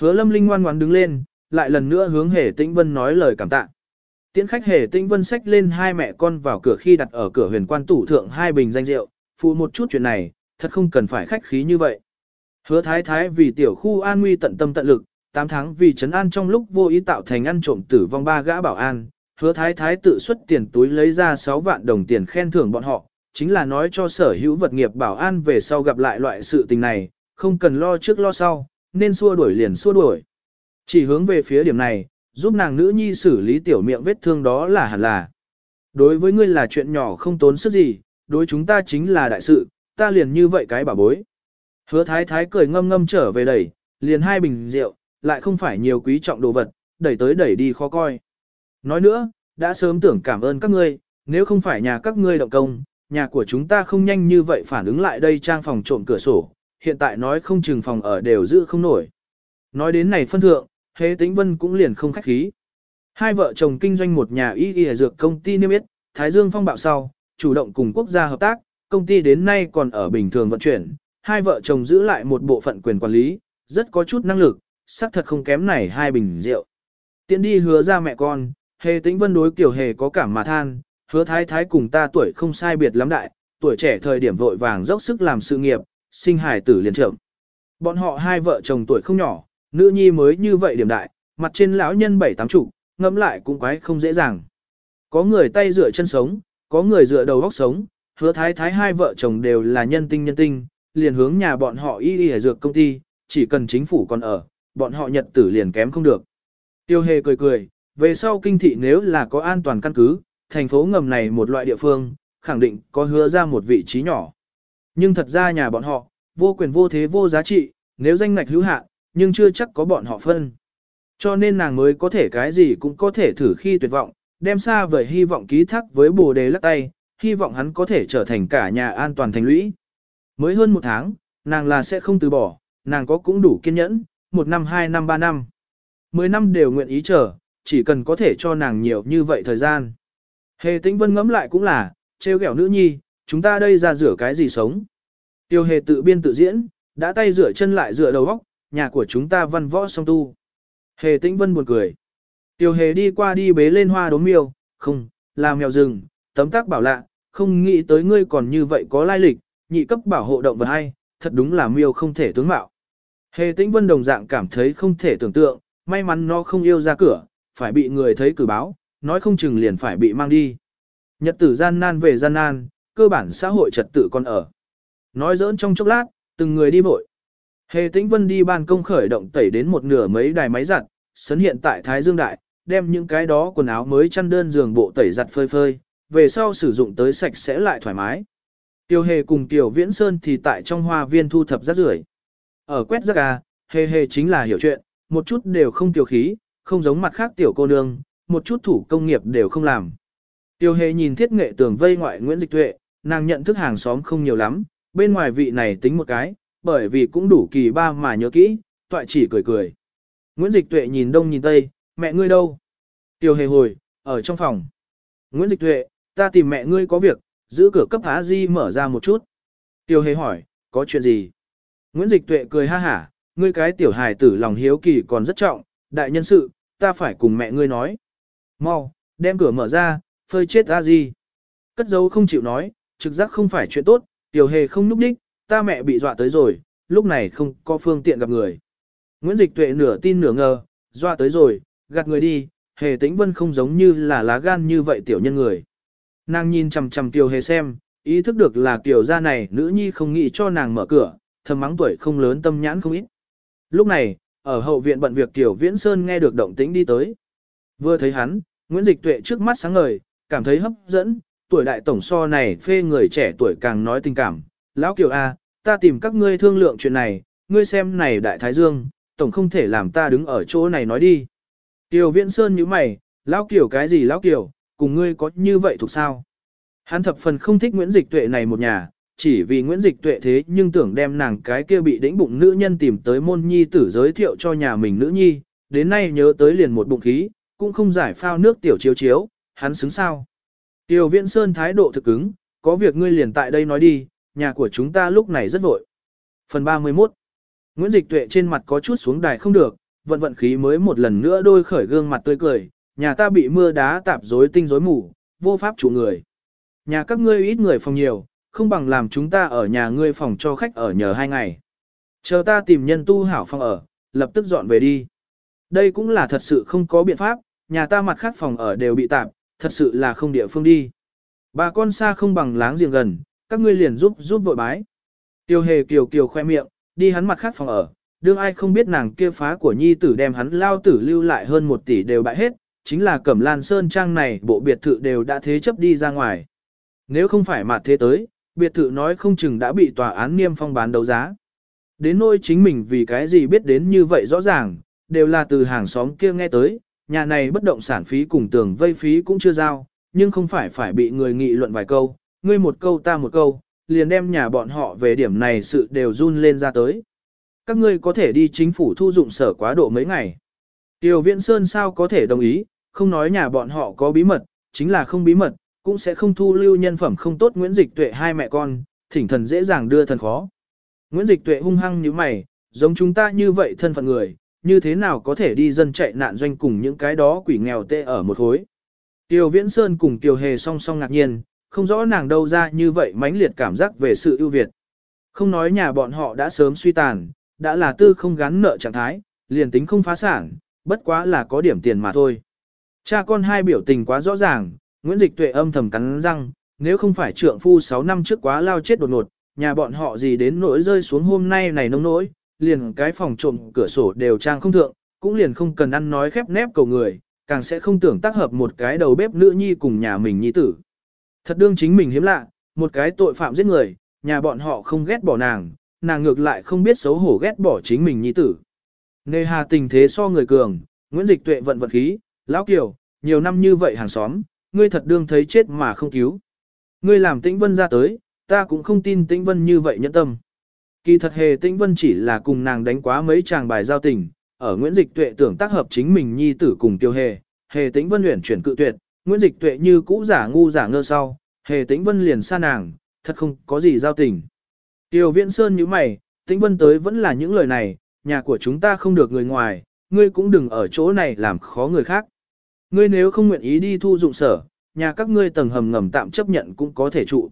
Hứa lâm linh ngoan ngoãn đứng lên, lại lần nữa hướng hề tĩnh vân nói lời cảm tạ. Tiễn khách hề tĩnh vân xách lên hai mẹ con vào cửa khi đặt ở cửa huyền quan tủ thượng hai bình danh rượu, phụ một chút chuyện này, thật không cần phải khách khí như vậy. Hứa thái thái vì tiểu khu an nguy tận tâm tận lực, 8 tháng vì trấn an trong lúc vô ý tạo thành ăn trộm tử vong ba gã bảo an, hứa thái thái tự xuất tiền túi lấy ra 6 vạn đồng tiền khen thưởng bọn họ, chính là nói cho sở hữu vật nghiệp bảo an về sau gặp lại loại sự tình này, không cần lo trước lo sau, nên xua đuổi liền xua đuổi. Chỉ hướng về phía điểm này, giúp nàng nữ nhi xử lý tiểu miệng vết thương đó là hẳn là. Đối với ngươi là chuyện nhỏ không tốn sức gì, đối chúng ta chính là đại sự, ta liền như vậy cái bà bối. Hứa thái thái cười ngâm ngâm trở về đẩy, liền hai bình rượu, lại không phải nhiều quý trọng đồ vật, đẩy tới đẩy đi khó coi. Nói nữa, đã sớm tưởng cảm ơn các ngươi, nếu không phải nhà các ngươi động công, nhà của chúng ta không nhanh như vậy phản ứng lại đây trang phòng trộm cửa sổ, hiện tại nói không chừng phòng ở đều giữ không nổi. Nói đến này phân thượng, hế tĩnh vân cũng liền không khách khí. Hai vợ chồng kinh doanh một nhà y y dược công ty niêm yết, Thái Dương phong bạo sau, chủ động cùng quốc gia hợp tác, công ty đến nay còn ở bình thường vận chuyển, hai vợ chồng giữ lại một bộ phận quyền quản lý, rất có chút năng lực, xác thật không kém này hai bình rượu. Tiến đi hứa ra mẹ con, hề tĩnh vân đối kiểu hề có cảm mà than, hứa thái thái cùng ta tuổi không sai biệt lắm đại, tuổi trẻ thời điểm vội vàng dốc sức làm sự nghiệp, sinh hài tử liền trưởng. Bọn họ hai vợ chồng tuổi không nhỏ, nữ nhi mới như vậy điểm đại, mặt trên lão nhân bảy tám trụ, ngẫm lại cũng quái không dễ dàng. Có người tay dựa chân sống, có người dựa đầu góc sống, hứa thái thái hai vợ chồng đều là nhân tinh nhân tinh, liền hướng nhà bọn họ y y dược công ty, chỉ cần chính phủ còn ở, bọn họ nhật tử liền kém không được. Tiêu hề cười cười, về sau kinh thị nếu là có an toàn căn cứ, thành phố ngầm này một loại địa phương, khẳng định có hứa ra một vị trí nhỏ. Nhưng thật ra nhà bọn họ, vô quyền vô thế vô giá trị, nếu danh ngạch hữu hạn, nhưng chưa chắc có bọn họ phân. Cho nên nàng mới có thể cái gì cũng có thể thử khi tuyệt vọng, đem xa vời hy vọng ký thác với bồ đề lắc tay, hy vọng hắn có thể trở thành cả nhà an toàn thành lũy. Mới hơn một tháng, nàng là sẽ không từ bỏ, nàng có cũng đủ kiên nhẫn, một năm hai năm ba năm. Mười năm đều nguyện ý chờ, chỉ cần có thể cho nàng nhiều như vậy thời gian. Hề tĩnh vân ngẫm lại cũng là, trêu ghẹo nữ nhi, chúng ta đây ra rửa cái gì sống. Tiêu hề tự biên tự diễn, đã tay rửa chân lại rửa đầu góc, nhà của chúng ta văn võ song tu. Hề tĩnh vân buồn cười. Tiêu hề đi qua đi bế lên hoa đốm miêu, không, là mèo rừng, tấm tác bảo lạ, không nghĩ tới ngươi còn như vậy có lai lịch, nhị cấp bảo hộ động vật hay, thật đúng là miêu không thể tướng mạo. Hề tĩnh vân đồng dạng cảm thấy không thể tưởng tượng, may mắn nó không yêu ra cửa, phải bị người thấy cử báo, nói không chừng liền phải bị mang đi. Nhật tử gian nan về gian nan, cơ bản xã hội trật tự còn ở. Nói giỡn trong chốc lát, từng người đi vội. Hề tĩnh vân đi ban công khởi động tẩy đến một nửa mấy đài máy giặt, sấn hiện tại Thái Dương Đại, đem những cái đó quần áo mới chăn đơn giường bộ tẩy giặt phơi phơi, về sau sử dụng tới sạch sẽ lại thoải mái. Tiêu hề cùng Tiểu Viễn Sơn thì tại trong hoa viên thu thập rác rưởi. Ở quét rác à, hề hề chính là hiểu chuyện, một chút đều không tiểu khí, không giống mặt khác tiểu cô nương, một chút thủ công nghiệp đều không làm. Tiêu hề nhìn thiết nghệ tường vây ngoại Nguyễn Dịch Tuệ, nàng nhận thức hàng xóm không nhiều lắm, bên ngoài vị này tính một cái, bởi vì cũng đủ kỳ ba mà nhớ kỹ, toại chỉ cười cười. Nguyễn Dịch Tuệ nhìn đông nhìn tây, mẹ ngươi đâu? Tiêu hề hồi, ở trong phòng. Nguyễn Dịch Tuệ, ta tìm mẹ ngươi có việc, giữ cửa cấp há Di mở ra một chút. Tiêu hề hỏi, có chuyện gì? Nguyễn Dịch Tuệ cười ha hả, ngươi cái tiểu hài tử lòng hiếu kỳ còn rất trọng, đại nhân sự, ta phải cùng mẹ ngươi nói. Mau, đem cửa mở ra, phơi chết A Di. Cất dấu không chịu nói, trực giác không phải chuyện tốt, tiểu hề không núp đích, ta mẹ bị dọa tới rồi, lúc này không có phương tiện gặp người. Nguyễn Dịch Tuệ nửa tin nửa ngờ, dọa tới rồi, gạt người đi, hề tĩnh vân không giống như là lá gan như vậy tiểu nhân người. Nàng nhìn chằm chằm tiểu hề xem, ý thức được là tiểu gia này nữ nhi không nghĩ cho nàng mở cửa, thầm mắng tuổi không lớn tâm nhãn không ít. Lúc này, ở hậu viện bận việc tiểu viễn sơn nghe được động tĩnh đi tới. Vừa thấy hắn, Nguyễn Dịch Tuệ trước mắt sáng ngời, cảm thấy hấp dẫn, tuổi đại tổng so này phê người trẻ tuổi càng nói tình cảm. Lão Kiều A, ta tìm các ngươi thương lượng chuyện này, ngươi xem này đại thái dương, tổng không thể làm ta đứng ở chỗ này nói đi. Kiều Viễn Sơn như mày, Lão Kiều cái gì Lão Kiều, cùng ngươi có như vậy thuộc sao? Hắn thập phần không thích Nguyễn Dịch Tuệ này một nhà, chỉ vì Nguyễn Dịch Tuệ thế nhưng tưởng đem nàng cái kia bị đĩnh bụng nữ nhân tìm tới môn nhi tử giới thiệu cho nhà mình nữ nhi, đến nay nhớ tới liền một bụng khí, cũng không giải phao nước tiểu chiếu chiếu, hắn xứng sao. Tiểu Viễn Sơn thái độ thực cứng, có việc ngươi liền tại đây nói đi, nhà của chúng ta lúc này rất vội. Phần 31 Nguyễn Dịch Tuệ trên mặt có chút xuống đài không được, vận vận khí mới một lần nữa đôi khởi gương mặt tươi cười, nhà ta bị mưa đá tạp rối tinh rối mù, vô pháp chủ người. Nhà các ngươi ít người phòng nhiều, không bằng làm chúng ta ở nhà ngươi phòng cho khách ở nhờ hai ngày. Chờ ta tìm nhân tu hảo phòng ở, lập tức dọn về đi. Đây cũng là thật sự không có biện pháp, nhà ta mặt khác phòng ở đều bị tạp, thật sự là không địa phương đi. Bà con xa không bằng láng giềng gần, các ngươi liền giúp giúp vội bái. Tiêu hề kiều kiều khoe miệng, đi hắn mặt khác phòng ở, đương ai không biết nàng kia phá của nhi tử đem hắn lao tử lưu lại hơn một tỷ đều bại hết, chính là cẩm lan sơn trang này bộ biệt thự đều đã thế chấp đi ra ngoài. Nếu không phải mặt thế tới, biệt thự nói không chừng đã bị tòa án niêm phong bán đấu giá. Đến nỗi chính mình vì cái gì biết đến như vậy rõ ràng, đều là từ hàng xóm kia nghe tới, nhà này bất động sản phí cùng tường vây phí cũng chưa giao, nhưng không phải phải bị người nghị luận vài câu, ngươi một câu ta một câu, liền đem nhà bọn họ về điểm này sự đều run lên ra tới. Các ngươi có thể đi chính phủ thu dụng sở quá độ mấy ngày. Tiểu Viễn Sơn sao có thể đồng ý, không nói nhà bọn họ có bí mật, chính là không bí mật, cũng sẽ không thu lưu nhân phẩm không tốt Nguyễn Dịch Tuệ hai mẹ con, thỉnh thần dễ dàng đưa thần khó. Nguyễn Dịch Tuệ hung hăng như mày, giống chúng ta như vậy thân phận người, như thế nào có thể đi dân chạy nạn doanh cùng những cái đó quỷ nghèo tệ ở một hối. Tiêu Viễn Sơn cùng Tiêu Hề song song ngạc nhiên, không rõ nàng đâu ra như vậy mãnh liệt cảm giác về sự ưu việt. Không nói nhà bọn họ đã sớm suy tàn, đã là tư không gắn nợ trạng thái, liền tính không phá sản, bất quá là có điểm tiền mà thôi. Cha con hai biểu tình quá rõ ràng, Nguyễn Dịch Tuệ âm thầm cắn răng, nếu không phải trượng phu 6 năm trước quá lao chết đột ngột, nhà bọn họ gì đến nỗi rơi xuống hôm nay này nông nỗi, liền cái phòng trộm cửa sổ đều trang không thượng, cũng liền không cần ăn nói khép nép cầu người, càng sẽ không tưởng tác hợp một cái đầu bếp nữ nhi cùng nhà mình nhi tử. Thật đương chính mình hiếm lạ, một cái tội phạm giết người, nhà bọn họ không ghét bỏ nàng, nàng ngược lại không biết xấu hổ ghét bỏ chính mình nhi tử. Nề hà tình thế so người cường, Nguyễn Dịch Tuệ vận vật khí, lão kiều, nhiều năm như vậy hàng xóm, ngươi thật đương thấy chết mà không cứu. Ngươi làm tĩnh vân ra tới, ta cũng không tin tĩnh vân như vậy nhẫn tâm. Kỳ thật hề tĩnh vân chỉ là cùng nàng đánh quá mấy chàng bài giao tình, ở Nguyễn Dịch Tuệ tưởng tác hợp chính mình nhi tử cùng tiêu hề, hề tĩnh vân luyện chuyển cự tuyệt, Nguyễn Dịch Tuệ như cũ giả ngu giả ngơ sau, hề tĩnh vân liền xa nàng, thật không có gì giao tình. Tiêu viễn sơn như mày, tĩnh vân tới vẫn là những lời này, nhà của chúng ta không được người ngoài, ngươi cũng đừng ở chỗ này làm khó người khác. Ngươi nếu không nguyện ý đi thu dụng sở, nhà các ngươi tầng hầm ngầm tạm chấp nhận cũng có thể trụ.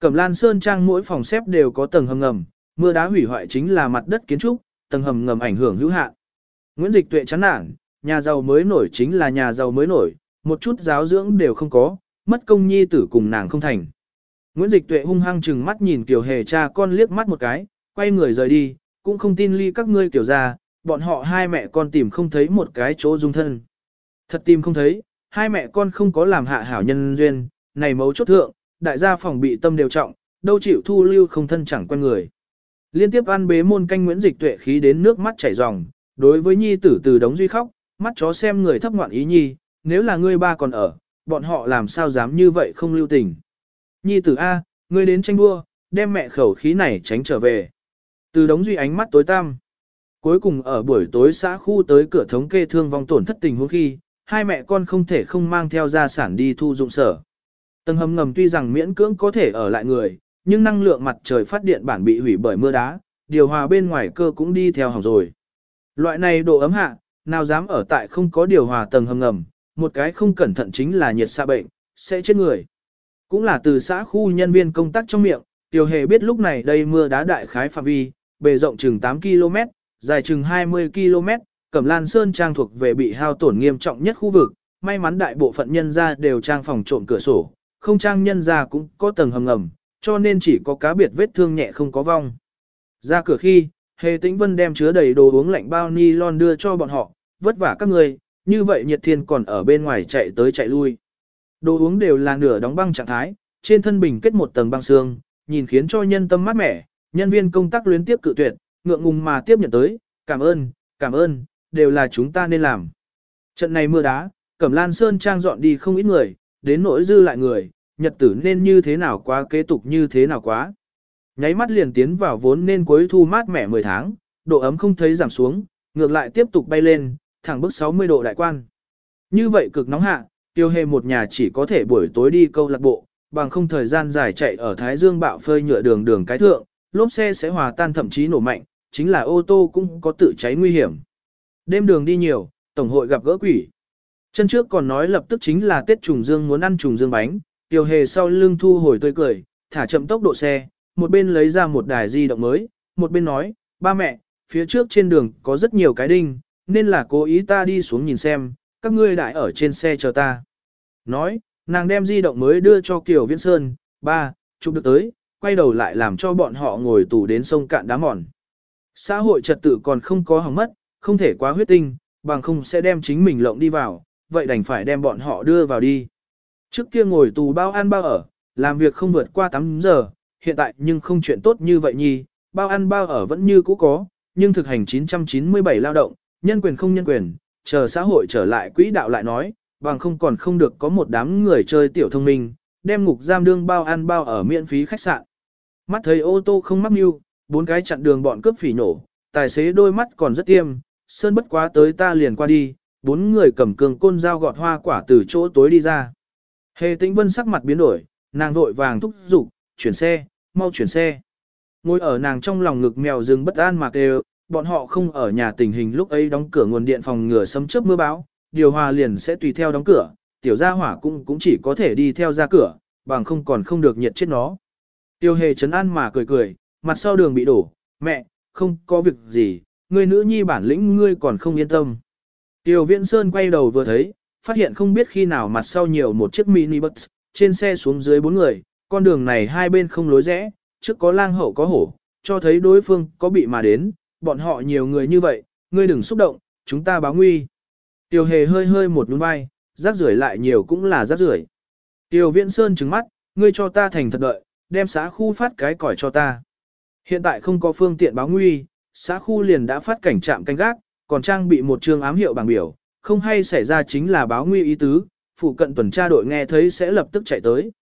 Cẩm Lan Sơn Trang mỗi phòng xếp đều có tầng hầm ngầm, mưa đá hủy hoại chính là mặt đất kiến trúc, tầng hầm ngầm ảnh hưởng hữu hạn. Nguyễn Dịch Tuệ chán nản, nhà giàu mới nổi chính là nhà giàu mới nổi, một chút giáo dưỡng đều không có, mất công nhi tử cùng nàng không thành. Nguyễn Dịch Tuệ hung hăng chừng mắt nhìn Kiều Hề cha con liếc mắt một cái, quay người rời đi, cũng không tin ly các ngươi kiểu ra, bọn họ hai mẹ con tìm không thấy một cái chỗ dung thân. Thật tìm không thấy, hai mẹ con không có làm hạ hảo nhân duyên, này mấu chốt thượng, đại gia phòng bị tâm đều trọng, đâu chịu thu lưu không thân chẳng quen người. Liên tiếp ăn bế môn canh Nguyễn Dịch Tuệ khí đến nước mắt chảy ròng, đối với nhi tử từ đống duy khóc, mắt chó xem người thấp ngoạn ý nhi, nếu là ngươi ba còn ở, bọn họ làm sao dám như vậy không lưu tình. Nhi tử A, ngươi đến tranh đua, đem mẹ khẩu khí này tránh trở về. Từ đống duy ánh mắt tối tăm. Cuối cùng ở buổi tối xã khu tới cửa thống kê thương vong tổn thất tình huống khi, hai mẹ con không thể không mang theo gia sản đi thu dụng sở. Tầng hầm ngầm tuy rằng miễn cưỡng có thể ở lại người, nhưng năng lượng mặt trời phát điện bản bị hủy bởi mưa đá, điều hòa bên ngoài cơ cũng đi theo hỏng rồi. Loại này độ ấm hạ, nào dám ở tại không có điều hòa tầng hầm ngầm, một cái không cẩn thận chính là nhiệt xa bệnh, sẽ chết người. Cũng là từ xã khu nhân viên công tác trong miệng, Tiểu Hề biết lúc này đây mưa đá đại khái phạm vi, bề rộng chừng 8 km, dài chừng 20 km, Cẩm Lan Sơn trang thuộc về bị hao tổn nghiêm trọng nhất khu vực, may mắn đại bộ phận nhân gia đều trang phòng trộm cửa sổ, không trang nhân gia cũng có tầng hầm ngầm, cho nên chỉ có cá biệt vết thương nhẹ không có vong. Ra cửa khi, Hề Tĩnh Vân đem chứa đầy đồ uống lạnh bao ni lon đưa cho bọn họ, vất vả các người, như vậy nhiệt thiên còn ở bên ngoài chạy tới chạy lui. Đồ uống đều là nửa đóng băng trạng thái, trên thân bình kết một tầng băng xương, nhìn khiến cho nhân tâm mát mẻ, nhân viên công tác luyến tiếp cự tuyệt, ngượng ngùng mà tiếp nhận tới, cảm ơn, cảm ơn, đều là chúng ta nên làm. Trận này mưa đá, Cẩm Lan Sơn trang dọn đi không ít người, đến nỗi dư lại người, nhật tử nên như thế nào quá kế tục như thế nào quá. Nháy mắt liền tiến vào vốn nên cuối thu mát mẻ 10 tháng, độ ấm không thấy giảm xuống, ngược lại tiếp tục bay lên, thẳng bước 60 độ đại quan. Như vậy cực nóng hạ, tiêu hề một nhà chỉ có thể buổi tối đi câu lạc bộ, bằng không thời gian dài chạy ở Thái Dương bạo phơi nhựa đường đường cái thượng, lốp xe sẽ hòa tan thậm chí nổ mạnh, chính là ô tô cũng có tự cháy nguy hiểm. Đêm đường đi nhiều, tổng hội gặp gỡ quỷ. Chân trước còn nói lập tức chính là Tết trùng dương muốn ăn trùng dương bánh, Tiểu Hề sau lưng thu hồi tươi cười, thả chậm tốc độ xe, một bên lấy ra một đài di động mới, một bên nói, ba mẹ, phía trước trên đường có rất nhiều cái đinh, nên là cố ý ta đi xuống nhìn xem, các ngươi đại ở trên xe chờ ta. Nói, nàng đem di động mới đưa cho Kiều Viễn Sơn, ba, chụp được tới, quay đầu lại làm cho bọn họ ngồi tù đến sông cạn đá mòn. Xã hội trật tự còn không có hỏng mất, không thể quá huyết tinh, bằng không sẽ đem chính mình lộng đi vào, vậy đành phải đem bọn họ đưa vào đi. Trước kia ngồi tù bao ăn bao ở, làm việc không vượt qua 8 giờ, hiện tại nhưng không chuyện tốt như vậy nhi, bao ăn bao ở vẫn như cũ có, nhưng thực hành 997 lao động, nhân quyền không nhân quyền, chờ xã hội trở lại quỹ đạo lại nói, bằng không còn không được có một đám người chơi tiểu thông minh, đem ngục giam đương bao ăn bao ở miễn phí khách sạn. Mắt thấy ô tô không mắc mưu, bốn cái chặn đường bọn cướp phỉ nổ, tài xế đôi mắt còn rất tiêm, sơn bất quá tới ta liền qua đi, bốn người cầm cường côn dao gọt hoa quả từ chỗ tối đi ra. Hề tĩnh vân sắc mặt biến đổi, nàng vội vàng thúc giục, chuyển xe, mau chuyển xe. Ngồi ở nàng trong lòng ngực mèo rừng bất an mà kêu, bọn họ không ở nhà tình hình lúc ấy đóng cửa nguồn điện phòng ngừa sấm chớp mưa bão, điều hòa liền sẽ tùy theo đóng cửa, tiểu gia hỏa cũng cũng chỉ có thể đi theo ra cửa, bằng không còn không được nhiệt chết nó. Tiêu hề chấn an mà cười cười, mặt sau đường bị đổ, mẹ, không có việc gì, người nữ nhi bản lĩnh ngươi còn không yên tâm. Tiêu viễn sơn quay đầu vừa thấy, phát hiện không biết khi nào mặt sau nhiều một chiếc mini bus, trên xe xuống dưới bốn người, con đường này hai bên không lối rẽ, trước có lang hậu có hổ, cho thấy đối phương có bị mà đến, bọn họ nhiều người như vậy, ngươi đừng xúc động, chúng ta báo nguy. Tiêu hề hơi hơi một nhún vai, rác rưởi lại nhiều cũng là rác rưởi. Tiêu viễn sơn trừng mắt, ngươi cho ta thành thật đợi, đem xã khu phát cái còi cho ta. Hiện tại không có phương tiện báo nguy, xã khu liền đã phát cảnh trạm canh gác, còn trang bị một trường ám hiệu bảng biểu, không hay xảy ra chính là báo nguy ý tứ, phụ cận tuần tra đội nghe thấy sẽ lập tức chạy tới.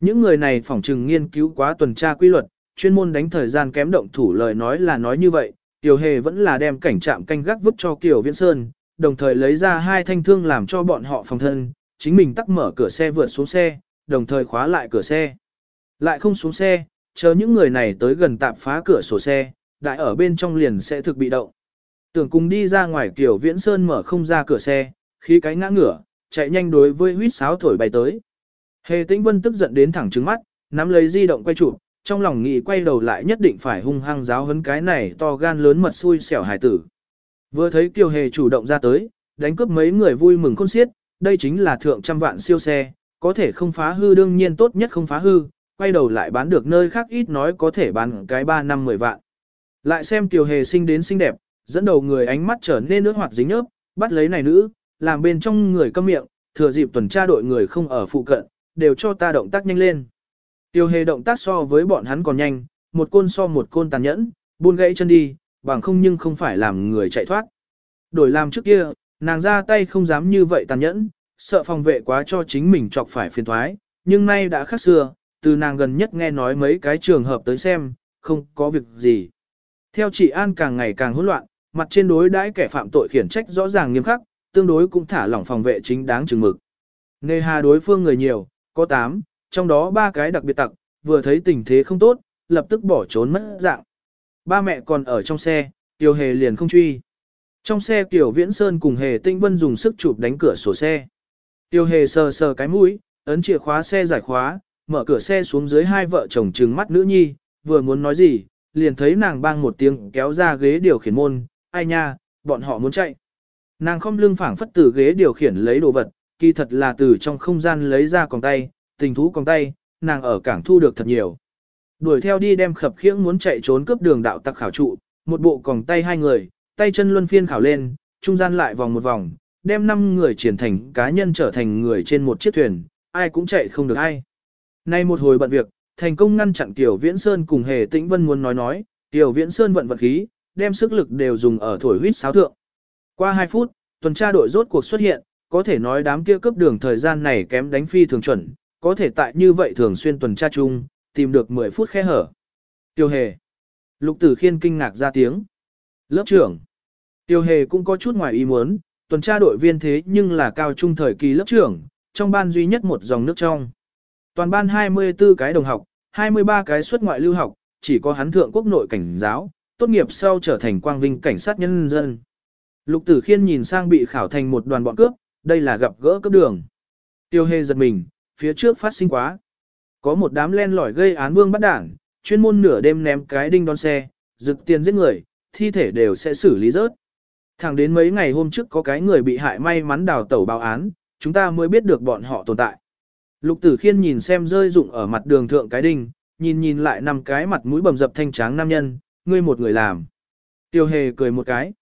Những người này phỏng trừng nghiên cứu quá tuần tra quy luật, chuyên môn đánh thời gian kém động thủ lời nói là nói như vậy, Tiểu Hề vẫn là đem cảnh trạm canh gác vứt cho Kiều Viễn Sơn, đồng thời lấy ra hai thanh thương làm cho bọn họ phòng thân, chính mình tắt mở cửa xe vượt xuống xe, đồng thời khóa lại cửa xe. Lại không xuống xe, chờ những người này tới gần tạm phá cửa sổ xe, đại ở bên trong liền sẽ thực bị động. Tưởng cùng đi ra ngoài Kiều Viễn Sơn mở không ra cửa xe, khi cái ngã ngửa, chạy nhanh đối với huýt sáo thổi bay tới. Hề Tĩnh Vân tức giận đến thẳng trứng mắt, nắm lấy di động quay chụp, trong lòng nghĩ quay đầu lại nhất định phải hung hăng giáo hấn cái này to gan lớn mật xui xẻo hải tử. Vừa thấy Kiều Hề chủ động ra tới, đánh cướp mấy người vui mừng khôn xiết, đây chính là thượng trăm vạn siêu xe, có thể không phá hư đương nhiên tốt nhất không phá hư, quay đầu lại bán được nơi khác ít nói có thể bán cái 3 năm 10 vạn. Lại xem Kiều Hề sinh đến xinh đẹp, dẫn đầu người ánh mắt trở nên nước hoạt dính nhớp, bắt lấy này nữ, làm bên trong người câm miệng, thừa dịp tuần tra đội người không ở phụ cận, đều cho ta động tác nhanh lên. Tiêu hề động tác so với bọn hắn còn nhanh, một côn so một côn tàn nhẫn, buôn gãy chân đi, bằng không nhưng không phải làm người chạy thoát. Đổi làm trước kia, nàng ra tay không dám như vậy tàn nhẫn, sợ phòng vệ quá cho chính mình chọc phải phiền thoái, nhưng nay đã khác xưa, từ nàng gần nhất nghe nói mấy cái trường hợp tới xem, không có việc gì. Theo chị An càng ngày càng hỗn loạn, mặt trên đối đãi kẻ phạm tội khiển trách rõ ràng nghiêm khắc, tương đối cũng thả lỏng phòng vệ chính đáng chừng mực. Nề hà đối phương người nhiều, có 8, trong đó ba cái đặc biệt tặc, vừa thấy tình thế không tốt, lập tức bỏ trốn mất dạng. Ba mẹ còn ở trong xe, Tiểu Hề liền không truy. Trong xe Tiểu Viễn Sơn cùng Hề Tinh Vân dùng sức chụp đánh cửa sổ xe. Tiểu Hề sờ sờ cái mũi, ấn chìa khóa xe giải khóa, mở cửa xe xuống dưới hai vợ chồng trừng mắt nữ nhi, vừa muốn nói gì, liền thấy nàng bang một tiếng kéo ra ghế điều khiển môn, ai nha, bọn họ muốn chạy. Nàng không lưng phảng phất từ ghế điều khiển lấy đồ vật, kỳ thật là từ trong không gian lấy ra còng tay, tình thú còng tay, nàng ở cảng thu được thật nhiều. Đuổi theo đi đem khập khiễng muốn chạy trốn cướp đường đạo tặc khảo trụ, một bộ còng tay hai người, tay chân luân phiên khảo lên, trung gian lại vòng một vòng, đem năm người triển thành cá nhân trở thành người trên một chiếc thuyền, ai cũng chạy không được ai. Nay một hồi bận việc, thành công ngăn chặn Tiểu Viễn Sơn cùng Hề Tĩnh Vân muốn nói nói, Tiểu Viễn Sơn vận vận khí, đem sức lực đều dùng ở thổi huýt sáo thượng. Qua 2 phút, tuần tra đội rốt cuộc xuất hiện, có thể nói đám kia cướp đường thời gian này kém đánh phi thường chuẩn, có thể tại như vậy thường xuyên tuần tra chung, tìm được 10 phút khe hở. Tiêu hề. Lục tử khiên kinh ngạc ra tiếng. Lớp trưởng. Tiêu hề cũng có chút ngoài ý muốn, tuần tra đội viên thế nhưng là cao trung thời kỳ lớp trưởng, trong ban duy nhất một dòng nước trong. Toàn ban 24 cái đồng học, 23 cái xuất ngoại lưu học, chỉ có hắn thượng quốc nội cảnh giáo, tốt nghiệp sau trở thành quang vinh cảnh sát nhân dân. Lục tử khiên nhìn sang bị khảo thành một đoàn bọn cướp, đây là gặp gỡ cấp đường. Tiêu hề giật mình, phía trước phát sinh quá. Có một đám len lỏi gây án vương bắt đảng, chuyên môn nửa đêm ném cái đinh đón xe, rực tiền giết người, thi thể đều sẽ xử lý rớt. Thẳng đến mấy ngày hôm trước có cái người bị hại may mắn đào tẩu báo án, chúng ta mới biết được bọn họ tồn tại. Lục tử khiên nhìn xem rơi rụng ở mặt đường thượng cái đinh, nhìn nhìn lại năm cái mặt mũi bầm dập thanh tráng nam nhân, ngươi một người làm. Tiêu hề cười một cái.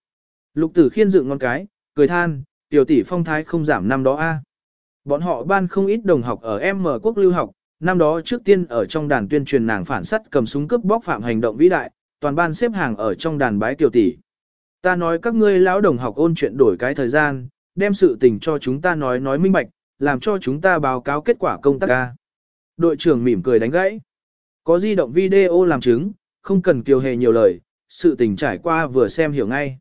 Lục tử khiên dựng ngon cái, cười than, tiểu tỷ phong thái không giảm năm đó a. Bọn họ ban không ít đồng học ở M quốc lưu học, năm đó trước tiên ở trong đàn tuyên truyền nàng phản sắt cầm súng cướp bóc phạm hành động vĩ đại, toàn ban xếp hàng ở trong đàn bái tiểu tỷ. Ta nói các ngươi lão đồng học ôn chuyện đổi cái thời gian, đem sự tình cho chúng ta nói nói minh bạch, làm cho chúng ta báo cáo kết quả công tác ca. Đội trưởng mỉm cười đánh gãy. Có di động video làm chứng, không cần kiều hề nhiều lời, sự tình trải qua vừa xem hiểu ngay.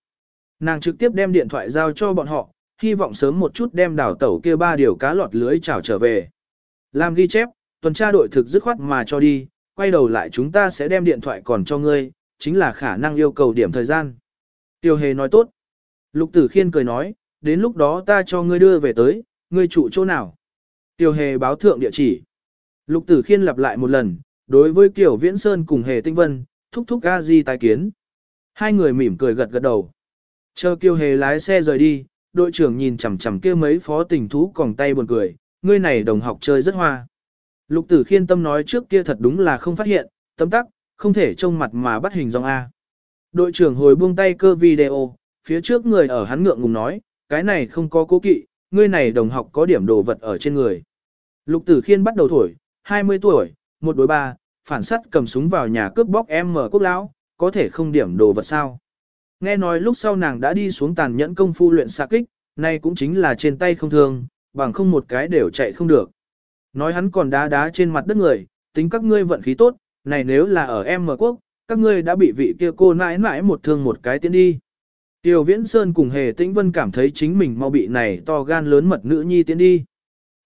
Nàng trực tiếp đem điện thoại giao cho bọn họ, hy vọng sớm một chút đem đảo tẩu kia ba điều cá lọt lưới chảo trở về. Làm ghi chép, tuần tra đội thực dứt khoát mà cho đi, quay đầu lại chúng ta sẽ đem điện thoại còn cho ngươi, chính là khả năng yêu cầu điểm thời gian. Tiêu hề nói tốt. Lục tử khiên cười nói, đến lúc đó ta cho ngươi đưa về tới, ngươi trụ chỗ nào. Tiêu hề báo thượng địa chỉ. Lục tử khiên lặp lại một lần, đối với Kiều Viễn Sơn cùng hề tinh vân, thúc thúc a di tái kiến. Hai người mỉm cười gật gật đầu. Chờ kiêu hề lái xe rời đi, đội trưởng nhìn chằm chằm kia mấy phó tình thú còng tay buồn cười, ngươi này đồng học chơi rất hoa. Lục tử khiên tâm nói trước kia thật đúng là không phát hiện, tấm tắc, không thể trông mặt mà bắt hình dòng A. Đội trưởng hồi buông tay cơ video, phía trước người ở hắn ngượng ngùng nói, cái này không có cố kỵ, ngươi này đồng học có điểm đồ vật ở trên người. Lục tử khiên bắt đầu thổi, 20 tuổi, một đối ba, phản sắt cầm súng vào nhà cướp bóc em mở quốc lão, có thể không điểm đồ vật sao. Nghe nói lúc sau nàng đã đi xuống tàn nhẫn công phu luyện xạ kích, nay cũng chính là trên tay không thương, bằng không một cái đều chạy không được. Nói hắn còn đá đá trên mặt đất người, tính các ngươi vận khí tốt, này nếu là ở em mở quốc, các ngươi đã bị vị kia cô nãi nãi một thương một cái tiến đi. Tiêu Viễn Sơn cùng Hề Tĩnh Vân cảm thấy chính mình mau bị này to gan lớn mật nữ nhi tiến đi.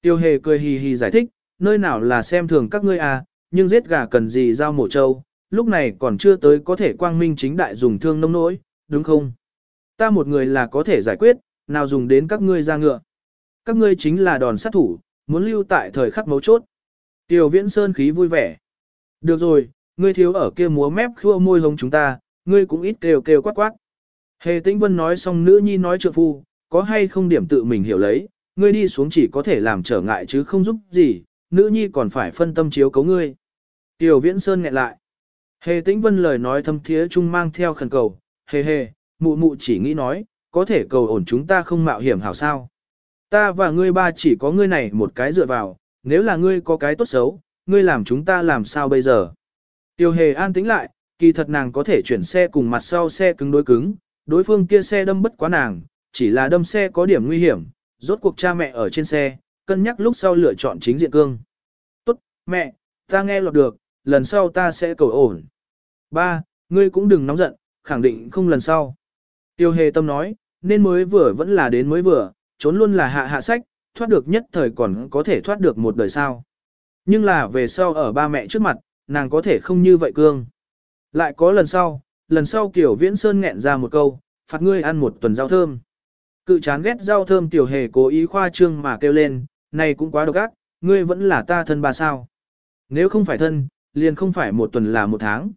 Tiêu Hề cười hì hì giải thích, nơi nào là xem thường các ngươi à, nhưng giết gà cần gì giao mổ trâu, lúc này còn chưa tới có thể quang minh chính đại dùng thương nông nỗi, đúng không? Ta một người là có thể giải quyết, nào dùng đến các ngươi ra ngựa. Các ngươi chính là đòn sát thủ, muốn lưu tại thời khắc mấu chốt. Tiêu Viễn Sơn khí vui vẻ. Được rồi, ngươi thiếu ở kia múa mép khua môi hồng chúng ta, ngươi cũng ít kêu kêu quát quát. Hề Tĩnh Vân nói xong nữ nhi nói trượng phu, có hay không điểm tự mình hiểu lấy, ngươi đi xuống chỉ có thể làm trở ngại chứ không giúp gì, nữ nhi còn phải phân tâm chiếu cấu ngươi. Tiểu Viễn Sơn nghẹn lại. Hề Tĩnh Vân lời nói thâm thiế chung mang theo khẩn cầu, hề hề, mụ mụ chỉ nghĩ nói, có thể cầu ổn chúng ta không mạo hiểm hảo sao. Ta và ngươi ba chỉ có ngươi này một cái dựa vào, nếu là ngươi có cái tốt xấu, ngươi làm chúng ta làm sao bây giờ. tiểu hề an tĩnh lại, kỳ thật nàng có thể chuyển xe cùng mặt sau xe cứng đối cứng, đối phương kia xe đâm bất quá nàng, chỉ là đâm xe có điểm nguy hiểm, rốt cuộc cha mẹ ở trên xe, cân nhắc lúc sau lựa chọn chính diện cương. Tốt, mẹ, ta nghe lọt được, lần sau ta sẽ cầu ổn. Ba, ngươi cũng đừng nóng giận, khẳng định không lần sau. Tiêu hề tâm nói, nên mới vừa vẫn là đến mới vừa, trốn luôn là hạ hạ sách, thoát được nhất thời còn có thể thoát được một đời sao. Nhưng là về sau ở ba mẹ trước mặt, nàng có thể không như vậy cương. Lại có lần sau, lần sau kiểu Viễn Sơn nghẹn ra một câu, phạt ngươi ăn một tuần rau thơm. Cự chán ghét rau thơm tiểu hề cố ý khoa trương mà kêu lên, này cũng quá độc ác, ngươi vẫn là ta thân bà sao. Nếu không phải thân, liền không phải một tuần là một tháng.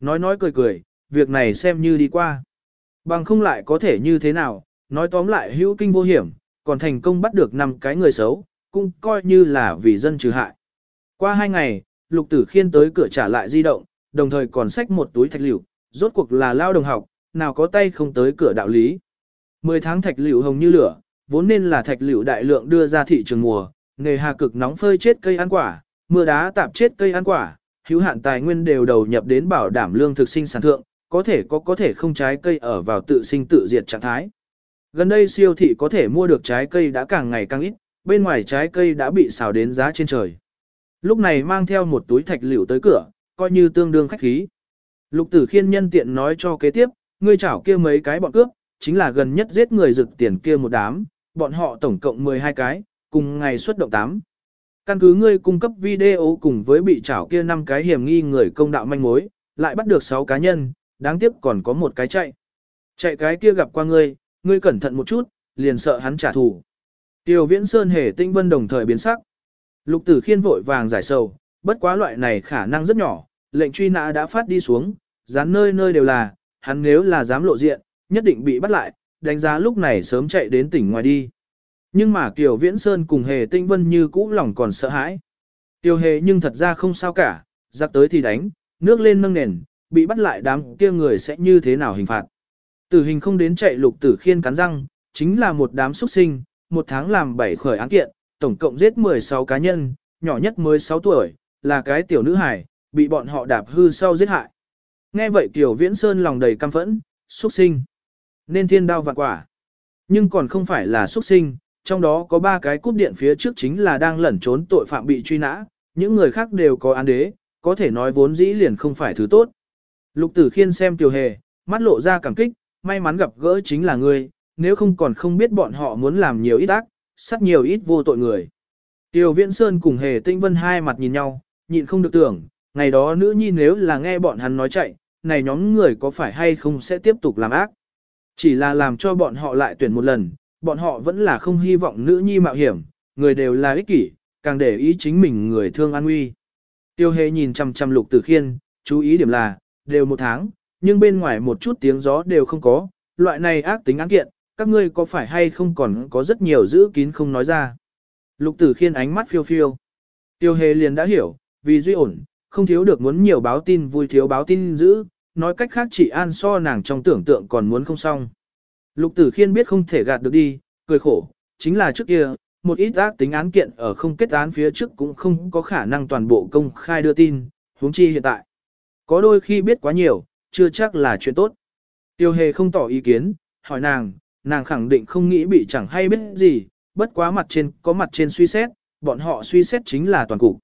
Nói nói cười cười, việc này xem như đi qua. Bằng không lại có thể như thế nào, nói tóm lại hữu kinh vô hiểm, còn thành công bắt được năm cái người xấu, cũng coi như là vì dân trừ hại. Qua hai ngày, lục tử khiên tới cửa trả lại di động, đồng thời còn xách một túi thạch liệu, rốt cuộc là lao đồng học, nào có tay không tới cửa đạo lý. Mười tháng thạch liệu hồng như lửa, vốn nên là thạch liệu đại lượng đưa ra thị trường mùa, nghề hà cực nóng phơi chết cây ăn quả, mưa đá tạp chết cây ăn quả, hữu hạn tài nguyên đều đầu nhập đến bảo đảm lương thực sinh sản thượng, có thể có có thể không trái cây ở vào tự sinh tự diệt trạng thái. Gần đây siêu thị có thể mua được trái cây đã càng ngày càng ít, bên ngoài trái cây đã bị xào đến giá trên trời. Lúc này mang theo một túi thạch liệu tới cửa, coi như tương đương khách khí. Lục tử khiên nhân tiện nói cho kế tiếp, ngươi chảo kia mấy cái bọn cướp, chính là gần nhất giết người rực tiền kia một đám, bọn họ tổng cộng 12 cái, cùng ngày xuất động 8. Căn cứ ngươi cung cấp video cùng với bị trảo kia 5 cái hiểm nghi người công đạo manh mối, lại bắt được 6 cá nhân, đáng tiếc còn có một cái chạy. Chạy cái kia gặp qua ngươi, ngươi cẩn thận một chút, liền sợ hắn trả thù. Tiêu Viễn Sơn hề tinh vân đồng thời biến sắc. Lục Tử Khiên vội vàng giải sầu, bất quá loại này khả năng rất nhỏ, lệnh truy nã đã phát đi xuống, dán nơi nơi đều là, hắn nếu là dám lộ diện, nhất định bị bắt lại, đánh giá lúc này sớm chạy đến tỉnh ngoài đi. Nhưng mà Kiều Viễn Sơn cùng Hề Tinh Vân như cũ lòng còn sợ hãi. Tiêu Hề nhưng thật ra không sao cả, giặc tới thì đánh, nước lên nâng nền, bị bắt lại đám kia người sẽ như thế nào hình phạt. Tử hình không đến chạy lục tử khiên cắn răng, chính là một đám xuất sinh, một tháng làm bảy khởi án kiện, tổng cộng giết 16 cá nhân, nhỏ nhất mới 6 tuổi, là cái tiểu nữ hải, bị bọn họ đạp hư sau giết hại. Nghe vậy Tiểu Viễn Sơn lòng đầy căm phẫn, xuất sinh. Nên thiên đao vạn quả. Nhưng còn không phải là xuất sinh, trong đó có ba cái cúp điện phía trước chính là đang lẩn trốn tội phạm bị truy nã, những người khác đều có án đế, có thể nói vốn dĩ liền không phải thứ tốt. Lục tử khiên xem Tiểu Hề, mắt lộ ra cảm kích, may mắn gặp gỡ chính là ngươi, nếu không còn không biết bọn họ muốn làm nhiều ít ác, sát nhiều ít vô tội người. Tiểu Viễn Sơn cùng Hề Tinh Vân hai mặt nhìn nhau, nhịn không được tưởng, ngày đó nữ nhi nếu là nghe bọn hắn nói chạy, này nhóm người có phải hay không sẽ tiếp tục làm ác. Chỉ là làm cho bọn họ lại tuyển một lần, bọn họ vẫn là không hy vọng nữ nhi mạo hiểm, người đều là ích kỷ, càng để ý chính mình người thương an nguy. Tiêu hề nhìn chăm chăm lục tử khiên, chú ý điểm là, đều một tháng, nhưng bên ngoài một chút tiếng gió đều không có, loại này ác tính án kiện, các ngươi có phải hay không còn có rất nhiều giữ kín không nói ra. Lục tử khiên ánh mắt phiêu phiêu. Tiêu hề liền đã hiểu, vì duy ổn, không thiếu được muốn nhiều báo tin vui thiếu báo tin giữ, nói cách khác chỉ an so nàng trong tưởng tượng còn muốn không xong. Lục tử khiên biết không thể gạt được đi, cười khổ, chính là trước kia, một ít ác tính án kiện ở không kết án phía trước cũng không có khả năng toàn bộ công khai đưa tin, huống chi hiện tại. Có đôi khi biết quá nhiều, chưa chắc là chuyện tốt. Tiêu hề không tỏ ý kiến, hỏi nàng, nàng khẳng định không nghĩ bị chẳng hay biết gì, bất quá mặt trên có mặt trên suy xét, bọn họ suy xét chính là toàn cục.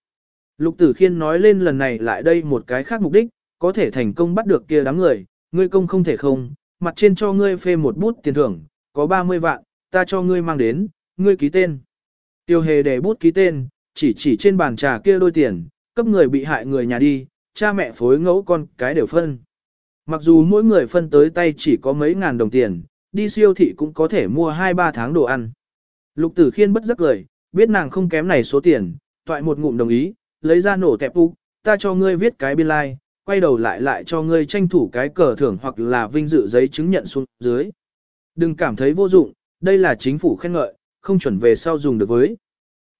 Lục Tử Khiên nói lên lần này lại đây một cái khác mục đích, có thể thành công bắt được kia đám người, ngươi công không thể không, mặt trên cho ngươi phê một bút tiền thưởng, có 30 vạn, ta cho ngươi mang đến, ngươi ký tên. Tiêu hề để bút ký tên, chỉ chỉ trên bàn trà kia đôi tiền, cấp người bị hại người nhà đi, cha mẹ phối ngẫu con cái đều phân. Mặc dù mỗi người phân tới tay chỉ có mấy ngàn đồng tiền, đi siêu thị cũng có thể mua 2-3 tháng đồ ăn. Lục tử khiên bất giác cười, biết nàng không kém này số tiền, toại một ngụm đồng ý, lấy ra nổ tẹp úc, ta cho ngươi viết cái biên lai, like, quay đầu lại lại cho ngươi tranh thủ cái cờ thưởng hoặc là vinh dự giấy chứng nhận xuống dưới. Đừng cảm thấy vô dụng, đây là chính phủ khen ngợi, không chuẩn về sau dùng được với.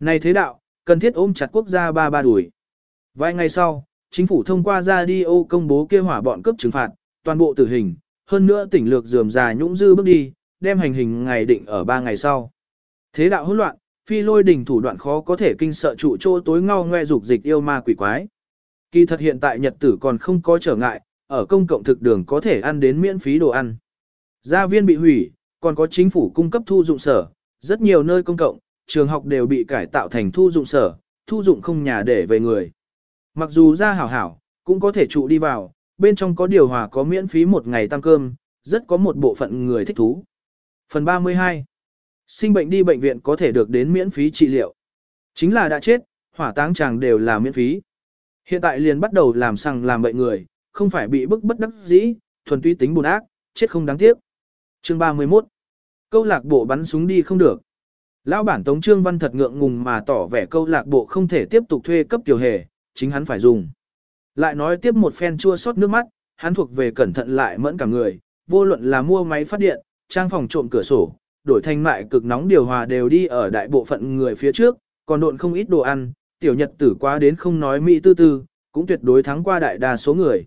Này thế đạo, cần thiết ôm chặt quốc gia ba ba đuổi. Vài ngày sau, chính phủ thông qua ra đi ô công bố kêu hỏa bọn cấp trừng phạt, toàn bộ tử hình, hơn nữa tỉnh lược dườm già nhũng dư bước đi, đem hành hình ngày định ở ba ngày sau. Thế đạo hỗn loạn, phi lôi đỉnh thủ đoạn khó có thể kinh sợ trụ chỗ tối ngao ngoe dục dịch yêu ma quỷ quái. Kỳ thật hiện tại nhật tử còn không có trở ngại, ở công cộng thực đường có thể ăn đến miễn phí đồ ăn. Gia viên bị hủy, còn có chính phủ cung cấp thu dụng sở, rất nhiều nơi công cộng, trường học đều bị cải tạo thành thu dụng sở, thu dụng không nhà để về người. Mặc dù ra hảo hảo, cũng có thể trụ đi vào, bên trong có điều hòa có miễn phí một ngày tăng cơm, rất có một bộ phận người thích thú. Phần 32 Sinh bệnh đi bệnh viện có thể được đến miễn phí trị liệu. Chính là đã chết, hỏa táng chàng đều là miễn phí. Hiện tại liền bắt đầu làm sằng làm bậy người, không phải bị bức bất đắc dĩ, thuần túy tính buồn ác, chết không đáng tiếc. Chương 31 Câu lạc bộ bắn súng đi không được. Lão bản Tống Trương Văn thật ngượng ngùng mà tỏ vẻ câu lạc bộ không thể tiếp tục thuê cấp tiểu hề, chính hắn phải dùng. Lại nói tiếp một phen chua xót nước mắt, hắn thuộc về cẩn thận lại mẫn cả người, vô luận là mua máy phát điện, trang phòng trộm cửa sổ, đổi thành mại cực nóng điều hòa đều đi ở đại bộ phận người phía trước, còn độn không ít đồ ăn, tiểu nhật tử quá đến không nói mỹ tư tư, cũng tuyệt đối thắng qua đại đa số người.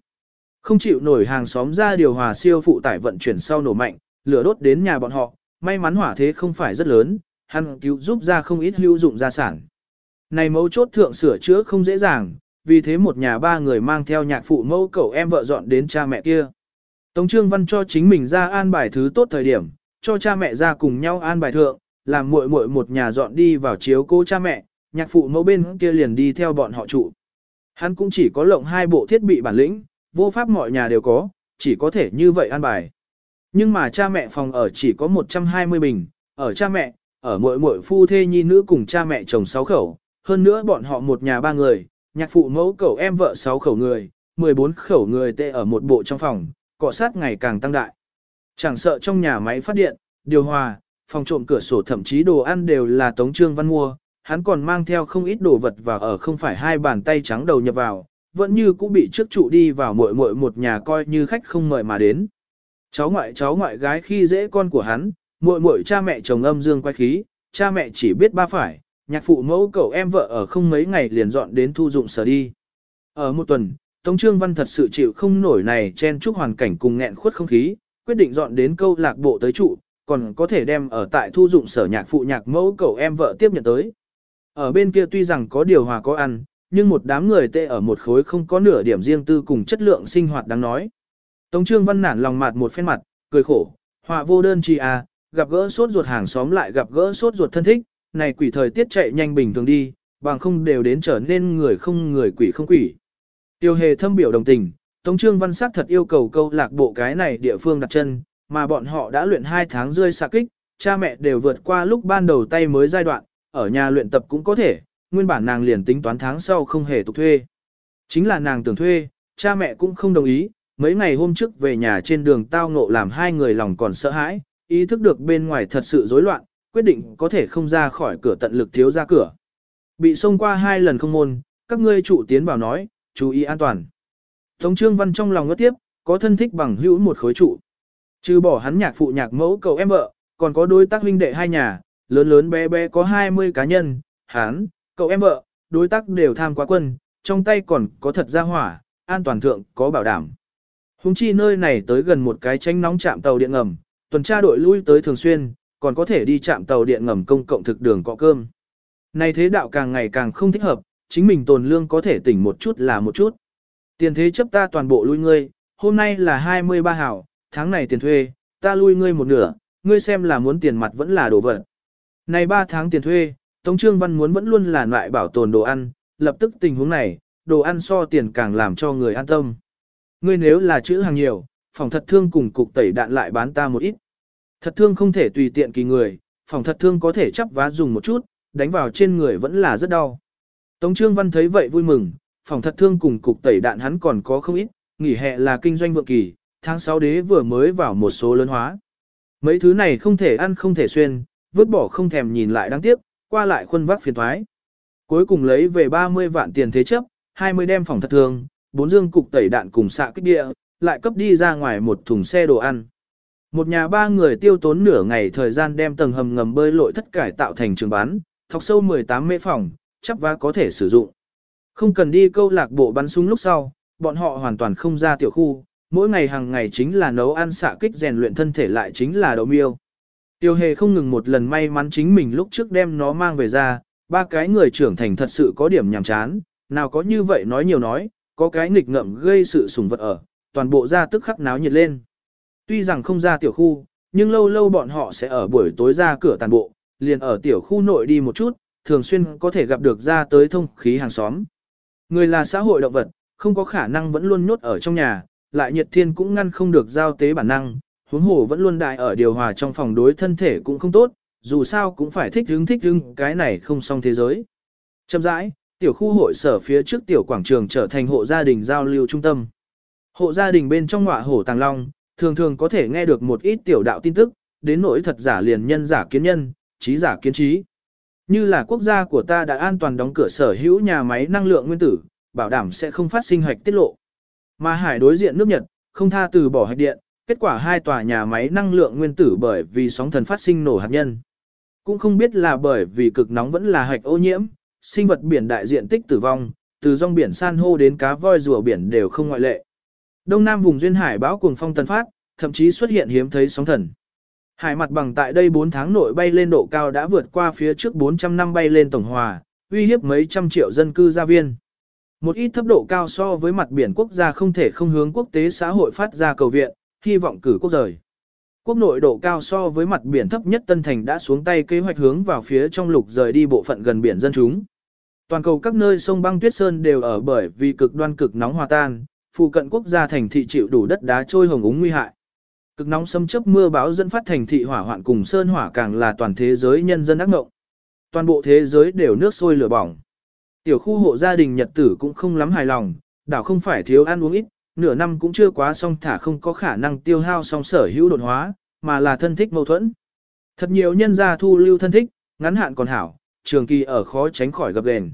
Không chịu nổi hàng xóm ra điều hòa siêu phụ tải vận chuyển sau nổ mạnh, lửa đốt đến nhà bọn họ, may mắn hỏa thế không phải rất lớn, hắn cứu giúp ra không ít hữu dụng gia sản. Này mấu chốt thượng sửa chữa không dễ dàng, vì thế một nhà ba người mang theo nhạc phụ mẫu cậu em vợ dọn đến cha mẹ kia. Tống Trương Văn cho chính mình ra an bài thứ tốt thời điểm, cho cha mẹ ra cùng nhau an bài thượng, làm muội muội một nhà dọn đi vào chiếu cố cha mẹ, nhạc phụ mẫu bên kia liền đi theo bọn họ trụ. Hắn cũng chỉ có lộng hai bộ thiết bị bản lĩnh, vô pháp mọi nhà đều có, chỉ có thể như vậy an bài. Nhưng mà cha mẹ phòng ở chỉ có 120 bình, ở cha mẹ, ở mỗi mỗi phu thê nhi nữ cùng cha mẹ chồng sáu khẩu, hơn nữa bọn họ một nhà ba người, nhạc phụ mẫu cậu em vợ sáu khẩu người, 14 khẩu người tệ ở một bộ trong phòng, cọ sát ngày càng tăng đại. Chẳng sợ trong nhà máy phát điện, điều hòa, phòng trộm cửa sổ thậm chí đồ ăn đều là Tống Trương Văn mua, hắn còn mang theo không ít đồ vật và ở không phải hai bàn tay trắng đầu nhập vào, vẫn như cũng bị trước trụ đi vào muội muội một nhà coi như khách không mời mà đến. Cháu ngoại cháu ngoại gái khi dễ con của hắn, muội muội cha mẹ chồng âm dương quay khí, cha mẹ chỉ biết ba phải, nhạc phụ mẫu cậu em vợ ở không mấy ngày liền dọn đến thu dụng sở đi. Ở một tuần, Tống Trương Văn thật sự chịu không nổi này chen chúc hoàn cảnh cùng nghẹn khuất không khí, quyết định dọn đến câu lạc bộ tới trụ, còn có thể đem ở tại thu dụng sở nhạc phụ nhạc mẫu cậu em vợ tiếp nhận tới. Ở bên kia tuy rằng có điều hòa có ăn, nhưng một đám người tệ ở một khối không có nửa điểm riêng tư cùng chất lượng sinh hoạt đáng nói. Tống Trương Văn nản lòng mặt một phen mặt, cười khổ, họa vô đơn chi à, gặp gỡ sốt ruột hàng xóm lại gặp gỡ sốt ruột thân thích, này quỷ thời tiết chạy nhanh bình thường đi, bằng không đều đến trở nên người không người quỷ không quỷ. Tiêu hề thâm biểu đồng tình, Tống Trương Văn sắc thật yêu cầu câu lạc bộ cái này địa phương đặt chân, mà bọn họ đã luyện 2 tháng rơi xạ kích, cha mẹ đều vượt qua lúc ban đầu tay mới giai đoạn, ở nhà luyện tập cũng có thể, nguyên bản nàng liền tính toán tháng sau không hề tục thuê. Chính là nàng tưởng thuê, cha mẹ cũng không đồng ý, mấy ngày hôm trước về nhà trên đường tao ngộ làm hai người lòng còn sợ hãi, ý thức được bên ngoài thật sự rối loạn, quyết định có thể không ra khỏi cửa tận lực thiếu ra cửa. Bị xông qua hai lần không môn, các ngươi trụ tiến vào nói, chú ý an toàn. Tống Trương Văn trong lòng ngất tiếp, có thân thích bằng hữu một khối trụ. Trừ bỏ hắn nhạc phụ nhạc mẫu cậu em vợ, còn có đối tác huynh đệ hai nhà, lớn lớn bé bé có 20 cá nhân, hắn, cậu em vợ, đối tác đều tham quá quân, trong tay còn có thật ra hỏa, an toàn thượng có bảo đảm. Hùng chi nơi này tới gần một cái tranh nóng chạm tàu điện ngầm, tuần tra đội lui tới thường xuyên, còn có thể đi chạm tàu điện ngầm công cộng thực đường cọ cơm. Này thế đạo càng ngày càng không thích hợp, chính mình tồn lương có thể tỉnh một chút là một chút. Tiền thế chấp ta toàn bộ lui ngươi, hôm nay là 23 hảo, tháng này tiền thuê, ta lui ngươi một nửa, ngươi xem là muốn tiền mặt vẫn là đồ vật. Này 3 tháng tiền thuê, Tống Trương Văn muốn vẫn luôn là loại bảo tồn đồ ăn, lập tức tình huống này, đồ ăn so tiền càng làm cho người an tâm. Ngươi nếu là chữ hàng nhiều, phòng thật thương cùng cục tẩy đạn lại bán ta một ít. Thật thương không thể tùy tiện kỳ người, phòng thật thương có thể chắp vá dùng một chút, đánh vào trên người vẫn là rất đau. Tống Trương Văn thấy vậy vui mừng, phòng thật thương cùng cục tẩy đạn hắn còn có không ít, nghỉ hè là kinh doanh vượng kỳ, tháng 6 đế vừa mới vào một số lớn hóa. Mấy thứ này không thể ăn không thể xuyên, vứt bỏ không thèm nhìn lại đáng tiếc, qua lại khuôn vác phiền thoái. Cuối cùng lấy về 30 vạn tiền thế chấp, 20 đem phòng thật thường, bốn dương cục tẩy đạn cùng xạ kích địa, lại cấp đi ra ngoài một thùng xe đồ ăn. Một nhà ba người tiêu tốn nửa ngày thời gian đem tầng hầm ngầm bơi lội thất cải tạo thành trường bán, thọc sâu 18 mê phòng, chắp vá có thể sử dụng. Không cần đi câu lạc bộ bắn súng lúc sau, bọn họ hoàn toàn không ra tiểu khu, mỗi ngày hàng ngày chính là nấu ăn xạ kích rèn luyện thân thể lại chính là đậu miêu. Tiêu hề không ngừng một lần may mắn chính mình lúc trước đem nó mang về ra, ba cái người trưởng thành thật sự có điểm nhàm chán, nào có như vậy nói nhiều nói, có cái nghịch ngợm gây sự sùng vật ở, toàn bộ ra tức khắc náo nhiệt lên. Tuy rằng không ra tiểu khu, nhưng lâu lâu bọn họ sẽ ở buổi tối ra cửa tàn bộ, liền ở tiểu khu nội đi một chút, thường xuyên có thể gặp được ra tới thông khí hàng xóm. Người là xã hội động vật, không có khả năng vẫn luôn nhốt ở trong nhà, lại nhiệt thiên cũng ngăn không được giao tế bản năng, huống hồ vẫn luôn đại ở điều hòa trong phòng đối thân thể cũng không tốt, dù sao cũng phải thích hứng thích hứng cái này không xong thế giới. Chậm rãi, tiểu khu hội sở phía trước tiểu quảng trường trở thành hộ gia đình giao lưu trung tâm. Hộ gia đình bên trong ngọa hổ tàng long, thường thường có thể nghe được một ít tiểu đạo tin tức, đến nỗi thật giả liền nhân giả kiến nhân, trí giả kiến trí. Như là quốc gia của ta đã an toàn đóng cửa sở hữu nhà máy năng lượng nguyên tử, bảo đảm sẽ không phát sinh hạch tiết lộ. Mà hải đối diện nước Nhật, không tha từ bỏ hạch điện, kết quả hai tòa nhà máy năng lượng nguyên tử bởi vì sóng thần phát sinh nổ hạt nhân. Cũng không biết là bởi vì cực nóng vẫn là hạch ô nhiễm, sinh vật biển đại diện tích tử vong, từ rong biển san hô đến cá voi rùa biển đều không ngoại lệ. Đông Nam vùng duyên hải bão cuồng phong tần phát, thậm chí xuất hiện hiếm thấy sóng thần. Hải mặt bằng tại đây 4 tháng nội bay lên độ cao đã vượt qua phía trước 400 năm bay lên tổng hòa, uy hiếp mấy trăm triệu dân cư gia viên. Một ít thấp độ cao so với mặt biển quốc gia không thể không hướng quốc tế xã hội phát ra cầu viện, hy vọng cử quốc rời. Quốc nội độ cao so với mặt biển thấp nhất Tân Thành đã xuống tay kế hoạch hướng vào phía trong lục rời đi bộ phận gần biển dân chúng. Toàn cầu các nơi sông băng tuyết sơn đều ở bởi vì cực đoan cực nóng hòa tan, phụ cận quốc gia thành thị chịu đủ đất đá trôi hồng úng nguy hại. Cực nóng xâm chấp mưa báo dẫn phát thành thị hỏa hoạn cùng sơn hỏa càng là toàn thế giới nhân dân ác ngộng. Toàn bộ thế giới đều nước sôi lửa bỏng. Tiểu khu hộ gia đình Nhật tử cũng không lắm hài lòng, đảo không phải thiếu ăn uống ít, nửa năm cũng chưa quá xong thả không có khả năng tiêu hao xong sở hữu đột hóa, mà là thân thích mâu thuẫn. Thật nhiều nhân gia thu lưu thân thích, ngắn hạn còn hảo, trường kỳ ở khó tránh khỏi gặp gền.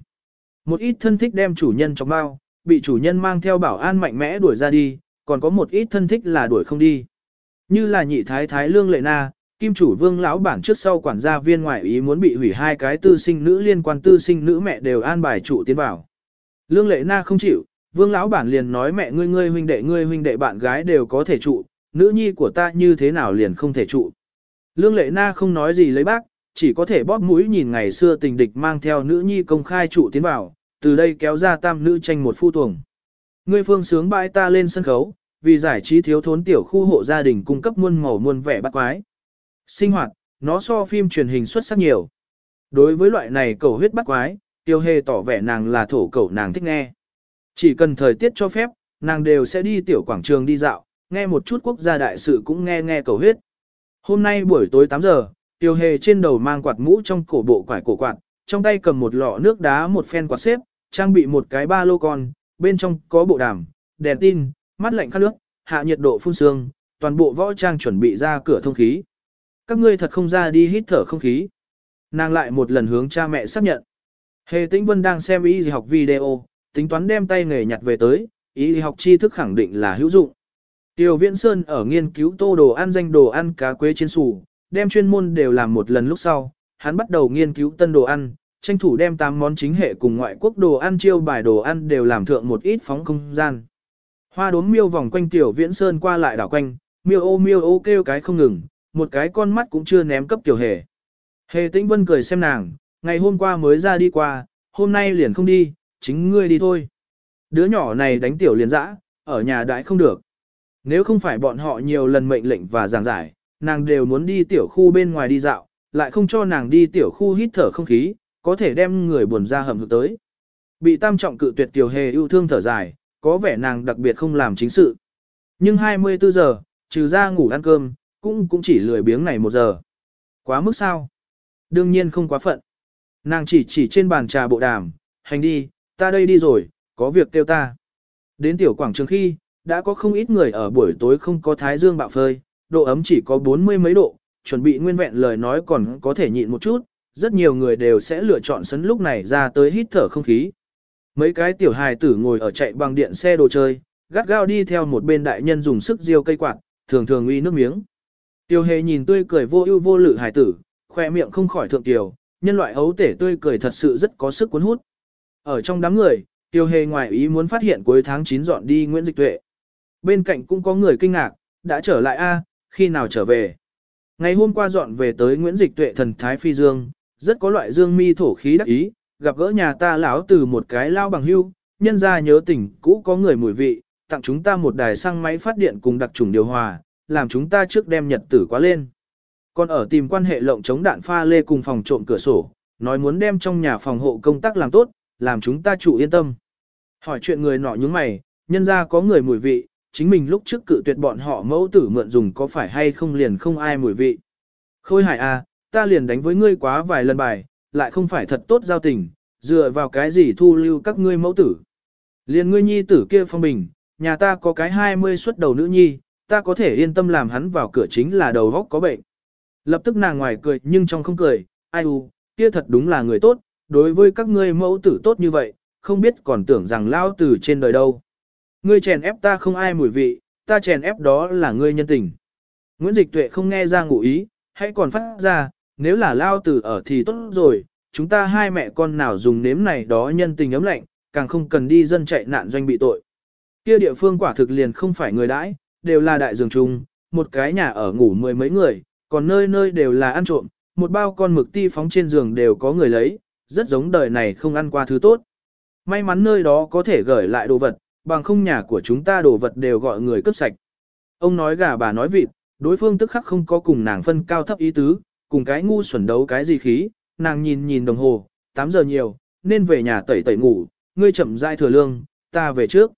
Một ít thân thích đem chủ nhân trong bao, bị chủ nhân mang theo bảo an mạnh mẽ đuổi ra đi, còn có một ít thân thích là đuổi không đi. Như là nhị thái thái lương lệ na, kim chủ vương lão bản trước sau quản gia viên ngoại ý muốn bị hủy hai cái tư sinh nữ liên quan tư sinh nữ mẹ đều an bài chủ tiến vào. Lương lệ na không chịu, vương lão bản liền nói mẹ ngươi ngươi huynh đệ ngươi huynh đệ bạn gái đều có thể trụ, nữ nhi của ta như thế nào liền không thể trụ. Lương lệ na không nói gì lấy bác, chỉ có thể bóp mũi nhìn ngày xưa tình địch mang theo nữ nhi công khai trụ tiến vào, từ đây kéo ra tam nữ tranh một phu tuồng. Ngươi phương sướng bãi ta lên sân khấu, vì giải trí thiếu thốn tiểu khu hộ gia đình cung cấp muôn màu muôn vẻ bắt quái. Sinh hoạt, nó so phim truyền hình xuất sắc nhiều. Đối với loại này cầu huyết bắt quái, tiêu hề tỏ vẻ nàng là thổ cầu nàng thích nghe. Chỉ cần thời tiết cho phép, nàng đều sẽ đi tiểu quảng trường đi dạo, nghe một chút quốc gia đại sự cũng nghe nghe cầu huyết. Hôm nay buổi tối 8 giờ, tiêu hề trên đầu mang quạt mũ trong cổ bộ quải cổ quạt, trong tay cầm một lọ nước đá một phen quạt xếp, trang bị một cái ba lô con, bên trong có bộ đàm, đèn tin, mắt lạnh khát nước, hạ nhiệt độ phun sương, toàn bộ võ trang chuẩn bị ra cửa thông khí. Các ngươi thật không ra đi hít thở không khí. Nàng lại một lần hướng cha mẹ xác nhận. Hề Tĩnh Vân đang xem y học video, tính toán đem tay nghề nhặt về tới, y học tri thức khẳng định là hữu dụng. Tiêu Viễn Sơn ở nghiên cứu tô đồ ăn danh đồ ăn cá quế trên sủ, đem chuyên môn đều làm một lần lúc sau, hắn bắt đầu nghiên cứu tân đồ ăn, tranh thủ đem 8 món chính hệ cùng ngoại quốc đồ ăn chiêu bài đồ ăn đều làm thượng một ít phóng không gian. Hoa đốm miêu vòng quanh tiểu viễn sơn qua lại đảo quanh, miêu ô miêu ô kêu cái không ngừng, một cái con mắt cũng chưa ném cấp tiểu hề. Hề tĩnh vân cười xem nàng, ngày hôm qua mới ra đi qua, hôm nay liền không đi, chính ngươi đi thôi. Đứa nhỏ này đánh tiểu liền dã, ở nhà đãi không được. Nếu không phải bọn họ nhiều lần mệnh lệnh và giảng giải, nàng đều muốn đi tiểu khu bên ngoài đi dạo, lại không cho nàng đi tiểu khu hít thở không khí, có thể đem người buồn ra hầm hực tới. Bị tam trọng cự tuyệt tiểu hề yêu thương thở dài, có vẻ nàng đặc biệt không làm chính sự. Nhưng 24 giờ, trừ ra ngủ ăn cơm, cũng cũng chỉ lười biếng này một giờ. Quá mức sao? Đương nhiên không quá phận. Nàng chỉ chỉ trên bàn trà bộ đàm, hành đi, ta đây đi rồi, có việc kêu ta. Đến tiểu quảng trường khi, đã có không ít người ở buổi tối không có thái dương bạo phơi, độ ấm chỉ có bốn mươi mấy độ, chuẩn bị nguyên vẹn lời nói còn có thể nhịn một chút, rất nhiều người đều sẽ lựa chọn sấn lúc này ra tới hít thở không khí. Mấy cái tiểu hài tử ngồi ở chạy bằng điện xe đồ chơi, gắt gao đi theo một bên đại nhân dùng sức diêu cây quạt, thường thường uy nước miếng. Tiêu hề nhìn tươi cười vô ưu vô lự hài tử, khoe miệng không khỏi thượng tiểu, nhân loại ấu tể tươi cười thật sự rất có sức cuốn hút. Ở trong đám người, tiêu hề ngoài ý muốn phát hiện cuối tháng 9 dọn đi Nguyễn Dịch Tuệ. Bên cạnh cũng có người kinh ngạc, đã trở lại a khi nào trở về. Ngày hôm qua dọn về tới Nguyễn Dịch Tuệ thần Thái Phi Dương, rất có loại dương mi thổ khí đắc ý, gặp gỡ nhà ta lão từ một cái lao bằng hưu, nhân ra nhớ tình cũ có người mùi vị, tặng chúng ta một đài xăng máy phát điện cùng đặc trùng điều hòa, làm chúng ta trước đem nhật tử quá lên. Còn ở tìm quan hệ lộng chống đạn pha lê cùng phòng trộm cửa sổ, nói muốn đem trong nhà phòng hộ công tác làm tốt, làm chúng ta chủ yên tâm. Hỏi chuyện người nọ nhúng mày, nhân ra có người mùi vị, chính mình lúc trước cự tuyệt bọn họ mẫu tử mượn dùng có phải hay không liền không ai mùi vị. Khôi hải à, ta liền đánh với ngươi quá vài lần bài, lại không phải thật tốt giao tình, dựa vào cái gì thu lưu các ngươi mẫu tử. Liền ngươi nhi tử kia phong bình, nhà ta có cái 20 xuất đầu nữ nhi, ta có thể yên tâm làm hắn vào cửa chính là đầu góc có bệnh. Lập tức nàng ngoài cười nhưng trong không cười, ai u, kia thật đúng là người tốt, đối với các ngươi mẫu tử tốt như vậy, không biết còn tưởng rằng lao tử trên đời đâu. Ngươi chèn ép ta không ai mùi vị, ta chèn ép đó là ngươi nhân tình. Nguyễn Dịch Tuệ không nghe ra ngụ ý, hãy còn phát ra, nếu là lao tử ở thì tốt rồi, chúng ta hai mẹ con nào dùng nếm này đó nhân tình ấm lạnh, càng không cần đi dân chạy nạn doanh bị tội. Kia địa phương quả thực liền không phải người đãi, đều là đại giường chung, một cái nhà ở ngủ mười mấy người, còn nơi nơi đều là ăn trộm, một bao con mực ti phóng trên giường đều có người lấy, rất giống đời này không ăn qua thứ tốt. May mắn nơi đó có thể gửi lại đồ vật, bằng không nhà của chúng ta đồ vật đều gọi người cướp sạch. Ông nói gà bà nói vịt, đối phương tức khắc không có cùng nàng phân cao thấp ý tứ, cùng cái ngu xuẩn đấu cái gì khí, nàng nhìn nhìn đồng hồ, 8 giờ nhiều, nên về nhà tẩy tẩy ngủ, ngươi chậm rãi thừa lương, ta về trước.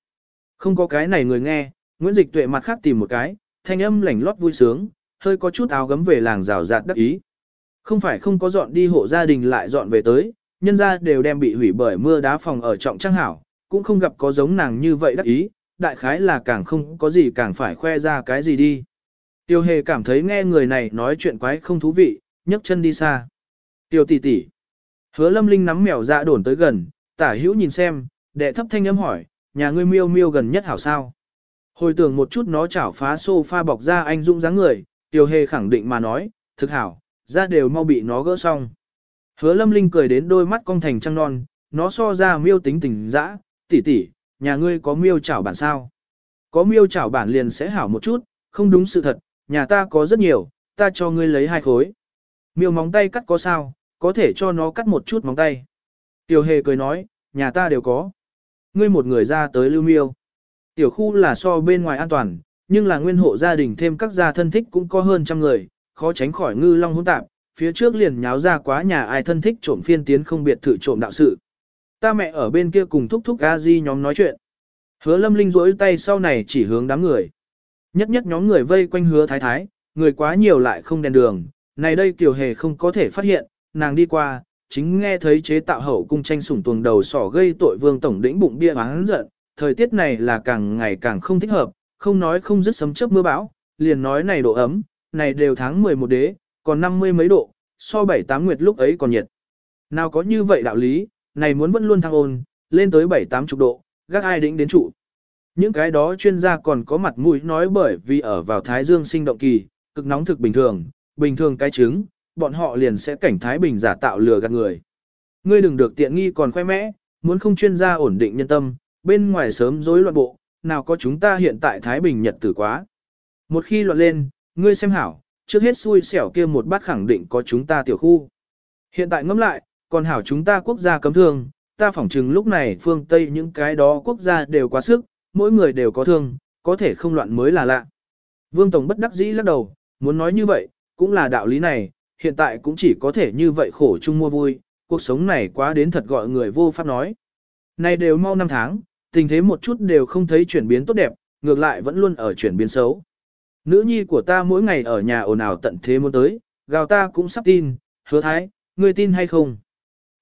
Không có cái này người nghe, Nguyễn Dịch Tuệ mặt khác tìm một cái, thanh âm lảnh lót vui sướng, hơi có chút áo gấm về làng rào rạt đắc ý. Không phải không có dọn đi hộ gia đình lại dọn về tới, nhân gia đều đem bị hủy bởi mưa đá phòng ở trọng trang hảo, cũng không gặp có giống nàng như vậy đắc ý, đại khái là càng không có gì càng phải khoe ra cái gì đi. Tiêu hề cảm thấy nghe người này nói chuyện quái không thú vị, nhấc chân đi xa. Tiêu tỷ tỷ. Hứa lâm linh nắm mèo dạ đồn tới gần, tả hữu nhìn xem, đệ thấp thanh âm hỏi, nhà ngươi miêu miêu gần nhất hảo sao. Hồi tưởng một chút nó chảo phá sofa bọc ra anh dũng dáng người, Tiêu hề khẳng định mà nói, thực hảo, ra đều mau bị nó gỡ xong. Hứa lâm linh cười đến đôi mắt cong thành trăng non, nó so ra miêu tính tình dã, tỷ tỷ, nhà ngươi có miêu chảo bản sao? Có miêu chảo bản liền sẽ hảo một chút, không đúng sự thật, nhà ta có rất nhiều, ta cho ngươi lấy hai khối. Miêu móng tay cắt có sao, có thể cho nó cắt một chút móng tay. Tiểu hề cười nói, nhà ta đều có. Ngươi một người ra tới lưu miêu. Tiểu khu là so bên ngoài an toàn, nhưng là nguyên hộ gia đình thêm các gia thân thích cũng có hơn trăm người, khó tránh khỏi ngư long hỗn tạp, phía trước liền nháo ra quá nhà ai thân thích trộm phiên tiến không biệt thự trộm đạo sự. Ta mẹ ở bên kia cùng thúc thúc a di nhóm nói chuyện. Hứa lâm linh rỗi tay sau này chỉ hướng đám người. Nhất nhất nhóm người vây quanh hứa thái thái, người quá nhiều lại không đèn đường. Này đây tiểu hề không có thể phát hiện, nàng đi qua, chính nghe thấy chế tạo hậu cung tranh sủng tuồng đầu sỏ gây tội vương tổng đĩnh bụng bia hắn giận. Thời tiết này là càng ngày càng không thích hợp, không nói không dứt sấm chớp mưa bão, liền nói này độ ấm, này đều tháng 11 đế, còn năm mươi mấy độ, so bảy tám nguyệt lúc ấy còn nhiệt. Nào có như vậy đạo lý, này muốn vẫn luôn thăng ôn, lên tới bảy tám chục độ, gác ai đỉnh đến trụ. Những cái đó chuyên gia còn có mặt mũi nói bởi vì ở vào Thái Dương sinh động kỳ, cực nóng thực bình thường, bình thường cái trứng, bọn họ liền sẽ cảnh Thái Bình giả tạo lừa gạt người. Ngươi đừng được tiện nghi còn khoe mẽ, muốn không chuyên gia ổn định nhân tâm, bên ngoài sớm rối loạn bộ, nào có chúng ta hiện tại Thái Bình nhật tử quá. Một khi loạn lên, ngươi xem hảo, trước hết xui xẻo kia một bát khẳng định có chúng ta tiểu khu. Hiện tại ngẫm lại, còn hảo chúng ta quốc gia cấm thương, ta phỏng chừng lúc này phương Tây những cái đó quốc gia đều quá sức, mỗi người đều có thương, có thể không loạn mới là lạ. Vương Tổng bất đắc dĩ lắc đầu, muốn nói như vậy, cũng là đạo lý này, hiện tại cũng chỉ có thể như vậy khổ chung mua vui, cuộc sống này quá đến thật gọi người vô pháp nói. Này đều mau năm tháng, tình thế một chút đều không thấy chuyển biến tốt đẹp, ngược lại vẫn luôn ở chuyển biến xấu. Nữ nhi của ta mỗi ngày ở nhà ồn ào tận thế muốn tới, gào ta cũng sắp tin, hứa thái, ngươi tin hay không?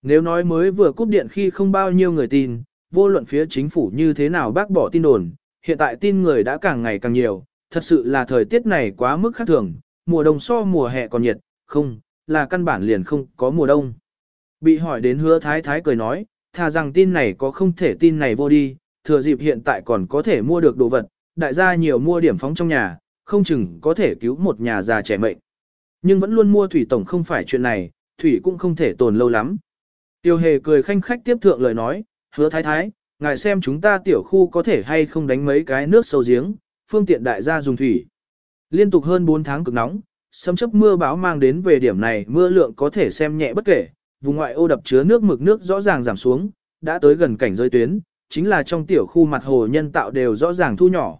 Nếu nói mới vừa cúp điện khi không bao nhiêu người tin, vô luận phía chính phủ như thế nào bác bỏ tin đồn, hiện tại tin người đã càng ngày càng nhiều, thật sự là thời tiết này quá mức khác thường, mùa đông so mùa hè còn nhiệt, không, là căn bản liền không có mùa đông. Bị hỏi đến hứa thái thái cười nói, thà rằng tin này có không thể tin này vô đi, thừa dịp hiện tại còn có thể mua được đồ vật, đại gia nhiều mua điểm phóng trong nhà, không chừng có thể cứu một nhà già trẻ mệnh. Nhưng vẫn luôn mua thủy tổng không phải chuyện này, thủy cũng không thể tồn lâu lắm. Tiêu hề cười khanh khách tiếp thượng lời nói, hứa thái thái, ngài xem chúng ta tiểu khu có thể hay không đánh mấy cái nước sâu giếng, phương tiện đại gia dùng thủy. Liên tục hơn 4 tháng cực nóng, sấm chấp mưa báo mang đến về điểm này mưa lượng có thể xem nhẹ bất kể, vùng ngoại ô đập chứa nước mực nước rõ ràng giảm xuống, đã tới gần cảnh rơi tuyến, chính là trong tiểu khu mặt hồ nhân tạo đều rõ ràng thu nhỏ.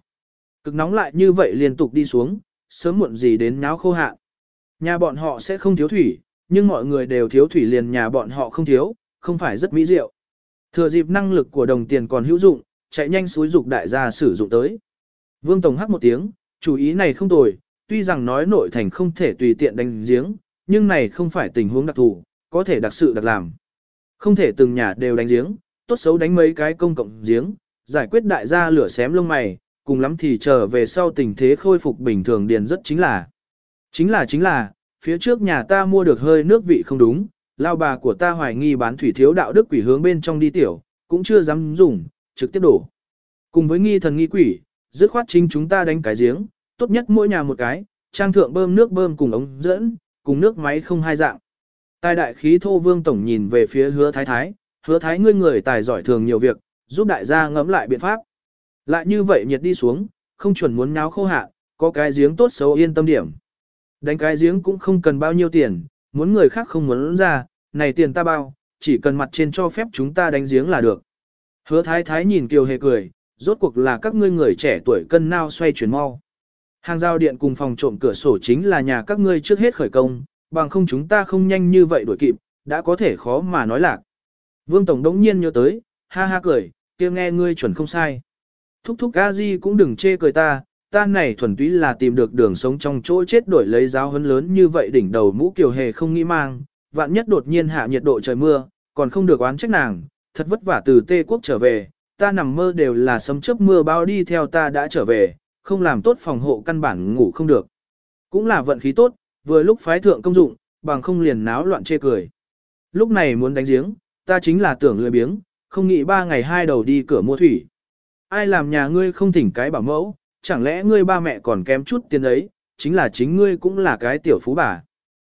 Cực nóng lại như vậy liên tục đi xuống, sớm muộn gì đến nháo khô hạn. Nhà bọn họ sẽ không thiếu thủy, nhưng mọi người đều thiếu thủy liền nhà bọn họ không thiếu, không phải rất mỹ diệu. Thừa dịp năng lực của đồng tiền còn hữu dụng, chạy nhanh suối dục đại gia sử dụng tới. Vương Tổng hắc một tiếng, chủ ý này không tồi, tuy rằng nói nội thành không thể tùy tiện đánh giếng, nhưng này không phải tình huống đặc thù, có thể đặc sự đặc làm. Không thể từng nhà đều đánh giếng, tốt xấu đánh mấy cái công cộng giếng, giải quyết đại gia lửa xém lông mày, cùng lắm thì trở về sau tình thế khôi phục bình thường điền rất chính là. Chính là chính là, phía trước nhà ta mua được hơi nước vị không đúng, lao bà của ta hoài nghi bán thủy thiếu đạo đức quỷ hướng bên trong đi tiểu, cũng chưa dám dùng, trực tiếp đổ. Cùng với nghi thần nghi quỷ, dứt khoát chính chúng ta đánh cái giếng, tốt nhất mỗi nhà một cái, trang thượng bơm nước bơm cùng ống dẫn, cùng nước máy không hai dạng. Tài đại khí thô vương tổng nhìn về phía hứa thái thái, hứa thái ngươi người tài giỏi thường nhiều việc, giúp đại gia ngẫm lại biện pháp. Lại như vậy nhiệt đi xuống, không chuẩn muốn náo khô hạ, có cái giếng tốt xấu yên tâm điểm. Đánh cái giếng cũng không cần bao nhiêu tiền, muốn người khác không muốn ra, này tiền ta bao, chỉ cần mặt trên cho phép chúng ta đánh giếng là được. Hứa thái thái nhìn Kiều Hề cười, rốt cuộc là các ngươi người trẻ tuổi cân nao xoay chuyển mau. Hàng giao điện cùng phòng trộm cửa sổ chính là nhà các ngươi trước hết khởi công, bằng không chúng ta không nhanh như vậy đuổi kịp, đã có thể khó mà nói lạc. Vương Tổng đống nhiên nhớ tới, ha ha cười, kia nghe ngươi chuẩn không sai. Thúc thúc a di cũng đừng chê cười ta, ta này thuần túy là tìm được đường sống trong chỗ chết đổi lấy giáo huấn lớn như vậy đỉnh đầu mũ kiều hề không nghĩ mang, vạn nhất đột nhiên hạ nhiệt độ trời mưa, còn không được oán trách nàng, thật vất vả từ Tê quốc trở về, ta nằm mơ đều là sấm chớp mưa bao đi theo ta đã trở về, không làm tốt phòng hộ căn bản ngủ không được. Cũng là vận khí tốt, vừa lúc phái thượng công dụng, bằng không liền náo loạn chê cười. Lúc này muốn đánh giếng, ta chính là tưởng lười biếng, không nghĩ ba ngày hai đầu đi cửa mua thủy. Ai làm nhà ngươi không thỉnh cái bảo mẫu, chẳng lẽ ngươi ba mẹ còn kém chút tiền ấy, chính là chính ngươi cũng là cái tiểu phú bà.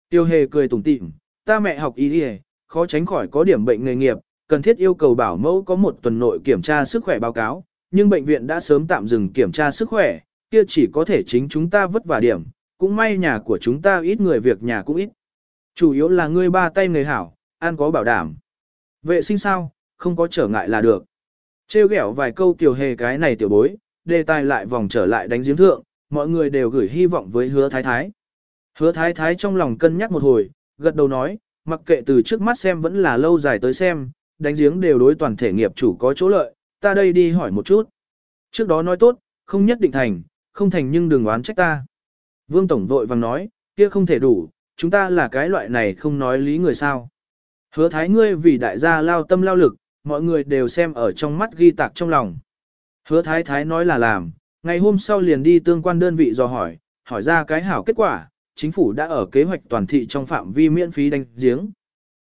Tiêu hề cười tủm tỉm, ta mẹ học y đi khó tránh khỏi có điểm bệnh nghề nghiệp, cần thiết yêu cầu bảo mẫu có một tuần nội kiểm tra sức khỏe báo cáo, nhưng bệnh viện đã sớm tạm dừng kiểm tra sức khỏe, kia chỉ có thể chính chúng ta vất vả điểm, cũng may nhà của chúng ta ít người việc nhà cũng ít. Chủ yếu là ngươi ba tay người hảo, ăn có bảo đảm. Vệ sinh sao, không có trở ngại là được. Trêu ghẹo vài câu tiểu hề cái này tiểu bối, đề tài lại vòng trở lại đánh giếng thượng, mọi người đều gửi hy vọng với hứa thái thái. Hứa thái thái trong lòng cân nhắc một hồi, gật đầu nói, mặc kệ từ trước mắt xem vẫn là lâu dài tới xem, đánh giếng đều đối toàn thể nghiệp chủ có chỗ lợi, ta đây đi hỏi một chút. Trước đó nói tốt, không nhất định thành, không thành nhưng đừng oán trách ta. Vương Tổng vội vàng nói, kia không thể đủ, chúng ta là cái loại này không nói lý người sao. Hứa thái ngươi vì đại gia lao tâm lao lực, mọi người đều xem ở trong mắt ghi tạc trong lòng. Hứa thái thái nói là làm, ngày hôm sau liền đi tương quan đơn vị dò hỏi, hỏi ra cái hảo kết quả, chính phủ đã ở kế hoạch toàn thị trong phạm vi miễn phí đánh giếng.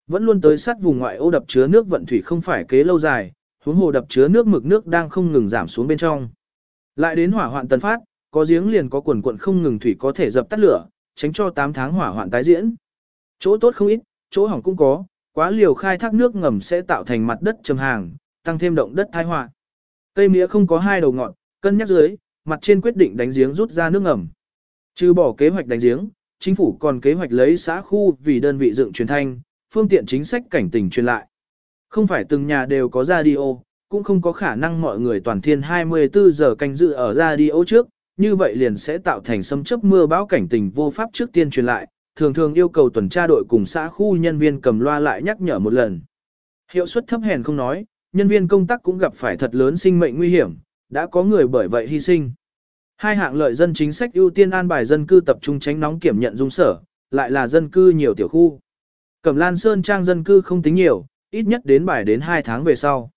Vẫn luôn tới sát vùng ngoại ô đập chứa nước vận thủy không phải kế lâu dài, huống hồ đập chứa nước mực nước đang không ngừng giảm xuống bên trong. Lại đến hỏa hoạn tần phát, có giếng liền có quần quận không ngừng thủy có thể dập tắt lửa, tránh cho 8 tháng hỏa hoạn tái diễn. Chỗ tốt không ít, chỗ hỏng cũng có, quá liều khai thác nước ngầm sẽ tạo thành mặt đất trầm hàng, tăng thêm động đất thái họa. Cây mía không có hai đầu ngọn, cân nhắc dưới, mặt trên quyết định đánh giếng rút ra nước ngầm. Trừ bỏ kế hoạch đánh giếng, chính phủ còn kế hoạch lấy xã khu vì đơn vị dựng truyền thanh, phương tiện chính sách cảnh tình truyền lại. Không phải từng nhà đều có radio, cũng không có khả năng mọi người toàn thiên 24 giờ canh dự ở radio trước, như vậy liền sẽ tạo thành xâm chấp mưa bão cảnh tình vô pháp trước tiên truyền lại, thường thường yêu cầu tuần tra đội cùng xã khu nhân viên cầm loa lại nhắc nhở một lần. Hiệu suất thấp hèn không nói, nhân viên công tác cũng gặp phải thật lớn sinh mệnh nguy hiểm, đã có người bởi vậy hy sinh. Hai hạng lợi dân chính sách ưu tiên an bài dân cư tập trung tránh nóng kiểm nhận dung sở, lại là dân cư nhiều tiểu khu. Cẩm Lan Sơn trang dân cư không tính nhiều, ít nhất đến bài đến 2 tháng về sau.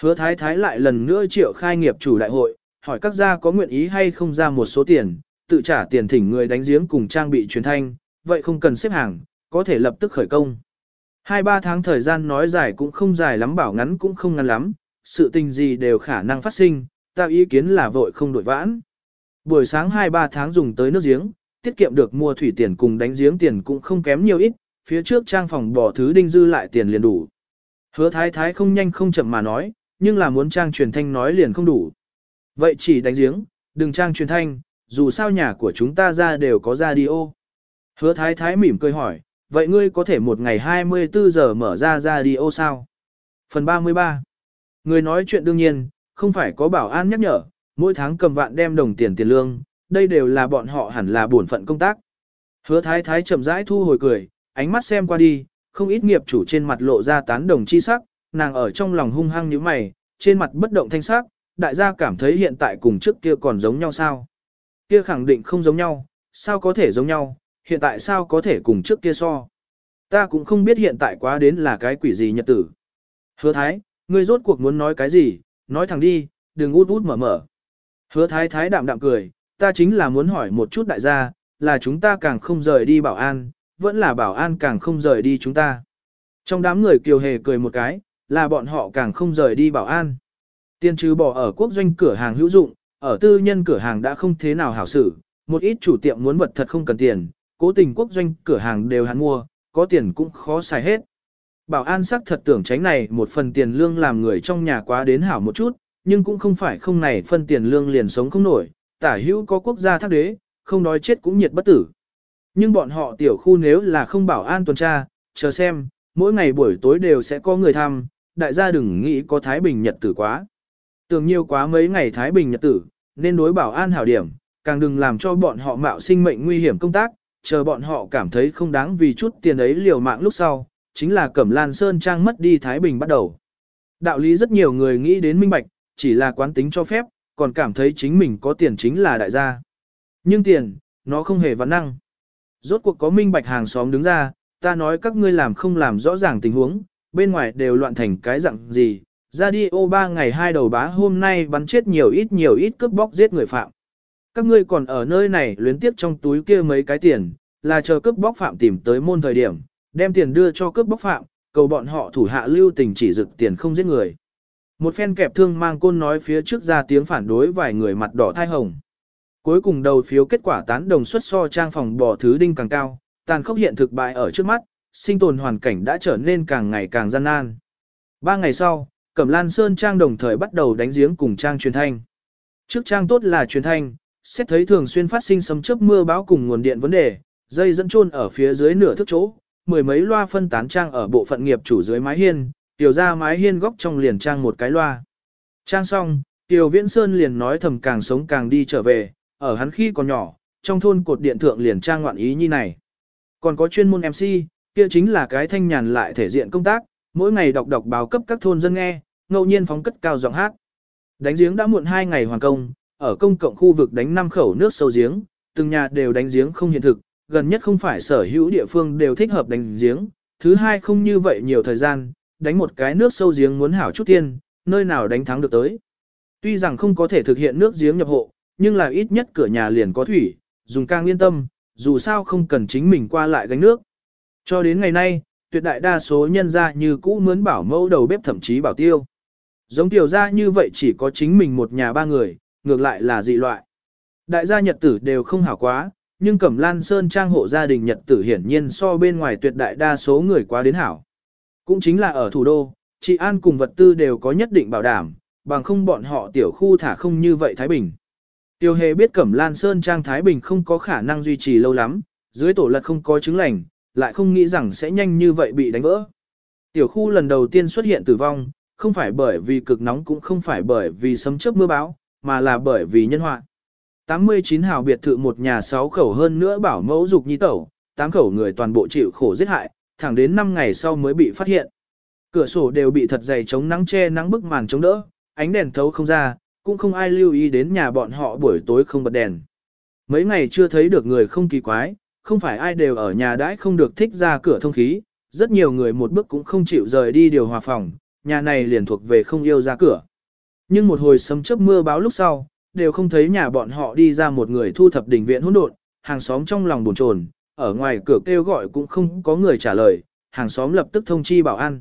Hứa Thái Thái lại lần nữa triệu khai nghiệp chủ đại hội, hỏi các gia có nguyện ý hay không ra một số tiền, tự trả tiền thỉnh người đánh giếng cùng trang bị truyền thanh, vậy không cần xếp hàng, có thể lập tức khởi công. Hai ba tháng thời gian nói dài cũng không dài lắm bảo ngắn cũng không ngắn lắm, sự tình gì đều khả năng phát sinh, ta ý kiến là vội không đổi vãn. Buổi sáng 2-3 tháng dùng tới nước giếng, tiết kiệm được mua thủy tiền cùng đánh giếng tiền cũng không kém nhiều ít, phía trước trang phòng bỏ thứ đinh dư lại tiền liền đủ. Hứa thái thái không nhanh không chậm mà nói, nhưng là muốn trang truyền thanh nói liền không đủ. Vậy chỉ đánh giếng, đừng trang truyền thanh, dù sao nhà của chúng ta ra đều có radio. Hứa thái thái mỉm cười hỏi, vậy ngươi có thể một ngày 24 giờ mở ra radio sao? Phần 33 Người nói chuyện đương nhiên, không phải có bảo an nhắc nhở, mỗi tháng cầm vạn đem đồng tiền tiền lương, đây đều là bọn họ hẳn là bổn phận công tác. Hứa thái thái chậm rãi thu hồi cười, ánh mắt xem qua đi, không ít nghiệp chủ trên mặt lộ ra tán đồng chi sắc, nàng ở trong lòng hung hăng như mày, trên mặt bất động thanh sắc, đại gia cảm thấy hiện tại cùng trước kia còn giống nhau sao? Kia khẳng định không giống nhau, sao có thể giống nhau, hiện tại sao có thể cùng trước kia so? Ta cũng không biết hiện tại quá đến là cái quỷ gì nhật tử. Hứa thái, ngươi rốt cuộc muốn nói cái gì, nói thẳng đi, đừng út út mở mở. Hứa thái thái đạm đạm cười, ta chính là muốn hỏi một chút đại gia, là chúng ta càng không rời đi bảo an, vẫn là bảo an càng không rời đi chúng ta. Trong đám người kiều hề cười một cái, là bọn họ càng không rời đi bảo an. tiên trừ bỏ ở quốc doanh cửa hàng hữu dụng, ở tư nhân cửa hàng đã không thế nào hảo xử, một ít chủ tiệm muốn vật thật không cần tiền, cố tình quốc doanh cửa hàng đều hắn mua, có tiền cũng khó xài hết. Bảo an sắc thật tưởng tránh này một phần tiền lương làm người trong nhà quá đến hảo một chút, nhưng cũng không phải không này phân tiền lương liền sống không nổi, tả hữu có quốc gia thác đế, không đói chết cũng nhiệt bất tử. Nhưng bọn họ tiểu khu nếu là không bảo an tuần tra, chờ xem, mỗi ngày buổi tối đều sẽ có người thăm, đại gia đừng nghĩ có Thái Bình Nhật tử quá. Tưởng nhiều quá mấy ngày Thái Bình Nhật tử, nên đối bảo an hảo điểm, càng đừng làm cho bọn họ mạo sinh mệnh nguy hiểm công tác, chờ bọn họ cảm thấy không đáng vì chút tiền ấy liều mạng lúc sau, chính là Cẩm Lan Sơn Trang mất đi Thái Bình bắt đầu. Đạo lý rất nhiều người nghĩ đến minh bạch, chỉ là quán tính cho phép, còn cảm thấy chính mình có tiền chính là đại gia. Nhưng tiền, nó không hề văn năng. Rốt cuộc có minh bạch hàng xóm đứng ra, ta nói các ngươi làm không làm rõ ràng tình huống, bên ngoài đều loạn thành cái dạng gì. Ra đi ô ba ngày hai đầu bá hôm nay bắn chết nhiều ít nhiều ít cướp bóc giết người phạm. Các ngươi còn ở nơi này luyến tiếp trong túi kia mấy cái tiền, là chờ cướp bóc phạm tìm tới môn thời điểm, đem tiền đưa cho cướp bóc phạm, cầu bọn họ thủ hạ lưu tình chỉ dực tiền không giết người. Một phen kẹp thương mang côn nói phía trước ra tiếng phản đối vài người mặt đỏ thai hồng. Cuối cùng đầu phiếu kết quả tán đồng suất so trang phòng bỏ thứ đinh càng cao, tàn khốc hiện thực bại ở trước mắt, sinh tồn hoàn cảnh đã trở nên càng ngày càng gian nan. Ba ngày sau, Cẩm Lan Sơn Trang đồng thời bắt đầu đánh giếng cùng Trang truyền thanh. Trước Trang tốt là truyền thanh, xét thấy thường xuyên phát sinh sấm chớp mưa bão cùng nguồn điện vấn đề, dây dẫn chôn ở phía dưới nửa thước chỗ, mười mấy loa phân tán trang ở bộ phận nghiệp chủ dưới mái hiên, tiểu ra mái hiên góc trong liền trang một cái loa. Trang xong, Tiểu Viễn Sơn liền nói thầm càng sống càng đi trở về, ở hắn khi còn nhỏ, trong thôn cột điện thượng liền trang ngoạn ý như này. Còn có chuyên môn MC, kia chính là cái thanh nhàn lại thể diện công tác, mỗi ngày đọc đọc báo cấp các thôn dân nghe, ngẫu nhiên phóng cất cao giọng hát. Đánh giếng đã muộn hai ngày hoàn công, ở công cộng khu vực đánh năm khẩu nước sâu giếng, từng nhà đều đánh giếng không hiện thực, gần nhất không phải sở hữu địa phương đều thích hợp đánh giếng, thứ hai không như vậy nhiều thời gian, đánh một cái nước sâu giếng muốn hảo chút tiên, nơi nào đánh thắng được tới. Tuy rằng không có thể thực hiện nước giếng nhập hộ, nhưng là ít nhất cửa nhà liền có thủy, dùng càng yên tâm, dù sao không cần chính mình qua lại gánh nước. Cho đến ngày nay, tuyệt đại đa số nhân gia như cũ mướn bảo mẫu đầu bếp thậm chí bảo tiêu. Giống tiểu gia như vậy chỉ có chính mình một nhà ba người, ngược lại là dị loại. Đại gia nhật tử đều không hảo quá, nhưng Cẩm Lan Sơn trang hộ gia đình nhật tử hiển nhiên so bên ngoài tuyệt đại đa số người quá đến hảo. Cũng chính là ở thủ đô, trị an cùng vật tư đều có nhất định bảo đảm, bằng không bọn họ tiểu khu thả không như vậy Thái Bình. Tiêu hề biết Cẩm Lan Sơn trang Thái Bình không có khả năng duy trì lâu lắm, dưới tổ lật không có chứng lành, lại không nghĩ rằng sẽ nhanh như vậy bị đánh vỡ. Tiểu khu lần đầu tiên xuất hiện tử vong, không phải bởi vì cực nóng cũng không phải bởi vì sấm chớp mưa bão, mà là bởi vì nhân họa. 89 hào biệt thự một nhà 6 khẩu hơn nữa bảo mẫu dục nhi tẩu, 8 khẩu người toàn bộ chịu khổ giết hại, thẳng đến 5 ngày sau mới bị phát hiện. Cửa sổ đều bị thật dày chống nắng che nắng bức màn chống đỡ, ánh đèn thấu không ra, cũng không ai lưu ý đến nhà bọn họ buổi tối không bật đèn. Mấy ngày chưa thấy được người không kỳ quái, không phải ai đều ở nhà đãi không được thích ra cửa thông khí, rất nhiều người một bước cũng không chịu rời đi điều hòa phòng, nhà này liền thuộc về không yêu ra cửa. Nhưng một hồi sấm chớp mưa báo lúc sau, đều không thấy nhà bọn họ đi ra một người thu thập đỉnh viện hỗn độn, hàng xóm trong lòng buồn chồn, ở ngoài cửa kêu gọi cũng không có người trả lời, hàng xóm lập tức thông chi bảo an.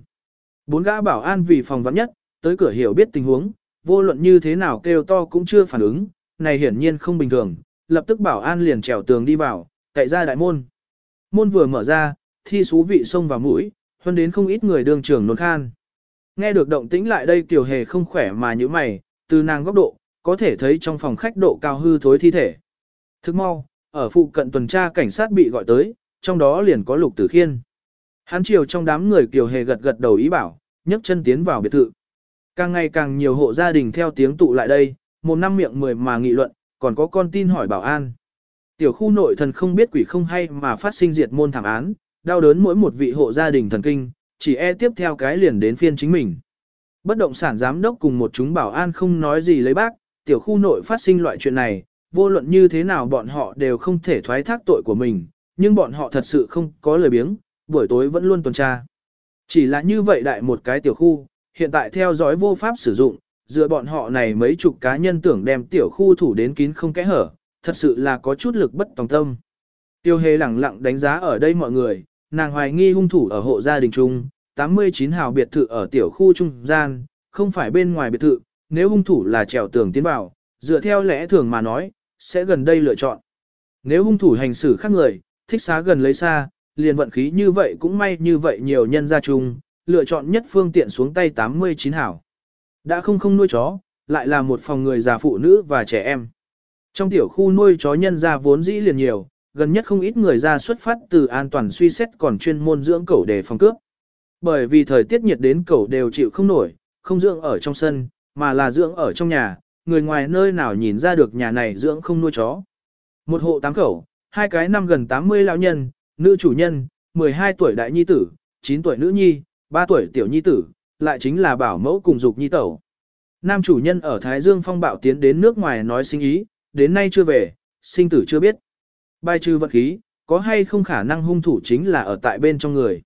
Bốn gã bảo an vì phòng vắng nhất, tới cửa hiểu biết tình huống, vô luận như thế nào kêu to cũng chưa phản ứng, này hiển nhiên không bình thường, lập tức bảo an liền trèo tường đi vào, cậy ra đại môn. Môn vừa mở ra, thi xú vị xông vào mũi, hơn đến không ít người đường trưởng nôn khan. Nghe được động tĩnh lại đây Kiều Hề không khỏe mà như mày, từ nàng góc độ, có thể thấy trong phòng khách độ cao hư thối thi thể. Thức mau, ở phụ cận tuần tra cảnh sát bị gọi tới, trong đó liền có lục tử khiên. Hắn chiều trong đám người Kiều Hề gật gật đầu ý bảo, nhấc chân tiến vào biệt thự. Càng ngày càng nhiều hộ gia đình theo tiếng tụ lại đây, một năm miệng mười mà nghị luận, còn có con tin hỏi bảo an. Tiểu khu nội thần không biết quỷ không hay mà phát sinh diệt môn thảm án, đau đớn mỗi một vị hộ gia đình thần kinh, chỉ e tiếp theo cái liền đến phiên chính mình. Bất động sản giám đốc cùng một chúng bảo an không nói gì lấy bác, tiểu khu nội phát sinh loại chuyện này, vô luận như thế nào bọn họ đều không thể thoái thác tội của mình, nhưng bọn họ thật sự không có lời biếng, buổi tối vẫn luôn tuần tra. Chỉ là như vậy đại một cái tiểu khu, hiện tại theo dõi vô pháp sử dụng, dựa bọn họ này mấy chục cá nhân tưởng đem tiểu khu thủ đến kín không kẽ hở, thật sự là có chút lực bất tòng tâm. Tiêu hề lẳng lặng đánh giá ở đây mọi người, nàng hoài nghi hung thủ ở hộ gia đình chung, 89 hào biệt thự ở tiểu khu trung gian, không phải bên ngoài biệt thự, nếu hung thủ là trèo tường tiến vào, dựa theo lẽ thường mà nói, sẽ gần đây lựa chọn. Nếu hung thủ hành xử khác người, thích xá gần lấy xa, liền vận khí như vậy cũng may như vậy nhiều nhân gia chung, lựa chọn nhất phương tiện xuống tay 89 hảo. Đã không không nuôi chó, lại là một phòng người già phụ nữ và trẻ em. Trong tiểu khu nuôi chó nhân gia vốn dĩ liền nhiều, gần nhất không ít người ra xuất phát từ an toàn suy xét còn chuyên môn dưỡng cẩu để phòng cướp. Bởi vì thời tiết nhiệt đến cẩu đều chịu không nổi, không dưỡng ở trong sân, mà là dưỡng ở trong nhà, người ngoài nơi nào nhìn ra được nhà này dưỡng không nuôi chó. Một hộ tám khẩu, hai cái năm gần 80 lão nhân, nữ chủ nhân, 12 tuổi đại nhi tử, 9 tuổi nữ nhi, 3 tuổi tiểu nhi tử, lại chính là bảo mẫu cùng dục nhi tẩu. Nam chủ nhân ở Thái Dương phong bạo tiến đến nước ngoài nói sinh ý, đến nay chưa về, sinh tử chưa biết. Bài trừ vật khí, có hay không khả năng hung thủ chính là ở tại bên trong người.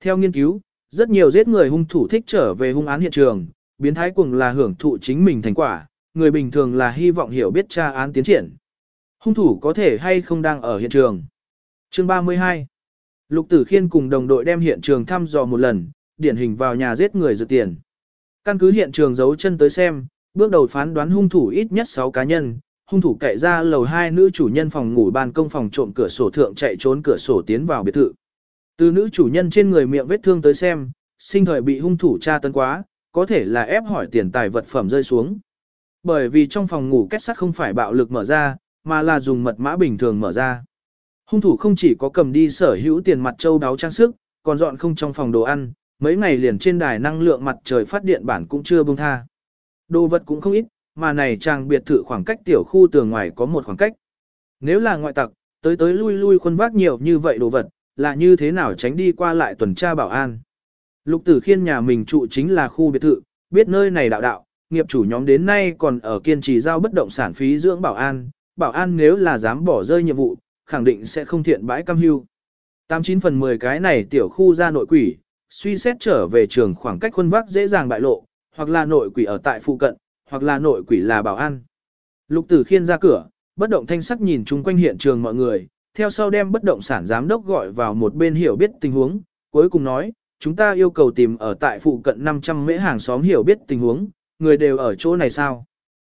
Theo nghiên cứu, rất nhiều giết người hung thủ thích trở về hung án hiện trường, biến thái cuồng là hưởng thụ chính mình thành quả, người bình thường là hy vọng hiểu biết tra án tiến triển. Hung thủ có thể hay không đang ở hiện trường. Chương 32 Lục Tử Khiên cùng đồng đội đem hiện trường thăm dò một lần, điển hình vào nhà giết người dự tiền. Căn cứ hiện trường giấu chân tới xem, bước đầu phán đoán hung thủ ít nhất 6 cá nhân, hung thủ cậy ra lầu 2 nữ chủ nhân phòng ngủ ban công phòng trộm cửa sổ thượng chạy trốn cửa sổ tiến vào biệt thự. Từ nữ chủ nhân trên người miệng vết thương tới xem, sinh thời bị hung thủ tra tấn quá, có thể là ép hỏi tiền tài vật phẩm rơi xuống. Bởi vì trong phòng ngủ kết sắt không phải bạo lực mở ra, mà là dùng mật mã bình thường mở ra. Hung thủ không chỉ có cầm đi sở hữu tiền mặt châu đáo trang sức, còn dọn không trong phòng đồ ăn, mấy ngày liền trên đài năng lượng mặt trời phát điện bản cũng chưa buông tha. Đồ vật cũng không ít, mà này trang biệt thự khoảng cách tiểu khu tường ngoài có một khoảng cách. Nếu là ngoại tặc, tới tới lui lui khuôn vác nhiều như vậy đồ vật, là như thế nào tránh đi qua lại tuần tra bảo an. Lục tử khiên nhà mình trụ chính là khu biệt thự, biết nơi này đạo đạo, nghiệp chủ nhóm đến nay còn ở kiên trì giao bất động sản phí dưỡng bảo an, bảo an nếu là dám bỏ rơi nhiệm vụ, khẳng định sẽ không thiện bãi cam hưu. 89 phần 10 cái này tiểu khu ra nội quỷ, suy xét trở về trường khoảng cách khuôn vác dễ dàng bại lộ, hoặc là nội quỷ ở tại phụ cận, hoặc là nội quỷ là bảo an. Lục tử khiên ra cửa, bất động thanh sắc nhìn chung quanh hiện trường mọi người, theo sau đem bất động sản giám đốc gọi vào một bên hiểu biết tình huống, cuối cùng nói, chúng ta yêu cầu tìm ở tại phụ cận 500 mễ hàng xóm hiểu biết tình huống, người đều ở chỗ này sao?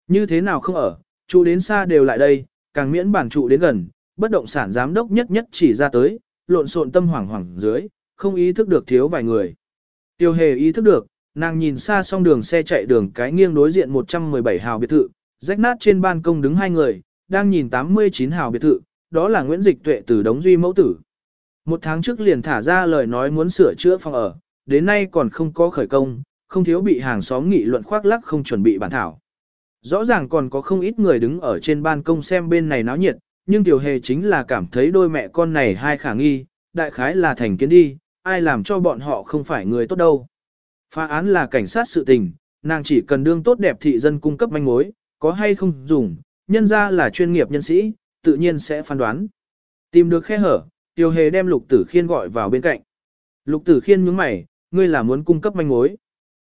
Như thế nào không ở, trụ đến xa đều lại đây, càng miễn bản trụ đến gần, bất động sản giám đốc nhất nhất chỉ ra tới, lộn xộn tâm hoảng hoảng dưới, không ý thức được thiếu vài người. Tiêu hề ý thức được, nàng nhìn xa song đường xe chạy đường cái nghiêng đối diện 117 hào biệt thự, rách nát trên ban công đứng hai người, đang nhìn 89 hào biệt thự, đó là Nguyễn Dịch Tuệ từ Đống Duy mẫu tử. Một tháng trước liền thả ra lời nói muốn sửa chữa phòng ở, đến nay còn không có khởi công, không thiếu bị hàng xóm nghị luận khoác lắc không chuẩn bị bản thảo. Rõ ràng còn có không ít người đứng ở trên ban công xem bên này náo nhiệt, nhưng tiểu hề chính là cảm thấy đôi mẹ con này hai khả nghi, đại khái là thành kiến đi, ai làm cho bọn họ không phải người tốt đâu. Phá án là cảnh sát sự tình, nàng chỉ cần đương tốt đẹp thị dân cung cấp manh mối, có hay không dùng, nhân ra là chuyên nghiệp nhân sĩ, tự nhiên sẽ phán đoán. Tìm được khe hở, Tiêu Hề đem Lục Tử Khiên gọi vào bên cạnh. Lục Tử Khiên nhướng mày, ngươi là muốn cung cấp manh mối.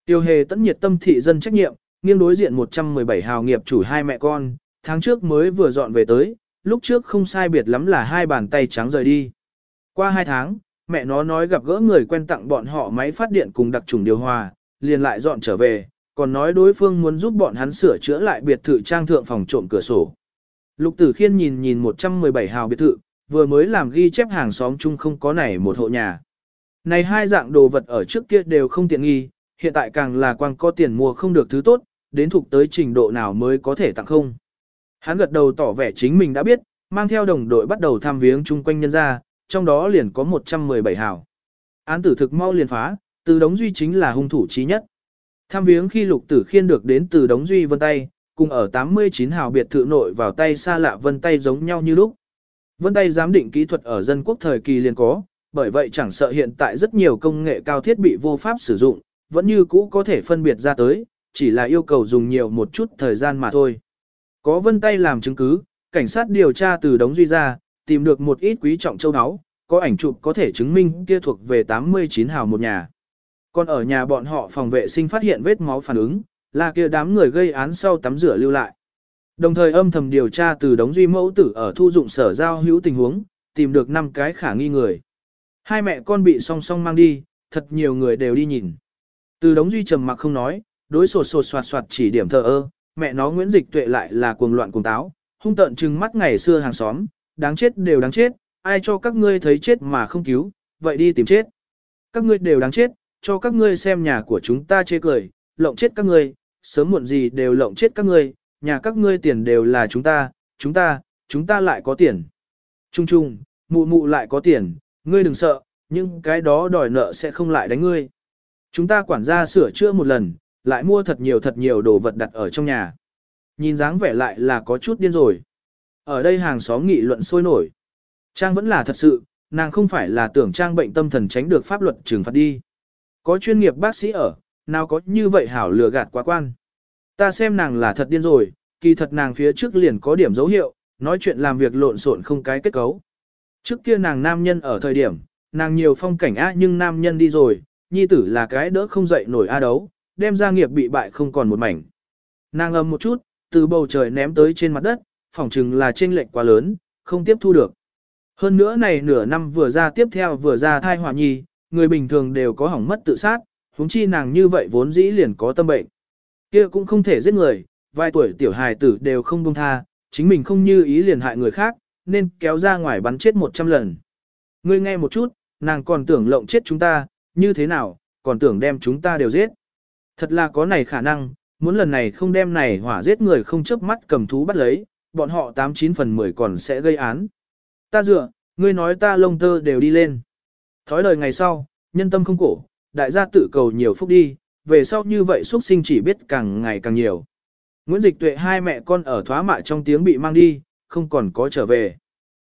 Tiêu Hề tận nhiệt tâm thị dân trách nhiệm, nghiêng đối diện 117 hào nghiệp chủ hai mẹ con, tháng trước mới vừa dọn về tới, lúc trước không sai biệt lắm là hai bàn tay trắng rời đi. Qua hai tháng, mẹ nó nói gặp gỡ người quen tặng bọn họ máy phát điện cùng đặc trùng điều hòa, liền lại dọn trở về, còn nói đối phương muốn giúp bọn hắn sửa chữa lại biệt thự trang thượng phòng trộm cửa sổ. Lục Tử Khiên nhìn nhìn 117 hào biệt thự, vừa mới làm ghi chép hàng xóm chung không có này một hộ nhà. Này hai dạng đồ vật ở trước kia đều không tiện nghi, hiện tại càng là quang có tiền mua không được thứ tốt, đến thuộc tới trình độ nào mới có thể tặng không. Hắn gật đầu tỏ vẻ chính mình đã biết, mang theo đồng đội bắt đầu tham viếng chung quanh nhân gia, trong đó liền có 117 hào. Án tử thực mau liền phá, từ đống duy chính là hung thủ chí nhất. Tham viếng khi lục tử khiên được đến từ đống duy vân tay, cùng ở 89 hào biệt thự nội vào tay xa lạ vân tay giống nhau như lúc. Vân tay giám định kỹ thuật ở dân quốc thời kỳ liền có, bởi vậy chẳng sợ hiện tại rất nhiều công nghệ cao thiết bị vô pháp sử dụng, vẫn như cũ có thể phân biệt ra tới, chỉ là yêu cầu dùng nhiều một chút thời gian mà thôi. Có vân tay làm chứng cứ, cảnh sát điều tra từ đống duy ra, tìm được một ít quý trọng châu áo, có ảnh chụp có thể chứng minh kia thuộc về 89 hào một nhà. Còn ở nhà bọn họ phòng vệ sinh phát hiện vết máu phản ứng, là kia đám người gây án sau tắm rửa lưu lại. Đồng thời âm thầm điều tra từ đống duy mẫu tử ở thu dụng sở giao hữu tình huống, tìm được 5 cái khả nghi người. Hai mẹ con bị song song mang đi, thật nhiều người đều đi nhìn. Từ đống duy trầm mặc không nói, đối sột sột soạt soạt chỉ điểm thờ ơ, mẹ nó Nguyễn Dịch Tuệ lại là cuồng loạn cuồng táo, hung tận trừng mắt ngày xưa hàng xóm, đáng chết đều đáng chết, ai cho các ngươi thấy chết mà không cứu, vậy đi tìm chết. Các ngươi đều đáng chết, cho các ngươi xem nhà của chúng ta chê cười, lộng chết các ngươi, sớm muộn gì đều lộng chết các ngươi, nhà các ngươi tiền đều là chúng ta, chúng ta, chúng ta lại có tiền. Trung trung, mụ mụ lại có tiền, ngươi đừng sợ, nhưng cái đó đòi nợ sẽ không lại đánh ngươi. Chúng ta quản gia sửa chữa một lần, lại mua thật nhiều thật nhiều đồ vật đặt ở trong nhà. Nhìn dáng vẻ lại là có chút điên rồi. Ở đây hàng xóm nghị luận sôi nổi. Trang vẫn là thật sự, nàng không phải là tưởng Trang bệnh tâm thần tránh được pháp luật trừng phạt đi. Có chuyên nghiệp bác sĩ ở, nào có như vậy hảo lừa gạt quá quan. Ta xem nàng là thật điên rồi, kỳ thật nàng phía trước liền có điểm dấu hiệu, nói chuyện làm việc lộn xộn không cái kết cấu. Trước kia nàng nam nhân ở thời điểm, nàng nhiều phong cảnh á nhưng nam nhân đi rồi, nhi tử là cái đỡ không dậy nổi a đấu, đem ra nghiệp bị bại không còn một mảnh. Nàng âm một chút, từ bầu trời ném tới trên mặt đất, phỏng chừng là chênh lệch quá lớn, không tiếp thu được. Hơn nữa này nửa năm vừa ra tiếp theo vừa ra thai hòa nhi, người bình thường đều có hỏng mất tự sát, huống chi nàng như vậy vốn dĩ liền có tâm bệnh. Kia cũng không thể giết người, vài tuổi tiểu hài tử đều không buông tha, chính mình không như ý liền hại người khác, nên kéo ra ngoài bắn chết 100 lần. Ngươi nghe một chút, nàng còn tưởng lộng chết chúng ta, như thế nào, còn tưởng đem chúng ta đều giết. Thật là có này khả năng, muốn lần này không đem này hỏa giết người không chớp mắt cầm thú bắt lấy, bọn họ 89 phần 10 còn sẽ gây án. Ta dựa, ngươi nói ta lông tơ đều đi lên. Thói lời ngày sau, nhân tâm không cổ, đại gia tự cầu nhiều phúc đi, về sau như vậy xuất sinh chỉ biết càng ngày càng nhiều. Nguyễn Dịch Tuệ hai mẹ con ở thoá mạ trong tiếng bị mang đi, không còn có trở về.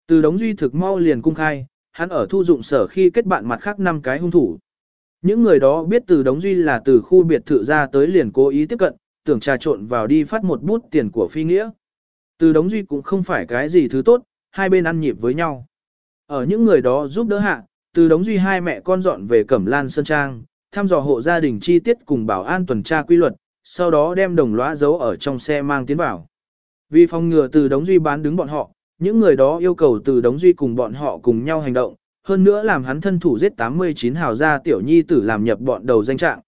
Từ đống duy thực mau liền cung khai, hắn ở thu dụng sở khi kết bạn mặt khác năm cái hung thủ. Những người đó biết từ đống duy là từ khu biệt thự ra tới liền cố ý tiếp cận, tưởng trà trộn vào đi phát một bút tiền của phi nghĩa. Từ đống duy cũng không phải cái gì thứ tốt, hai bên ăn nhịp với nhau. Ở những người đó giúp đỡ hạ, từ đống duy hai mẹ con dọn về Cẩm Lan Sơn Trang, thăm dò hộ gia đình chi tiết cùng bảo an tuần tra quy luật, sau đó đem đồng lõa giấu ở trong xe mang tiến vào. Vì phòng ngừa từ đống duy bán đứng bọn họ, những người đó yêu cầu từ đống duy cùng bọn họ cùng nhau hành động, hơn nữa làm hắn thân thủ giết 89 hào gia tiểu nhi tử làm nhập bọn đầu danh trạng.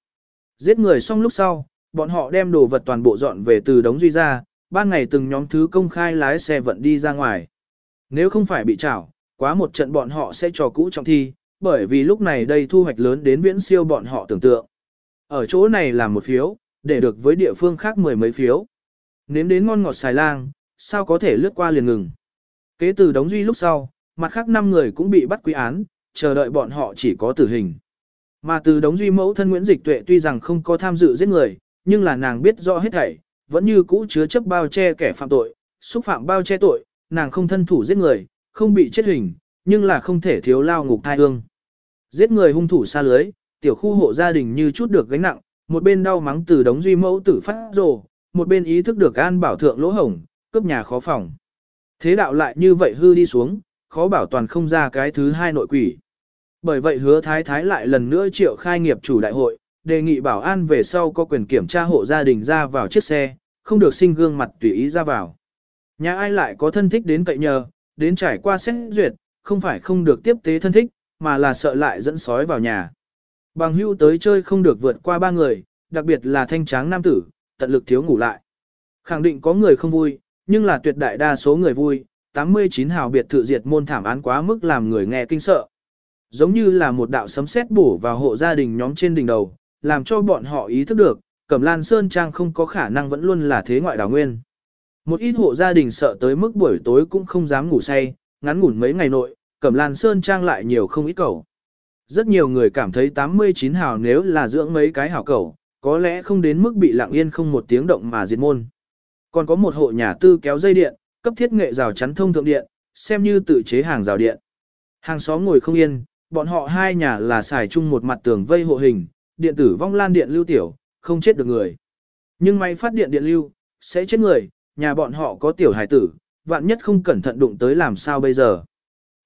Giết người xong lúc sau, bọn họ đem đồ vật toàn bộ dọn về từ đống duy ra, ban ngày từng nhóm thứ công khai lái xe vận đi ra ngoài. Nếu không phải bị trảo, quá một trận bọn họ sẽ trò cũ trong thi, bởi vì lúc này đây thu hoạch lớn đến viễn siêu bọn họ tưởng tượng. Ở chỗ này làm một phiếu, để được với địa phương khác mười mấy phiếu. Nếm đến ngon ngọt xài lang, sao có thể lướt qua liền ngừng. Kế từ đống duy lúc sau, mặt khác 5 người cũng bị bắt quy án, chờ đợi bọn họ chỉ có tử hình. Mà từ đống duy mẫu thân Nguyễn Dịch Tuệ tuy rằng không có tham dự giết người, nhưng là nàng biết rõ hết thảy, vẫn như cũ chứa chấp bao che kẻ phạm tội, xúc phạm bao che tội, nàng không thân thủ giết người, không bị chết hình, nhưng là không thể thiếu lao ngục thai hương. Giết người hung thủ xa lưới, tiểu khu hộ gia đình như chút được gánh nặng, một bên đau mắng từ đống duy mẫu tử phát rồ, một bên ý thức được an bảo thượng lỗ hổng, cướp nhà khó phòng. Thế đạo lại như vậy hư đi xuống, khó bảo toàn không ra cái thứ hai nội quỷ. Bởi vậy hứa thái thái lại lần nữa triệu khai nghiệp chủ đại hội, đề nghị bảo an về sau có quyền kiểm tra hộ gia đình ra vào chiếc xe, không được sinh gương mặt tùy ý ra vào. Nhà ai lại có thân thích đến cậy nhờ, đến trải qua xét duyệt, không phải không được tiếp tế thân thích, mà là sợ lại dẫn sói vào nhà. Bằng hưu tới chơi không được vượt qua ba người, đặc biệt là thanh tráng nam tử, tận lực thiếu ngủ lại. Khẳng định có người không vui, nhưng là tuyệt đại đa số người vui, 89 hào biệt thự diệt môn thảm án quá mức làm người nghe kinh sợ. Giống như là một đạo sấm sét bổ vào hộ gia đình nhóm trên đỉnh đầu, làm cho bọn họ ý thức được, Cẩm Lan Sơn Trang không có khả năng vẫn luôn là thế ngoại đảo nguyên. Một ít hộ gia đình sợ tới mức buổi tối cũng không dám ngủ say, ngắn ngủn mấy ngày nội, Cẩm Lan Sơn Trang lại nhiều không ít cầu. Rất nhiều người cảm thấy 89 hào nếu là dưỡng mấy cái hào cầu, có lẽ không đến mức bị lặng yên không một tiếng động mà diệt môn. Còn có một hộ nhà tư kéo dây điện, cấp thiết nghệ rào chắn thông thượng điện, xem như tự chế hàng rào điện. Hàng xóm ngồi không yên, bọn họ hai nhà là xài chung một mặt tường vây hộ hình, điện tử vong lan điện lưu tiểu, không chết được người. Nhưng máy phát điện điện lưu, sẽ chết người, nhà bọn họ có tiểu hải tử, vạn nhất không cẩn thận đụng tới làm sao bây giờ.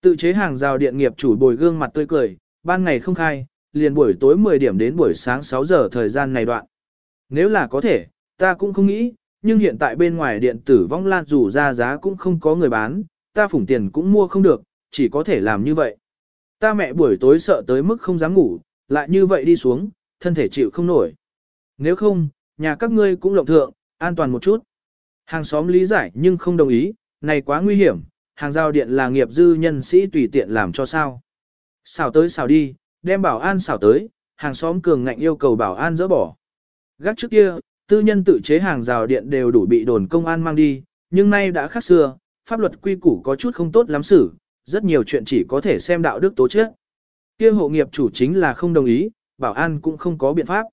Tự chế hàng rào điện nghiệp chủ bồi gương mặt tươi cười, ban ngày không khai, liền buổi tối 10 điểm đến buổi sáng 6 giờ thời gian này đoạn. Nếu là có thể, ta cũng không nghĩ, nhưng hiện tại bên ngoài điện tử vong lan dù ra giá cũng không có người bán, ta phủng tiền cũng mua không được, chỉ có thể làm như vậy. Ta mẹ buổi tối sợ tới mức không dám ngủ, lại như vậy đi xuống, thân thể chịu không nổi. Nếu không, nhà các ngươi cũng lộng thượng, an toàn một chút. Hàng xóm lý giải nhưng không đồng ý, này quá nguy hiểm, hàng giao điện là nghiệp dư nhân sĩ tùy tiện làm cho sao. Xào tới xào đi, đem bảo an xào tới, hàng xóm cường ngạnh yêu cầu bảo an dỡ bỏ. Gác trước kia, tư nhân tự chế hàng rào điện đều đủ bị đồn công an mang đi, nhưng nay đã khác xưa, pháp luật quy củ có chút không tốt lắm xử, rất nhiều chuyện chỉ có thể xem đạo đức tố chết. Kia hộ nghiệp chủ chính là không đồng ý, bảo an cũng không có biện pháp.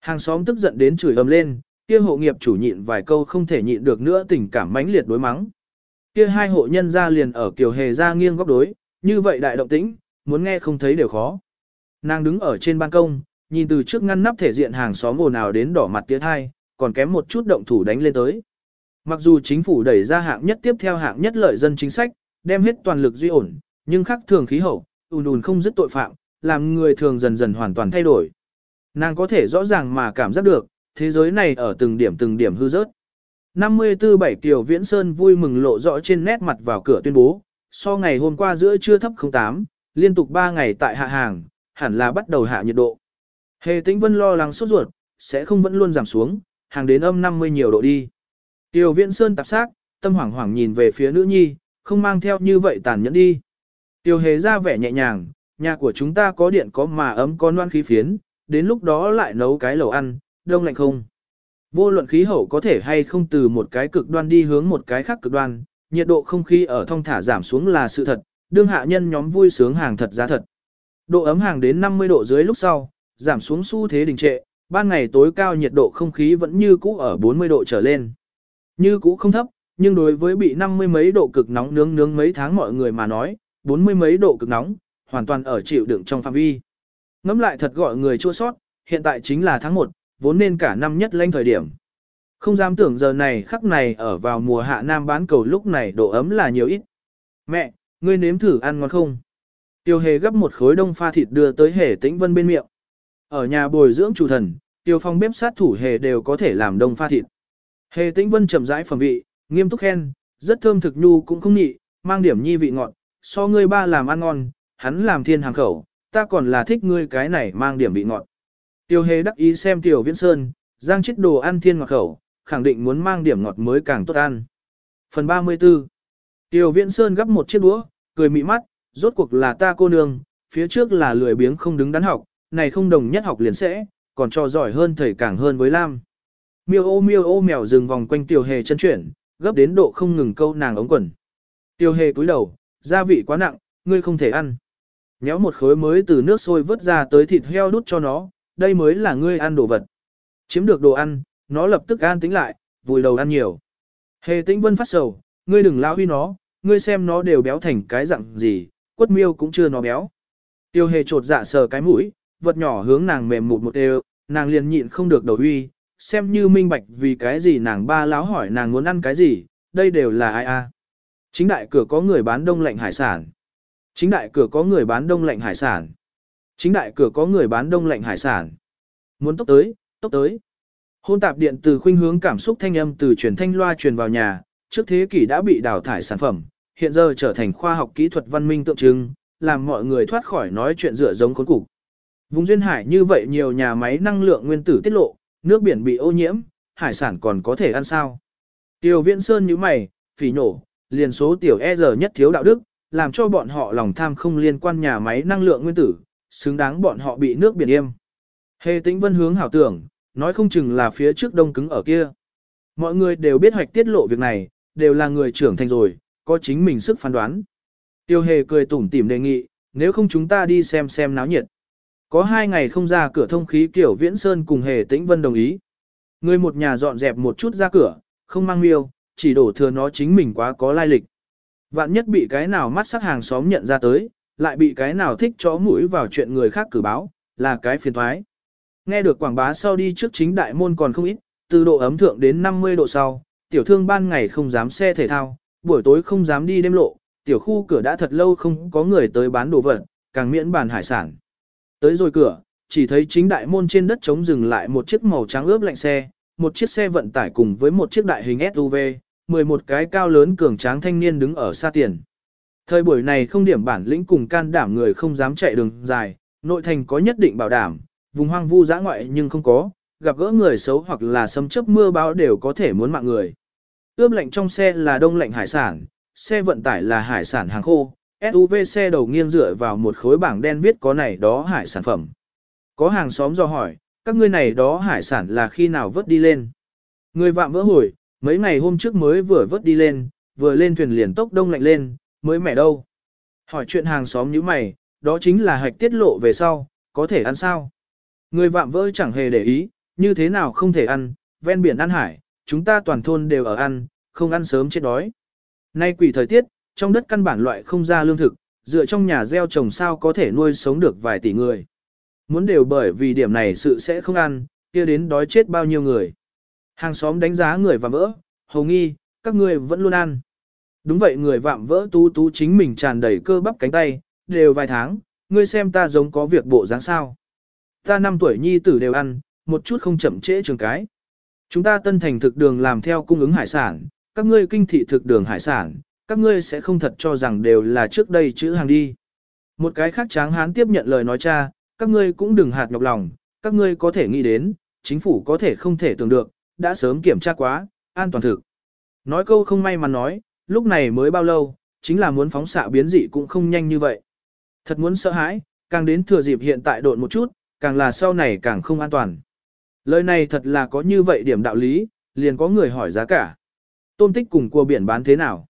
Hàng xóm tức giận đến chửi ầm lên, kia hộ nghiệp chủ nhịn vài câu không thể nhịn được nữa tình cảm mãnh liệt đối mắng. Kia hai hộ nhân ra liền ở kiều hề ra nghiêng góc đối, như vậy đại động tĩnh, muốn nghe không thấy đều khó. Nàng đứng ở trên ban công, nhìn từ trước ngăn nắp thể diện hàng xóm ồn ào đến đỏ mặt tía thai, còn kém một chút động thủ đánh lên tới. Mặc dù chính phủ đẩy ra hạng nhất tiếp theo hạng nhất lợi dân chính sách, đem hết toàn lực duy ổn, nhưng khắc thường khí hậu, ùn ùn không dứt tội phạm, làm người thường dần dần hoàn toàn thay đổi. Nàng có thể rõ ràng mà cảm giác được, thế giới này ở từng điểm từng điểm hư rớt. 54 bảy Kiều Viễn Sơn vui mừng lộ rõ trên nét mặt vào cửa tuyên bố, so ngày hôm qua giữa trưa thấp 08, liên tục 3 ngày tại hạ hàng, hẳn là bắt đầu hạ nhiệt độ. Hề tĩnh vân lo lắng sốt ruột, sẽ không vẫn luôn giảm xuống, hàng đến âm 50 nhiều độ đi. tiểu viễn sơn tạp xác, tâm hoảng hoảng nhìn về phía nữ nhi, không mang theo như vậy tàn nhẫn đi. Tiêu hề ra vẻ nhẹ nhàng, nhà của chúng ta có điện có mà ấm có noan khí phiến, đến lúc đó lại nấu cái lẩu ăn, đông lạnh không. Vô luận khí hậu có thể hay không từ một cái cực đoan đi hướng một cái khác cực đoan, nhiệt độ không khí ở thông thả giảm xuống là sự thật, đương hạ nhân nhóm vui sướng hàng thật giá thật. Độ ấm hàng đến 50 độ dưới lúc sau, giảm xuống xu thế đình trệ, ban ngày tối cao nhiệt độ không khí vẫn như cũ ở 40 độ trở lên. Như cũ không thấp, nhưng đối với bị 50 mấy độ cực nóng nướng nướng mấy tháng mọi người mà nói, 40 mấy độ cực nóng, hoàn toàn ở chịu đựng trong phạm vi. Ngắm lại thật gọi người chua sót, hiện tại chính là tháng 1, vốn nên cả năm nhất lanh thời điểm. Không dám tưởng giờ này khắc này ở vào mùa hạ nam bán cầu lúc này độ ấm là nhiều ít. Mẹ, ngươi nếm thử ăn ngon không? Tiêu hề gấp một khối đông pha thịt đưa tới hề tĩnh vân bên miệng. Ở nhà bồi dưỡng chủ thần, tiêu phong bếp sát thủ hề đều có thể làm đông pha thịt. Hề tĩnh vân chậm rãi phẩm vị, nghiêm túc khen, rất thơm thực nhu cũng không nhị, mang điểm nhi vị ngọt, so ngươi ba làm ăn ngon, hắn làm thiên hàng khẩu, ta còn là thích ngươi cái này mang điểm vị ngọt. Tiêu hề đắc ý xem tiểu viễn sơn, giang chết đồ ăn thiên ngọt khẩu, khẳng định muốn mang điểm ngọt mới càng tốt ăn. Phần 34 Tiêu viễn sơn gấp một chiếc đũa, cười mị mắt, rốt cuộc là ta cô nương, phía trước là lười biếng không đứng đắn học, này không đồng nhất học liền sẽ, còn cho giỏi hơn thầy càng hơn với Lam. Miêu ô miêu ô mèo dừng vòng quanh tiểu hề chân chuyển, gấp đến độ không ngừng câu nàng ống quần. Tiêu hề cúi đầu, gia vị quá nặng, ngươi không thể ăn. Nhéo một khối mới từ nước sôi vớt ra tới thịt heo đút cho nó, đây mới là ngươi ăn đồ vật. Chiếm được đồ ăn, nó lập tức an tính lại, vùi đầu ăn nhiều. Hề tĩnh vân phát sầu, ngươi đừng lao huy nó, ngươi xem nó đều béo thành cái dạng gì, quất miêu cũng chưa nó béo. Tiêu hề trột dạ sờ cái mũi, vật nhỏ hướng nàng mềm mụt một đều, nàng liền nhịn không được đầu huy, xem như minh bạch vì cái gì nàng ba láo hỏi nàng muốn ăn cái gì, đây đều là ai a? Chính đại cửa có người bán đông lạnh hải sản. Chính đại cửa có người bán đông lạnh hải sản. Chính đại cửa có người bán đông lạnh hải sản. Muốn tốc tới, tốc tới. Hôn tạp điện từ khuynh hướng cảm xúc thanh âm từ truyền thanh loa truyền vào nhà, trước thế kỷ đã bị đào thải sản phẩm, hiện giờ trở thành khoa học kỹ thuật văn minh tượng trưng, làm mọi người thoát khỏi nói chuyện dựa giống khốn cục. Vùng duyên hải như vậy nhiều nhà máy năng lượng nguyên tử tiết lộ, nước biển bị ô nhiễm, hải sản còn có thể ăn sao. Tiêu viễn sơn như mày, phỉ nổ, liền số tiểu e giờ nhất thiếu đạo đức, làm cho bọn họ lòng tham không liên quan nhà máy năng lượng nguyên tử, xứng đáng bọn họ bị nước biển yêm. Hề tĩnh vân hướng hảo tưởng, nói không chừng là phía trước đông cứng ở kia. Mọi người đều biết hoạch tiết lộ việc này, đều là người trưởng thành rồi, có chính mình sức phán đoán. Tiêu hề cười tủm tỉm đề nghị, nếu không chúng ta đi xem xem náo nhiệt. Có hai ngày không ra cửa thông khí kiểu viễn sơn cùng hề tĩnh vân đồng ý. Người một nhà dọn dẹp một chút ra cửa, không mang miêu, chỉ đổ thừa nó chính mình quá có lai lịch. Vạn nhất bị cái nào mắt sắc hàng xóm nhận ra tới, lại bị cái nào thích chó mũi vào chuyện người khác cử báo, là cái phiền thoái. Nghe được quảng bá sau đi trước chính đại môn còn không ít, từ độ ấm thượng đến 50 độ sau, tiểu thương ban ngày không dám xe thể thao, buổi tối không dám đi đêm lộ, tiểu khu cửa đã thật lâu không có người tới bán đồ vật, càng miễn bàn hải sản. Tới rồi cửa, chỉ thấy chính đại môn trên đất trống dừng lại một chiếc màu trắng ướp lạnh xe, một chiếc xe vận tải cùng với một chiếc đại hình SUV, 11 cái cao lớn cường tráng thanh niên đứng ở xa tiền. Thời buổi này không điểm bản lĩnh cùng can đảm người không dám chạy đường dài, nội thành có nhất định bảo đảm, vùng hoang vu giã ngoại nhưng không có, gặp gỡ người xấu hoặc là sấm chớp mưa bão đều có thể muốn mạng người. Ướp lạnh trong xe là đông lạnh hải sản, xe vận tải là hải sản hàng khô, SUV xe đầu nghiêng dựa vào một khối bảng đen viết có này đó hải sản phẩm. Có hàng xóm do hỏi, các ngươi này đó hải sản là khi nào vớt đi lên? Người vạm vỡ hồi, mấy ngày hôm trước mới vừa vớt đi lên, vừa lên thuyền liền tốc đông lạnh lên, mới mẻ đâu. Hỏi chuyện hàng xóm như mày, đó chính là hạch tiết lộ về sau, có thể ăn sao? Người vạm vỡ chẳng hề để ý, như thế nào không thể ăn, ven biển ăn hải, chúng ta toàn thôn đều ở ăn, không ăn sớm chết đói. Nay quỷ thời tiết, trong đất căn bản loại không ra lương thực, dựa trong nhà gieo trồng sao có thể nuôi sống được vài tỷ người. Muốn đều bởi vì điểm này sự sẽ không ăn, kia đến đói chết bao nhiêu người. Hàng xóm đánh giá người vạm vỡ, hầu nghi, các ngươi vẫn luôn ăn. Đúng vậy người vạm vỡ tú tú chính mình tràn đầy cơ bắp cánh tay, đều vài tháng, ngươi xem ta giống có việc bộ dáng sao. Ta năm tuổi nhi tử đều ăn, một chút không chậm trễ trường cái. Chúng ta tân thành thực đường làm theo cung ứng hải sản, các ngươi kinh thị thực đường hải sản, các ngươi sẽ không thật cho rằng đều là trước đây chữ hàng đi. Một cái khác tráng hán tiếp nhận lời nói cha, các ngươi cũng đừng hạt nhọc lòng, các ngươi có thể nghĩ đến, chính phủ có thể không thể tưởng được, đã sớm kiểm tra quá, an toàn thực. Nói câu không may mà nói, lúc này mới bao lâu, chính là muốn phóng xạ biến dị cũng không nhanh như vậy. Thật muốn sợ hãi, càng đến thừa dịp hiện tại độn một chút, càng là sau này càng không an toàn. Lời này thật là có như vậy điểm đạo lý, liền có người hỏi giá cả. Tôm tích cùng cua biển bán thế nào?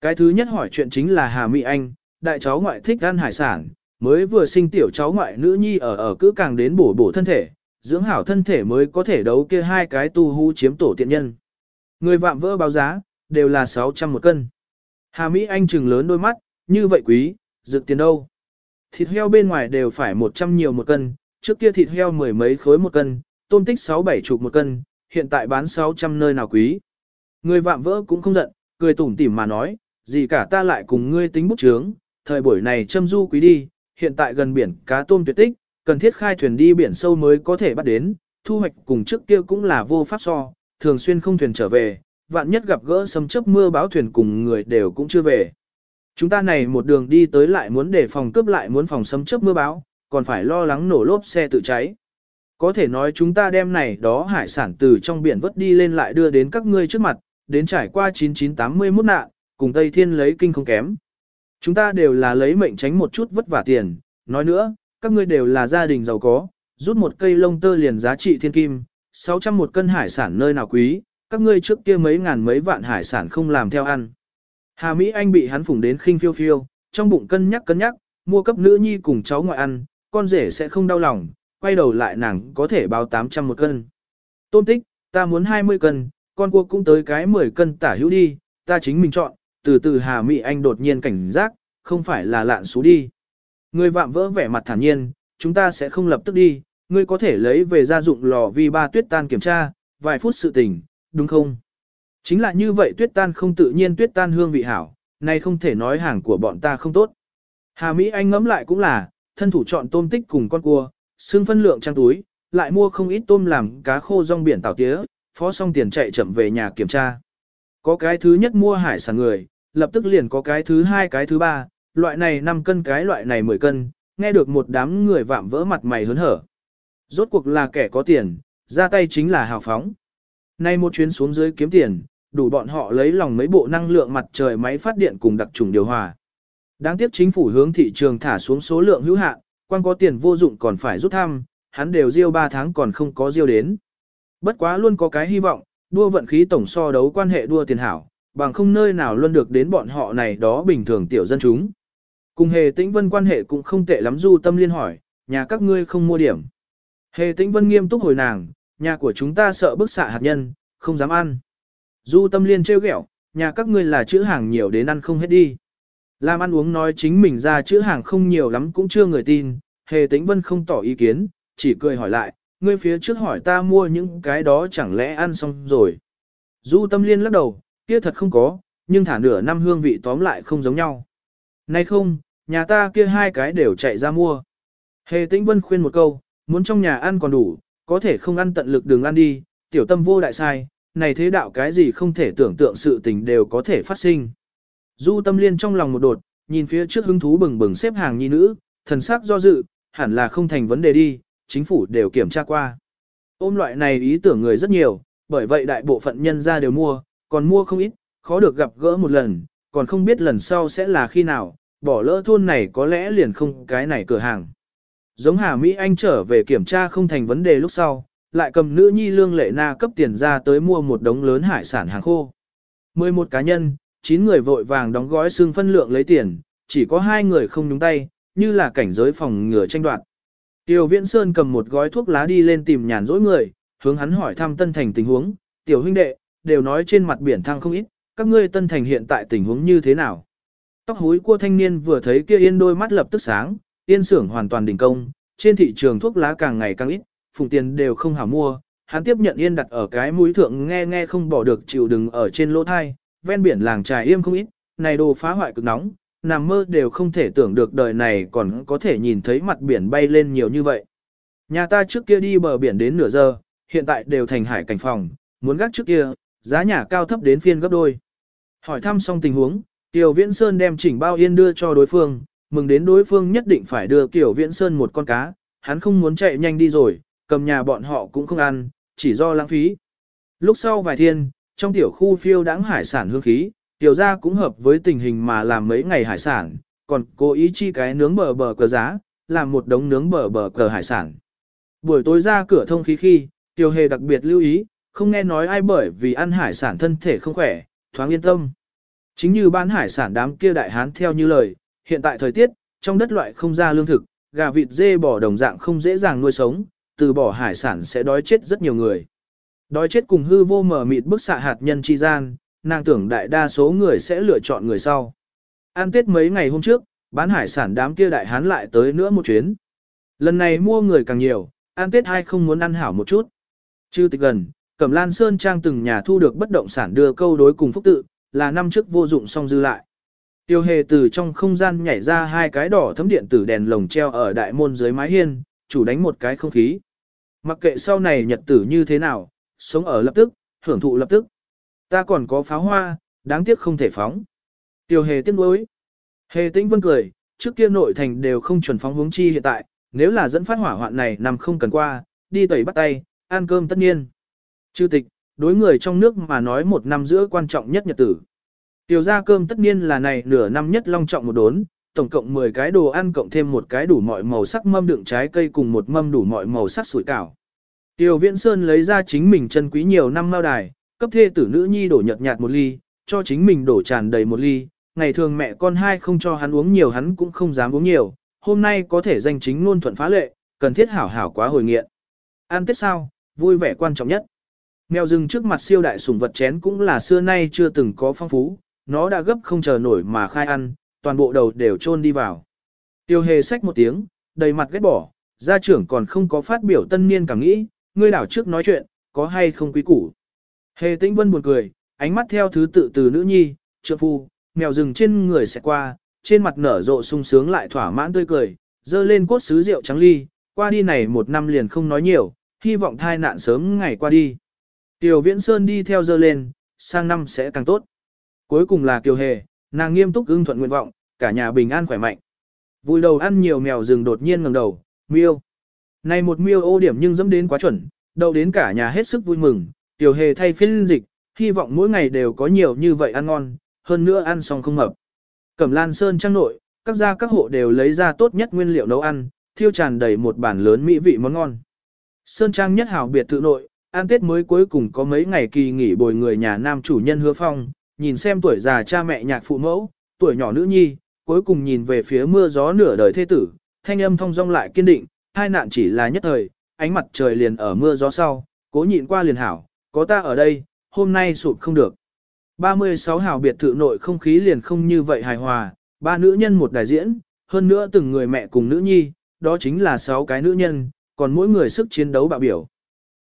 Cái thứ nhất hỏi chuyện chính là Hà Mỹ Anh, đại cháu ngoại thích ăn hải sản, mới vừa sinh tiểu cháu ngoại nữ nhi ở ở cứ càng đến bổ bổ thân thể, dưỡng hảo thân thể mới có thể đấu kia hai cái tu hú chiếm tổ tiện nhân. Người vạm vỡ báo giá, đều là 600 một cân. Hà Mỹ Anh trừng lớn đôi mắt, như vậy quý, dự tiền đâu? Thịt heo bên ngoài đều phải 100 nhiều một cân, trước kia thịt heo mười mấy khối một cân, tôm tích 6-7 chục một cân, hiện tại bán 600 nơi nào quý. Người vạm vỡ cũng không giận, cười tủm tỉm mà nói, gì cả ta lại cùng ngươi tính bút chướng, thời buổi này châm du quý đi, hiện tại gần biển cá tôm tuyệt tích, cần thiết khai thuyền đi biển sâu mới có thể bắt đến, thu hoạch cùng trước kia cũng là vô pháp so, thường xuyên không thuyền trở về, vạn nhất gặp gỡ sấm chớp mưa báo thuyền cùng người đều cũng chưa về. Chúng ta này một đường đi tới lại muốn để phòng cướp lại muốn phòng sấm chớp mưa báo, còn phải lo lắng nổ lốp xe tự cháy. Có thể nói chúng ta đem này đó hải sản từ trong biển vớt đi lên lại đưa đến các ngươi trước mặt, đến trải qua 9981 nạn, cùng Tây Thiên lấy kinh không kém. Chúng ta đều là lấy mệnh tránh một chút vất vả tiền, nói nữa, các ngươi đều là gia đình giàu có, rút một cây lông tơ liền giá trị thiên kim, 600 một cân hải sản nơi nào quý, các ngươi trước kia mấy ngàn mấy vạn hải sản không làm theo ăn. Hà Mỹ Anh bị hắn phủng đến khinh phiêu phiêu, trong bụng cân nhắc cân nhắc, mua cấp nữ nhi cùng cháu ngoại ăn, con rể sẽ không đau lòng, quay đầu lại nàng có thể báo 800 một cân. Tôn tích, ta muốn 20 cân, con cua cũng tới cái 10 cân tả hữu đi, ta chính mình chọn, từ từ Hà Mỹ Anh đột nhiên cảnh giác, không phải là lạn xú đi. Người vạm vỡ vẻ mặt thản nhiên, chúng ta sẽ không lập tức đi, ngươi có thể lấy về gia dụng lò vi ba tuyết tan kiểm tra, vài phút sự tình, đúng không? Chính là như vậy tuyết tan không tự nhiên tuyết tan hương vị hảo, nay không thể nói hàng của bọn ta không tốt. Hà Mỹ Anh ngẫm lại cũng là, thân thủ chọn tôm tích cùng con cua, xương phân lượng trang túi, lại mua không ít tôm làm cá khô rong biển tảo tía, phó xong tiền chạy chậm về nhà kiểm tra. Có cái thứ nhất mua hải sản người, lập tức liền có cái thứ hai cái thứ ba, loại này 5 cân cái loại này 10 cân, nghe được một đám người vạm vỡ mặt mày hớn hở. Rốt cuộc là kẻ có tiền, ra tay chính là hào phóng. Nay một chuyến xuống dưới kiếm tiền, đủ bọn họ lấy lòng mấy bộ năng lượng mặt trời máy phát điện cùng đặc trùng điều hòa. Đáng tiếc chính phủ hướng thị trường thả xuống số lượng hữu hạn, quan có tiền vô dụng còn phải rút thăm, hắn đều riêu 3 tháng còn không có riêu đến. Bất quá luôn có cái hy vọng, đua vận khí tổng so đấu quan hệ đua tiền hảo, bằng không nơi nào luôn được đến bọn họ này đó bình thường tiểu dân chúng. Cùng hề tĩnh vân quan hệ cũng không tệ lắm du tâm liên hỏi, nhà các ngươi không mua điểm. Hề tĩnh vân nghiêm túc hồi nàng, nhà của chúng ta sợ bức xạ hạt nhân, không dám ăn. Du tâm liên trêu ghẹo, nhà các ngươi là chữ hàng nhiều đến ăn không hết đi. Làm ăn uống nói chính mình ra chữ hàng không nhiều lắm cũng chưa người tin, hề tĩnh vân không tỏ ý kiến, chỉ cười hỏi lại, ngươi phía trước hỏi ta mua những cái đó chẳng lẽ ăn xong rồi. Du tâm liên lắc đầu, kia thật không có, nhưng thả nửa năm hương vị tóm lại không giống nhau. Nay không, nhà ta kia hai cái đều chạy ra mua. Hề tĩnh vân khuyên một câu, muốn trong nhà ăn còn đủ, có thể không ăn tận lực đường ăn đi, tiểu tâm vô đại sai, này thế đạo cái gì không thể tưởng tượng sự tình đều có thể phát sinh. Du tâm liên trong lòng một đột, nhìn phía trước hứng thú bừng bừng xếp hàng nhi nữ, thần sắc do dự, hẳn là không thành vấn đề đi, chính phủ đều kiểm tra qua. Ôm loại này ý tưởng người rất nhiều, bởi vậy đại bộ phận nhân ra đều mua, còn mua không ít, khó được gặp gỡ một lần, còn không biết lần sau sẽ là khi nào, bỏ lỡ thôn này có lẽ liền không cái này cửa hàng. Giống Hà Mỹ Anh trở về kiểm tra không thành vấn đề lúc sau, lại cầm nữ nhi lương lệ na cấp tiền ra tới mua một đống lớn hải sản hàng khô. 11 cá nhân, 9 người vội vàng đóng gói xương phân lượng lấy tiền, chỉ có hai người không nhúng tay, như là cảnh giới phòng ngừa tranh đoạt. Tiểu Viễn Sơn cầm một gói thuốc lá đi lên tìm nhàn rỗi người, hướng hắn hỏi thăm Tân Thành tình huống, tiểu huynh đệ, đều nói trên mặt biển thăng không ít, các ngươi Tân Thành hiện tại tình huống như thế nào? Tóc húi của thanh niên vừa thấy kia yên đôi mắt lập tức sáng, yên xưởng hoàn toàn đình công, trên thị trường thuốc lá càng ngày càng ít, phùng tiền đều không hảo mua, hắn tiếp nhận yên đặt ở cái mũi thượng nghe nghe không bỏ được chịu đừng ở trên lỗ thai, ven biển làng trài im không ít, này đồ phá hoại cực nóng, nằm mơ đều không thể tưởng được đời này còn có thể nhìn thấy mặt biển bay lên nhiều như vậy. Nhà ta trước kia đi bờ biển đến nửa giờ, hiện tại đều thành hải cảnh phòng, muốn gác trước kia, giá nhà cao thấp đến phiên gấp đôi. Hỏi thăm xong tình huống, Tiêu Viễn Sơn đem chỉnh bao yên đưa cho đối phương, mừng đến đối phương nhất định phải đưa kiểu Viễn Sơn một con cá, hắn không muốn chạy nhanh đi rồi, cầm nhà bọn họ cũng không ăn, chỉ do lãng phí. Lúc sau vài thiên, trong tiểu khu phiêu đãng hải sản hương khí, tiểu gia cũng hợp với tình hình mà làm mấy ngày hải sản, còn cố ý chi cái nướng bờ bờ cờ giá, làm một đống nướng bờ bờ cờ hải sản. Buổi tối ra cửa thông khí khi, tiểu hề đặc biệt lưu ý, không nghe nói ai bởi vì ăn hải sản thân thể không khỏe, thoáng yên tâm. Chính như bán hải sản đám kia đại hán theo như lời, hiện tại thời tiết, trong đất loại không ra lương thực, gà vịt dê bò đồng dạng không dễ dàng nuôi sống, từ bỏ hải sản sẽ đói chết rất nhiều người. Đói chết cùng hư vô mở mịt bức xạ hạt nhân chi gian, nàng tưởng đại đa số người sẽ lựa chọn người sau. Ăn tết mấy ngày hôm trước, bán hải sản đám kia đại hán lại tới nữa một chuyến. Lần này mua người càng nhiều, ăn tết hay không muốn ăn hảo một chút. Chư tịch gần, Cẩm Lan Sơn Trang từng nhà thu được bất động sản đưa câu đối cùng phúc tự, là năm trước vô dụng xong dư lại. Tiêu hề từ trong không gian nhảy ra hai cái đỏ thấm điện tử đèn lồng treo ở đại môn dưới mái hiên, chủ đánh một cái không khí. Mặc kệ sau này nhật tử như thế nào, sống ở lập tức, hưởng thụ lập tức. Ta còn có pháo hoa, đáng tiếc không thể phóng. Tiêu hề tiếc nuối. Hề tĩnh vân cười, trước kia nội thành đều không chuẩn phóng hướng chi hiện tại, nếu là dẫn phát hỏa hoạn này nằm không cần qua, đi tẩy bắt tay, ăn cơm tất nhiên. Chư tịch, đối người trong nước mà nói một năm giữa quan trọng nhất nhật tử. Tiểu ra cơm tất nhiên là này nửa năm nhất long trọng một đốn, tổng cộng 10 cái đồ ăn cộng thêm một cái đủ mọi màu sắc mâm đựng trái cây cùng một mâm đủ mọi màu sắc sủi cảo. Tiêu Viễn Sơn lấy ra chính mình chân quý nhiều năm mao đài, cấp thê tử nữ nhi đổ nhợt nhạt một ly, cho chính mình đổ tràn đầy một ly. Ngày thường mẹ con hai không cho hắn uống nhiều hắn cũng không dám uống nhiều, hôm nay có thể danh chính ngôn thuận phá lệ, cần thiết hảo hảo quá hồi nghiện. Ăn tết sao, vui vẻ quan trọng nhất. Mèo rừng trước mặt siêu đại sủng vật chén cũng là xưa nay chưa từng có phong phú, nó đã gấp không chờ nổi mà khai ăn, toàn bộ đầu đều chôn đi vào. Tiêu hề sách một tiếng, đầy mặt ghét bỏ, gia trưởng còn không có phát biểu tân niên cảm nghĩ, ngươi đảo trước nói chuyện, có hay không quý củ. Hề tĩnh vân buồn cười, ánh mắt theo thứ tự từ nữ nhi, trượng phu, mèo rừng trên người sẽ qua, trên mặt nở rộ sung sướng lại thỏa mãn tươi cười, dơ lên cốt sứ rượu trắng ly, qua đi này một năm liền không nói nhiều, hy vọng thai nạn sớm ngày qua đi. Tiểu Viễn Sơn đi theo dơ lên, sang năm sẽ càng tốt. Cuối cùng là Kiều Hề, nàng nghiêm túc ưng thuận nguyện vọng, cả nhà bình an khỏe mạnh. Vui đầu ăn nhiều mèo rừng đột nhiên ngẩng đầu, miêu. Này một miêu ô điểm nhưng dẫm đến quá chuẩn, đậu đến cả nhà hết sức vui mừng, Tiểu Hề thay phiên dịch, hy vọng mỗi ngày đều có nhiều như vậy ăn ngon, hơn nữa ăn xong không mập. Cẩm Lan Sơn trang nội, các gia các hộ đều lấy ra tốt nhất nguyên liệu nấu ăn, thiêu tràn đầy một bản lớn mỹ vị món ngon. Sơn trang nhất hảo biệt thự nội, ăn Tết mới cuối cùng có mấy ngày kỳ nghỉ bồi người nhà nam chủ nhân hứa phong, nhìn xem tuổi già cha mẹ nhạc phụ mẫu, tuổi nhỏ nữ nhi, cuối cùng nhìn về phía mưa gió nửa đời thế tử, thanh âm thông dong lại kiên định, hai nạn chỉ là nhất thời, ánh mặt trời liền ở mưa gió sau, cố nhịn qua liền hảo, có ta ở đây, hôm nay sụp không được. 36 hào biệt thự nội không khí liền không như vậy hài hòa, ba nữ nhân một đại diễn, hơn nữa từng người mẹ cùng nữ nhi, đó chính là 6 cái nữ nhân, còn mỗi người sức chiến đấu bạo biểu.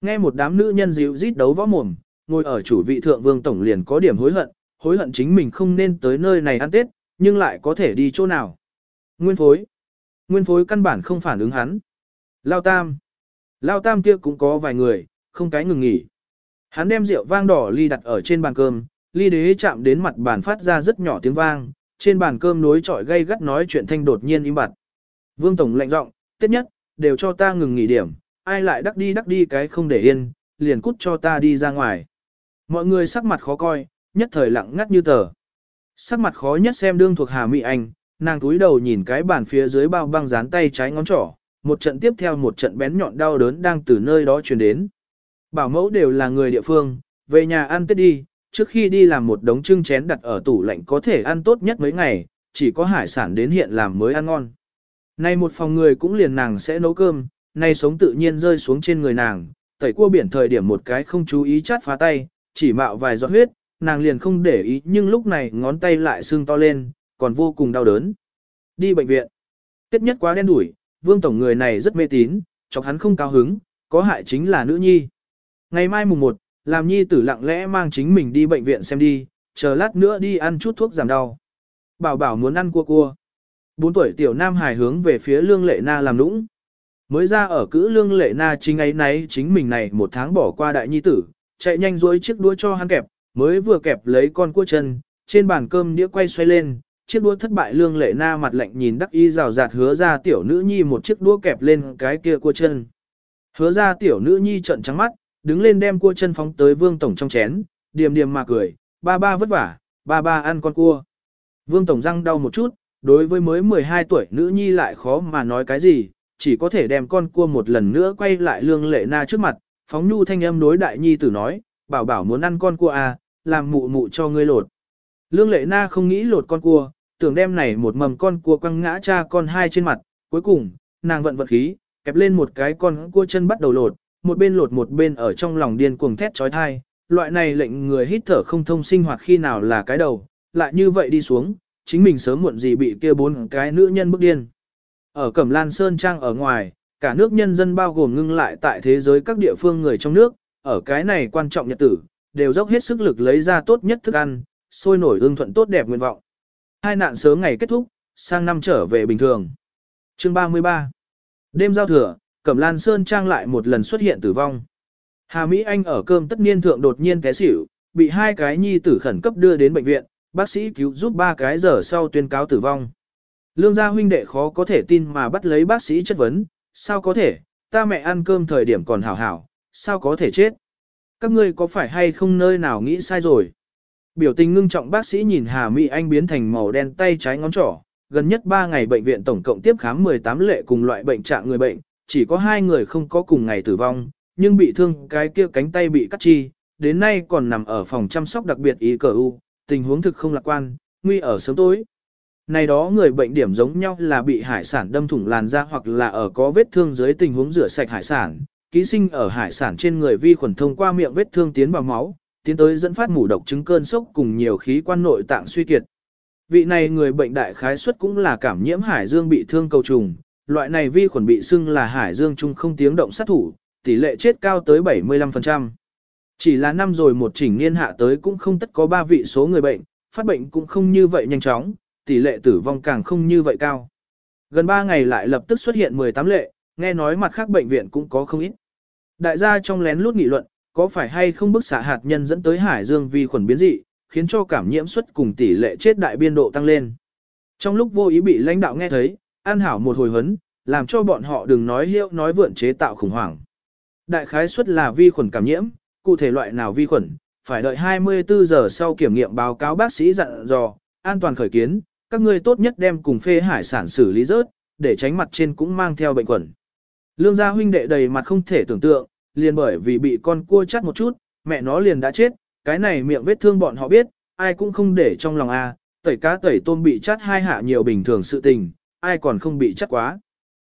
Nghe một đám nữ nhân dịu rít đấu võ mồm, ngồi ở chủ vị thượng vương tổng liền có điểm hối hận, hối hận chính mình không nên tới nơi này ăn Tết, nhưng lại có thể đi chỗ nào. Nguyên phối. Nguyên phối căn bản không phản ứng hắn. Lao tam. Lao tam kia cũng có vài người, không cái ngừng nghỉ. Hắn đem rượu vang đỏ ly đặt ở trên bàn cơm, ly đế chạm đến mặt bàn phát ra rất nhỏ tiếng vang, trên bàn cơm nối trọi gây gắt nói chuyện thanh đột nhiên im bặt. Vương Tổng lạnh giọng, tiết nhất, đều cho ta ngừng nghỉ điểm, ai lại đắc đi đắc đi cái không để yên, liền cút cho ta đi ra ngoài. Mọi người sắc mặt khó coi, nhất thời lặng ngắt như tờ. Sắc mặt khó nhất xem đương thuộc Hà Mỹ Anh, nàng túi đầu nhìn cái bàn phía dưới bao băng dán tay trái ngón trỏ, một trận tiếp theo một trận bén nhọn đau đớn đang từ nơi đó truyền đến. Bảo mẫu đều là người địa phương, về nhà ăn tết đi, trước khi đi làm một đống trưng chén đặt ở tủ lạnh có thể ăn tốt nhất mấy ngày, chỉ có hải sản đến hiện làm mới ăn ngon. Nay một phòng người cũng liền nàng sẽ nấu cơm, nay sống tự nhiên rơi xuống trên người nàng, tẩy cua biển thời điểm một cái không chú ý chát phá tay, chỉ mạo vài giọt huyết, nàng liền không để ý nhưng lúc này ngón tay lại sưng to lên, còn vô cùng đau đớn. Đi bệnh viện. Tiết nhất quá đen đủi, vương tổng người này rất mê tín, chọc hắn không cao hứng, có hại chính là nữ nhi. Ngày mai mùng 1, làm nhi tử lặng lẽ mang chính mình đi bệnh viện xem đi, chờ lát nữa đi ăn chút thuốc giảm đau. Bảo bảo muốn ăn cua cua. 4 tuổi tiểu nam hài hướng về phía lương lệ na làm nũng. Mới ra ở cữ lương lệ na chính ấy nấy chính mình này một tháng bỏ qua đại nhi tử, chạy nhanh dối chiếc đũa cho hắn kẹp, mới vừa kẹp lấy con cua chân, Trên bàn cơm đĩa quay xoay lên, chiếc đũa thất bại lương lệ na mặt lạnh nhìn đắc y rào rạt hứa ra tiểu nữ nhi một chiếc đũa kẹp lên cái kia cua chân. Hứa ra tiểu nữ nhi trận trắng mắt, đứng lên đem cua chân phóng tới vương tổng trong chén, điềm điềm mà cười, ba ba vất vả, ba ba ăn con cua. Vương tổng răng đau một chút, đối với mới 12 tuổi nữ nhi lại khó mà nói cái gì, chỉ có thể đem con cua một lần nữa quay lại lương lệ na trước mặt, phóng nhu thanh âm đối đại nhi tử nói, bảo bảo muốn ăn con cua à, làm mụ mụ cho ngươi lột. Lương lệ na không nghĩ lột con cua, tưởng đem này một mầm con cua quăng ngã cha con hai trên mặt, cuối cùng, nàng vận vật khí, kẹp lên một cái con cua chân bắt đầu lột, một bên lột một bên ở trong lòng điên cuồng thét trói thai, loại này lệnh người hít thở không thông sinh hoạt khi nào là cái đầu, lại như vậy đi xuống, chính mình sớm muộn gì bị kia bốn cái nữ nhân bức điên. Ở Cẩm Lan Sơn Trang ở ngoài, cả nước nhân dân bao gồm ngưng lại tại thế giới các địa phương người trong nước, ở cái này quan trọng nhật tử, đều dốc hết sức lực lấy ra tốt nhất thức ăn, sôi nổi ương thuận tốt đẹp nguyện vọng. Hai nạn sớm ngày kết thúc, sang năm trở về bình thường. Chương 33 Đêm giao thừa, Cẩm Lan Sơn Trang lại một lần xuất hiện tử vong. Hà Mỹ Anh ở cơm tất niên thượng đột nhiên té xỉu, bị hai cái nhi tử khẩn cấp đưa đến bệnh viện, bác sĩ cứu giúp ba cái giờ sau tuyên cáo tử vong. Lương gia huynh đệ khó có thể tin mà bắt lấy bác sĩ chất vấn, sao có thể, ta mẹ ăn cơm thời điểm còn hảo hảo, sao có thể chết? Các ngươi có phải hay không nơi nào nghĩ sai rồi? Biểu tình ngưng trọng bác sĩ nhìn Hà Mỹ Anh biến thành màu đen tay trái ngón trỏ, gần nhất 3 ngày bệnh viện tổng cộng tiếp khám 18 lệ cùng loại bệnh trạng người bệnh, chỉ có hai người không có cùng ngày tử vong, nhưng bị thương cái kia cánh tay bị cắt chi, đến nay còn nằm ở phòng chăm sóc đặc biệt y cờ u, tình huống thực không lạc quan, nguy ở sớm tối. Này đó người bệnh điểm giống nhau là bị hải sản đâm thủng làn da hoặc là ở có vết thương dưới tình huống rửa sạch hải sản, ký sinh ở hải sản trên người vi khuẩn thông qua miệng vết thương tiến vào máu, tiến tới dẫn phát mủ độc chứng cơn sốc cùng nhiều khí quan nội tạng suy kiệt. Vị này người bệnh đại khái suất cũng là cảm nhiễm hải dương bị thương cầu trùng, loại này vi khuẩn bị xưng là hải dương chung không tiếng động sát thủ, tỷ lệ chết cao tới 75%. Chỉ là năm rồi một chỉnh niên hạ tới cũng không tất có ba vị số người bệnh, phát bệnh cũng không như vậy nhanh chóng, tỷ lệ tử vong càng không như vậy cao. Gần 3 ngày lại lập tức xuất hiện 18 lệ, nghe nói mặt khác bệnh viện cũng có không ít. Đại gia trong lén lút nghị luận, có phải hay không bức xạ hạt nhân dẫn tới hải dương vi khuẩn biến dị, khiến cho cảm nhiễm suất cùng tỷ lệ chết đại biên độ tăng lên. Trong lúc vô ý bị lãnh đạo nghe thấy, an hảo một hồi hấn, làm cho bọn họ đừng nói hiệu nói vượn chế tạo khủng hoảng. Đại khái suất là vi khuẩn cảm nhiễm, cụ thể loại nào vi khuẩn, phải đợi 24 giờ sau kiểm nghiệm báo cáo bác sĩ dặn dò, an toàn khởi kiến, các ngươi tốt nhất đem cùng phê hải sản xử lý rớt, để tránh mặt trên cũng mang theo bệnh khuẩn. Lương gia huynh đệ đầy mặt không thể tưởng tượng, liền bởi vì bị con cua chắt một chút, mẹ nó liền đã chết, cái này miệng vết thương bọn họ biết, ai cũng không để trong lòng a, tẩy cá tẩy tôm bị chắt hai hạ nhiều bình thường sự tình, ai còn không bị chắt quá.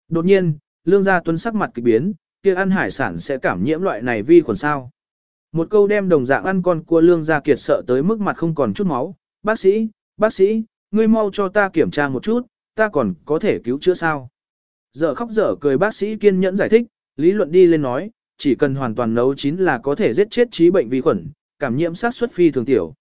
Đột nhiên, lương gia tuấn sắc mặt kỳ biến, kia ăn hải sản sẽ cảm nhiễm loại này vi khuẩn sao. Một câu đem đồng dạng ăn con cua lương gia kiệt sợ tới mức mặt không còn chút máu, bác sĩ, bác sĩ, ngươi mau cho ta kiểm tra một chút, ta còn có thể cứu chữa sao. Giờ khóc dở cười bác sĩ kiên nhẫn giải thích, lý luận đi lên nói, chỉ cần hoàn toàn nấu chín là có thể giết chết trí bệnh vi khuẩn, cảm nhiễm sát xuất phi thường tiểu.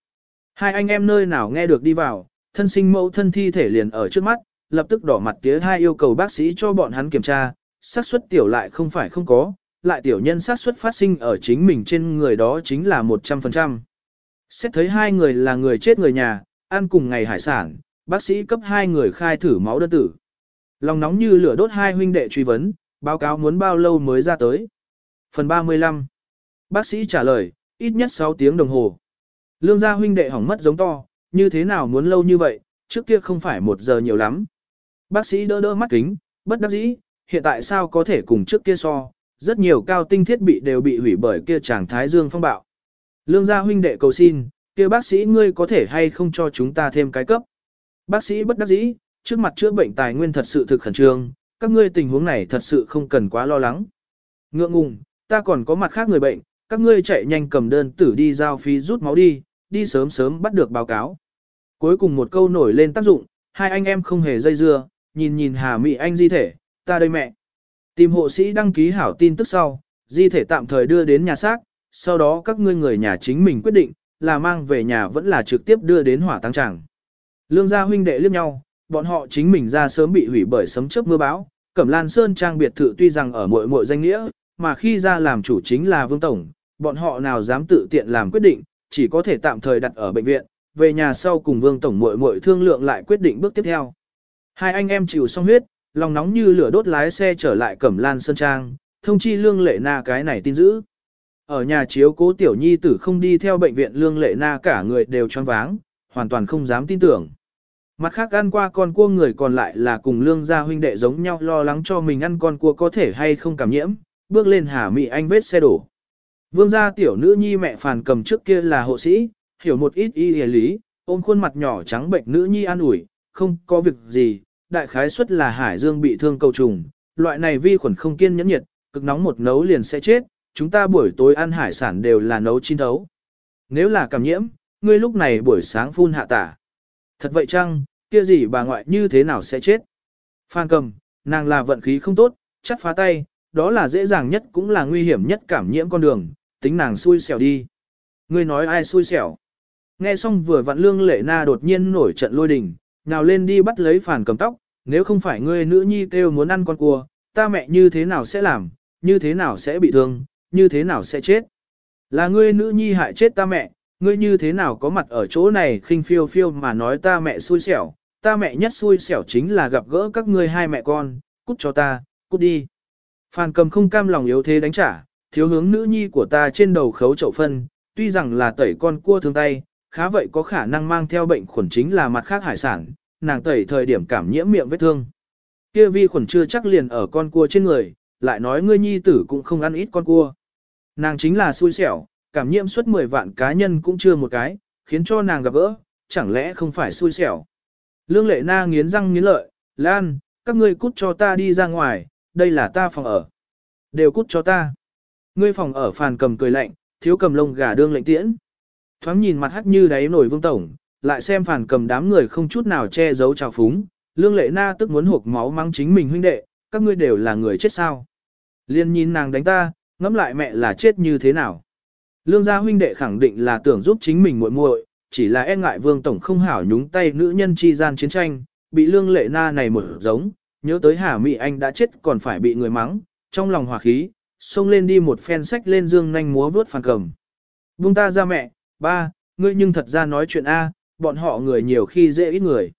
Hai anh em nơi nào nghe được đi vào, thân sinh mẫu thân thi thể liền ở trước mắt, lập tức đỏ mặt tía hai yêu cầu bác sĩ cho bọn hắn kiểm tra, sát xuất tiểu lại không phải không có, lại tiểu nhân sát xuất phát sinh ở chính mình trên người đó chính là 100%. Xét thấy hai người là người chết người nhà, ăn cùng ngày hải sản, bác sĩ cấp hai người khai thử máu đơn tử. Lòng nóng như lửa đốt hai huynh đệ truy vấn, báo cáo muốn bao lâu mới ra tới. Phần 35 Bác sĩ trả lời, ít nhất 6 tiếng đồng hồ. Lương gia huynh đệ hỏng mất giống to, như thế nào muốn lâu như vậy, trước kia không phải một giờ nhiều lắm. Bác sĩ đỡ đỡ mắt kính, bất đắc dĩ, hiện tại sao có thể cùng trước kia so, rất nhiều cao tinh thiết bị đều bị hủy bởi kia chàng thái dương phong bạo. Lương gia huynh đệ cầu xin, kia bác sĩ ngươi có thể hay không cho chúng ta thêm cái cấp. Bác sĩ bất đắc dĩ, trước mặt chữa bệnh tài nguyên thật sự thực khẩn trương, các ngươi tình huống này thật sự không cần quá lo lắng. Ngượng ngùng, ta còn có mặt khác người bệnh, các ngươi chạy nhanh cầm đơn tử đi giao phí rút máu đi, đi sớm sớm bắt được báo cáo. Cuối cùng một câu nổi lên tác dụng, hai anh em không hề dây dưa, nhìn nhìn Hà Mỹ Anh di thể, ta đây mẹ. Tìm hộ sĩ đăng ký hảo tin tức sau, di thể tạm thời đưa đến nhà xác, sau đó các ngươi người nhà chính mình quyết định, là mang về nhà vẫn là trực tiếp đưa đến hỏa tăng tràng. Lương gia huynh đệ liếc nhau, bọn họ chính mình ra sớm bị hủy bởi sấm chớp mưa bão, Cẩm Lan Sơn trang biệt thự tuy rằng ở muội muội danh nghĩa, mà khi ra làm chủ chính là Vương Tổng, bọn họ nào dám tự tiện làm quyết định, chỉ có thể tạm thời đặt ở bệnh viện, về nhà sau cùng Vương Tổng muội muội thương lượng lại quyết định bước tiếp theo. Hai anh em chịu xong huyết, lòng nóng như lửa đốt lái xe trở lại Cẩm Lan Sơn Trang, thông chi Lương Lệ Na cái này tin dữ. Ở nhà chiếu cố tiểu nhi tử không đi theo bệnh viện Lương Lệ Na cả người đều choáng váng, hoàn toàn không dám tin tưởng. Mặt khác ăn qua con cua người còn lại là cùng lương gia huynh đệ giống nhau lo lắng cho mình ăn con cua có thể hay không cảm nhiễm, bước lên hà mị anh vết xe đổ. Vương gia tiểu nữ nhi mẹ phàn cầm trước kia là hộ sĩ, hiểu một ít y lý, ôm khuôn mặt nhỏ trắng bệnh nữ nhi an ủi, không có việc gì, đại khái suất là hải dương bị thương cầu trùng, loại này vi khuẩn không kiên nhẫn nhiệt, cực nóng một nấu liền sẽ chết, chúng ta buổi tối ăn hải sản đều là nấu chín thấu. Nếu là cảm nhiễm, ngươi lúc này buổi sáng phun hạ tả. Thật vậy chăng, kia gì bà ngoại như thế nào sẽ chết? Phan cầm, nàng là vận khí không tốt, chắc phá tay, đó là dễ dàng nhất cũng là nguy hiểm nhất cảm nhiễm con đường, tính nàng xui xẻo đi. Ngươi nói ai xui xẻo? Nghe xong vừa vặn lương lệ na đột nhiên nổi trận lôi đình, nào lên đi bắt lấy phản cầm tóc, nếu không phải ngươi nữ nhi kêu muốn ăn con cua, ta mẹ như thế nào sẽ làm, như thế nào sẽ bị thương, như thế nào sẽ chết. Là ngươi nữ nhi hại chết ta mẹ, ngươi như thế nào có mặt ở chỗ này khinh phiêu phiêu mà nói ta mẹ xui xẻo, ta mẹ nhất xui xẻo chính là gặp gỡ các ngươi hai mẹ con, cút cho ta, cút đi. Phan cầm không cam lòng yếu thế đánh trả, thiếu hướng nữ nhi của ta trên đầu khấu chậu phân, tuy rằng là tẩy con cua thương tay, khá vậy có khả năng mang theo bệnh khuẩn chính là mặt khác hải sản, nàng tẩy thời điểm cảm nhiễm miệng vết thương. Kia vi khuẩn chưa chắc liền ở con cua trên người, lại nói ngươi nhi tử cũng không ăn ít con cua. Nàng chính là xui xẻo, cảm nhiễm suốt 10 vạn cá nhân cũng chưa một cái, khiến cho nàng gặp gỡ, chẳng lẽ không phải xui xẻo. Lương lệ na nghiến răng nghiến lợi, Lan, các ngươi cút cho ta đi ra ngoài, đây là ta phòng ở. Đều cút cho ta. Ngươi phòng ở phàn cầm cười lạnh, thiếu cầm lông gà đương lệnh tiễn. Thoáng nhìn mặt hắc như đáy nổi vương tổng, lại xem phàn cầm đám người không chút nào che giấu trào phúng. Lương lệ na tức muốn hộp máu mang chính mình huynh đệ, các ngươi đều là người chết sao. Liên nhìn nàng đánh ta, ngẫm lại mẹ là chết như thế nào. Lương gia huynh đệ khẳng định là tưởng giúp chính mình muội muội, chỉ là e ngại vương tổng không hảo nhúng tay nữ nhân chi gian chiến tranh, bị lương lệ na này mở giống, nhớ tới hà mị anh đã chết còn phải bị người mắng, trong lòng hòa khí, xông lên đi một phen sách lên dương nhanh múa vướt phàn cầm. Buông ta ra mẹ, ba, ngươi nhưng thật ra nói chuyện A, bọn họ người nhiều khi dễ ít người.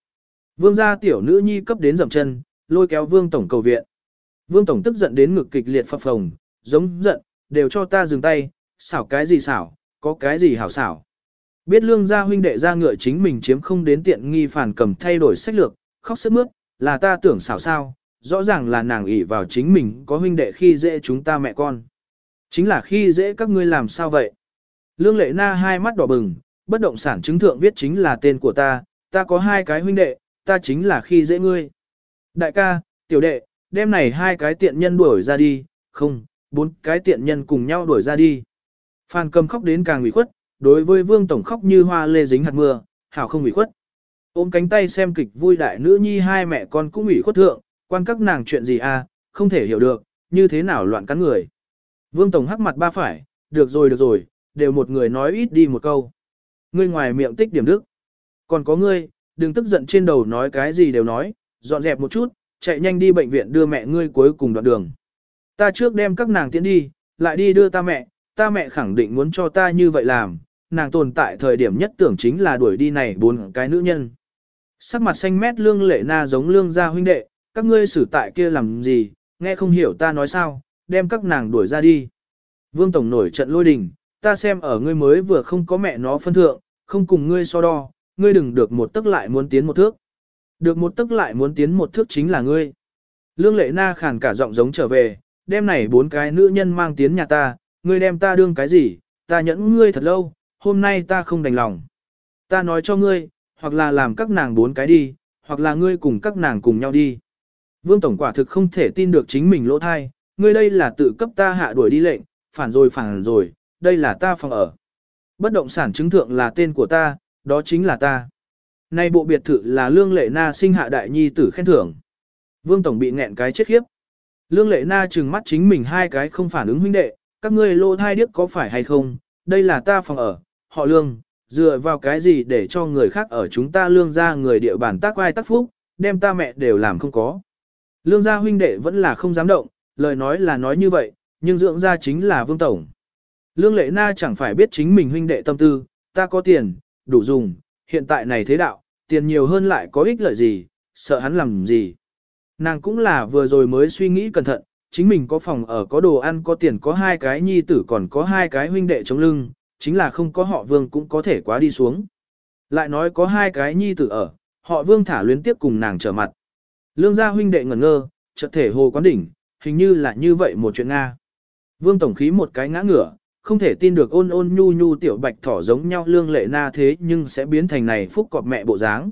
Vương gia tiểu nữ nhi cấp đến dầm chân, lôi kéo vương tổng cầu viện. Vương tổng tức giận đến ngực kịch liệt phập phồng, giống giận, đều cho ta dừng tay, xảo cái gì xảo, có cái gì hảo xảo. Biết lương gia huynh đệ ra ngựa chính mình chiếm không đến tiện nghi phản cầm thay đổi sách lược, khóc sức mướt, là ta tưởng xảo sao, rõ ràng là nàng ỷ vào chính mình có huynh đệ khi dễ chúng ta mẹ con. Chính là khi dễ các ngươi làm sao vậy? Lương lệ na hai mắt đỏ bừng, bất động sản chứng thượng viết chính là tên của ta, ta có hai cái huynh đệ, ta chính là khi dễ ngươi. Đại ca, tiểu đệ, đem này hai cái tiện nhân đuổi ra đi, không, bốn cái tiện nhân cùng nhau đuổi ra đi. Phan cầm khóc đến càng ủy khuất, đối với vương tổng khóc như hoa lê dính hạt mưa, hảo không ủy khuất. Ôm cánh tay xem kịch vui đại nữ nhi hai mẹ con cũng ủy khuất thượng, quan các nàng chuyện gì à, không thể hiểu được, như thế nào loạn cắn người. Vương tổng hắc mặt ba phải, được rồi được rồi, đều một người nói ít đi một câu. Ngươi ngoài miệng tích điểm đức. Còn có ngươi, đừng tức giận trên đầu nói cái gì đều nói, dọn dẹp một chút, chạy nhanh đi bệnh viện đưa mẹ ngươi cuối cùng đoạn đường. Ta trước đem các nàng tiến đi, lại đi đưa ta mẹ, ta mẹ khẳng định muốn cho ta như vậy làm, nàng tồn tại thời điểm nhất tưởng chính là đuổi đi này bốn cái nữ nhân. Sắc mặt xanh mét lương lệ na giống lương gia huynh đệ, các ngươi xử tại kia làm gì, nghe không hiểu ta nói sao, đem các nàng đuổi ra đi. Vương Tổng nổi trận lôi đình, ta xem ở ngươi mới vừa không có mẹ nó phân thượng, không cùng ngươi so đo, ngươi đừng được một tức lại muốn tiến một thước. Được một tức lại muốn tiến một thước chính là ngươi. Lương lệ na khàn cả giọng giống trở về, đem này bốn cái nữ nhân mang tiến nhà ta, ngươi đem ta đương cái gì, ta nhẫn ngươi thật lâu, hôm nay ta không đành lòng. Ta nói cho ngươi, hoặc là làm các nàng bốn cái đi, hoặc là ngươi cùng các nàng cùng nhau đi. Vương Tổng quả thực không thể tin được chính mình lỗ thai, ngươi đây là tự cấp ta hạ đuổi đi lệnh, phản rồi phản rồi, đây là ta phòng ở. Bất động sản chứng thượng là tên của ta, đó chính là ta. Nay bộ biệt thự là lương lệ na sinh hạ đại nhi tử khen thưởng. Vương Tổng bị nghẹn cái chết khiếp. Lương lệ na trừng mắt chính mình hai cái không phản ứng huynh đệ, các ngươi lô thai điếc có phải hay không, đây là ta phòng ở, họ lương, dựa vào cái gì để cho người khác ở chúng ta lương ra người địa bàn tác ai tác phúc, đem ta mẹ đều làm không có. Lương gia huynh đệ vẫn là không dám động, lời nói là nói như vậy, nhưng dưỡng gia chính là vương tổng. Lương lệ na chẳng phải biết chính mình huynh đệ tâm tư, ta có tiền, đủ dùng, hiện tại này thế đạo, tiền nhiều hơn lại có ích lợi gì, sợ hắn làm gì. Nàng cũng là vừa rồi mới suy nghĩ cẩn thận, chính mình có phòng ở có đồ ăn có tiền có hai cái nhi tử còn có hai cái huynh đệ chống lưng, chính là không có họ vương cũng có thể quá đi xuống. Lại nói có hai cái nhi tử ở, họ vương thả luyến tiếp cùng nàng trở mặt. Lương gia huynh đệ ngẩn ngơ, chợt thể hồ quán đỉnh, hình như là như vậy một chuyện Nga. Vương tổng khí một cái ngã ngửa, không thể tin được ôn ôn nhu nhu tiểu bạch thỏ giống nhau lương lệ na thế nhưng sẽ biến thành này phúc cọp mẹ bộ dáng.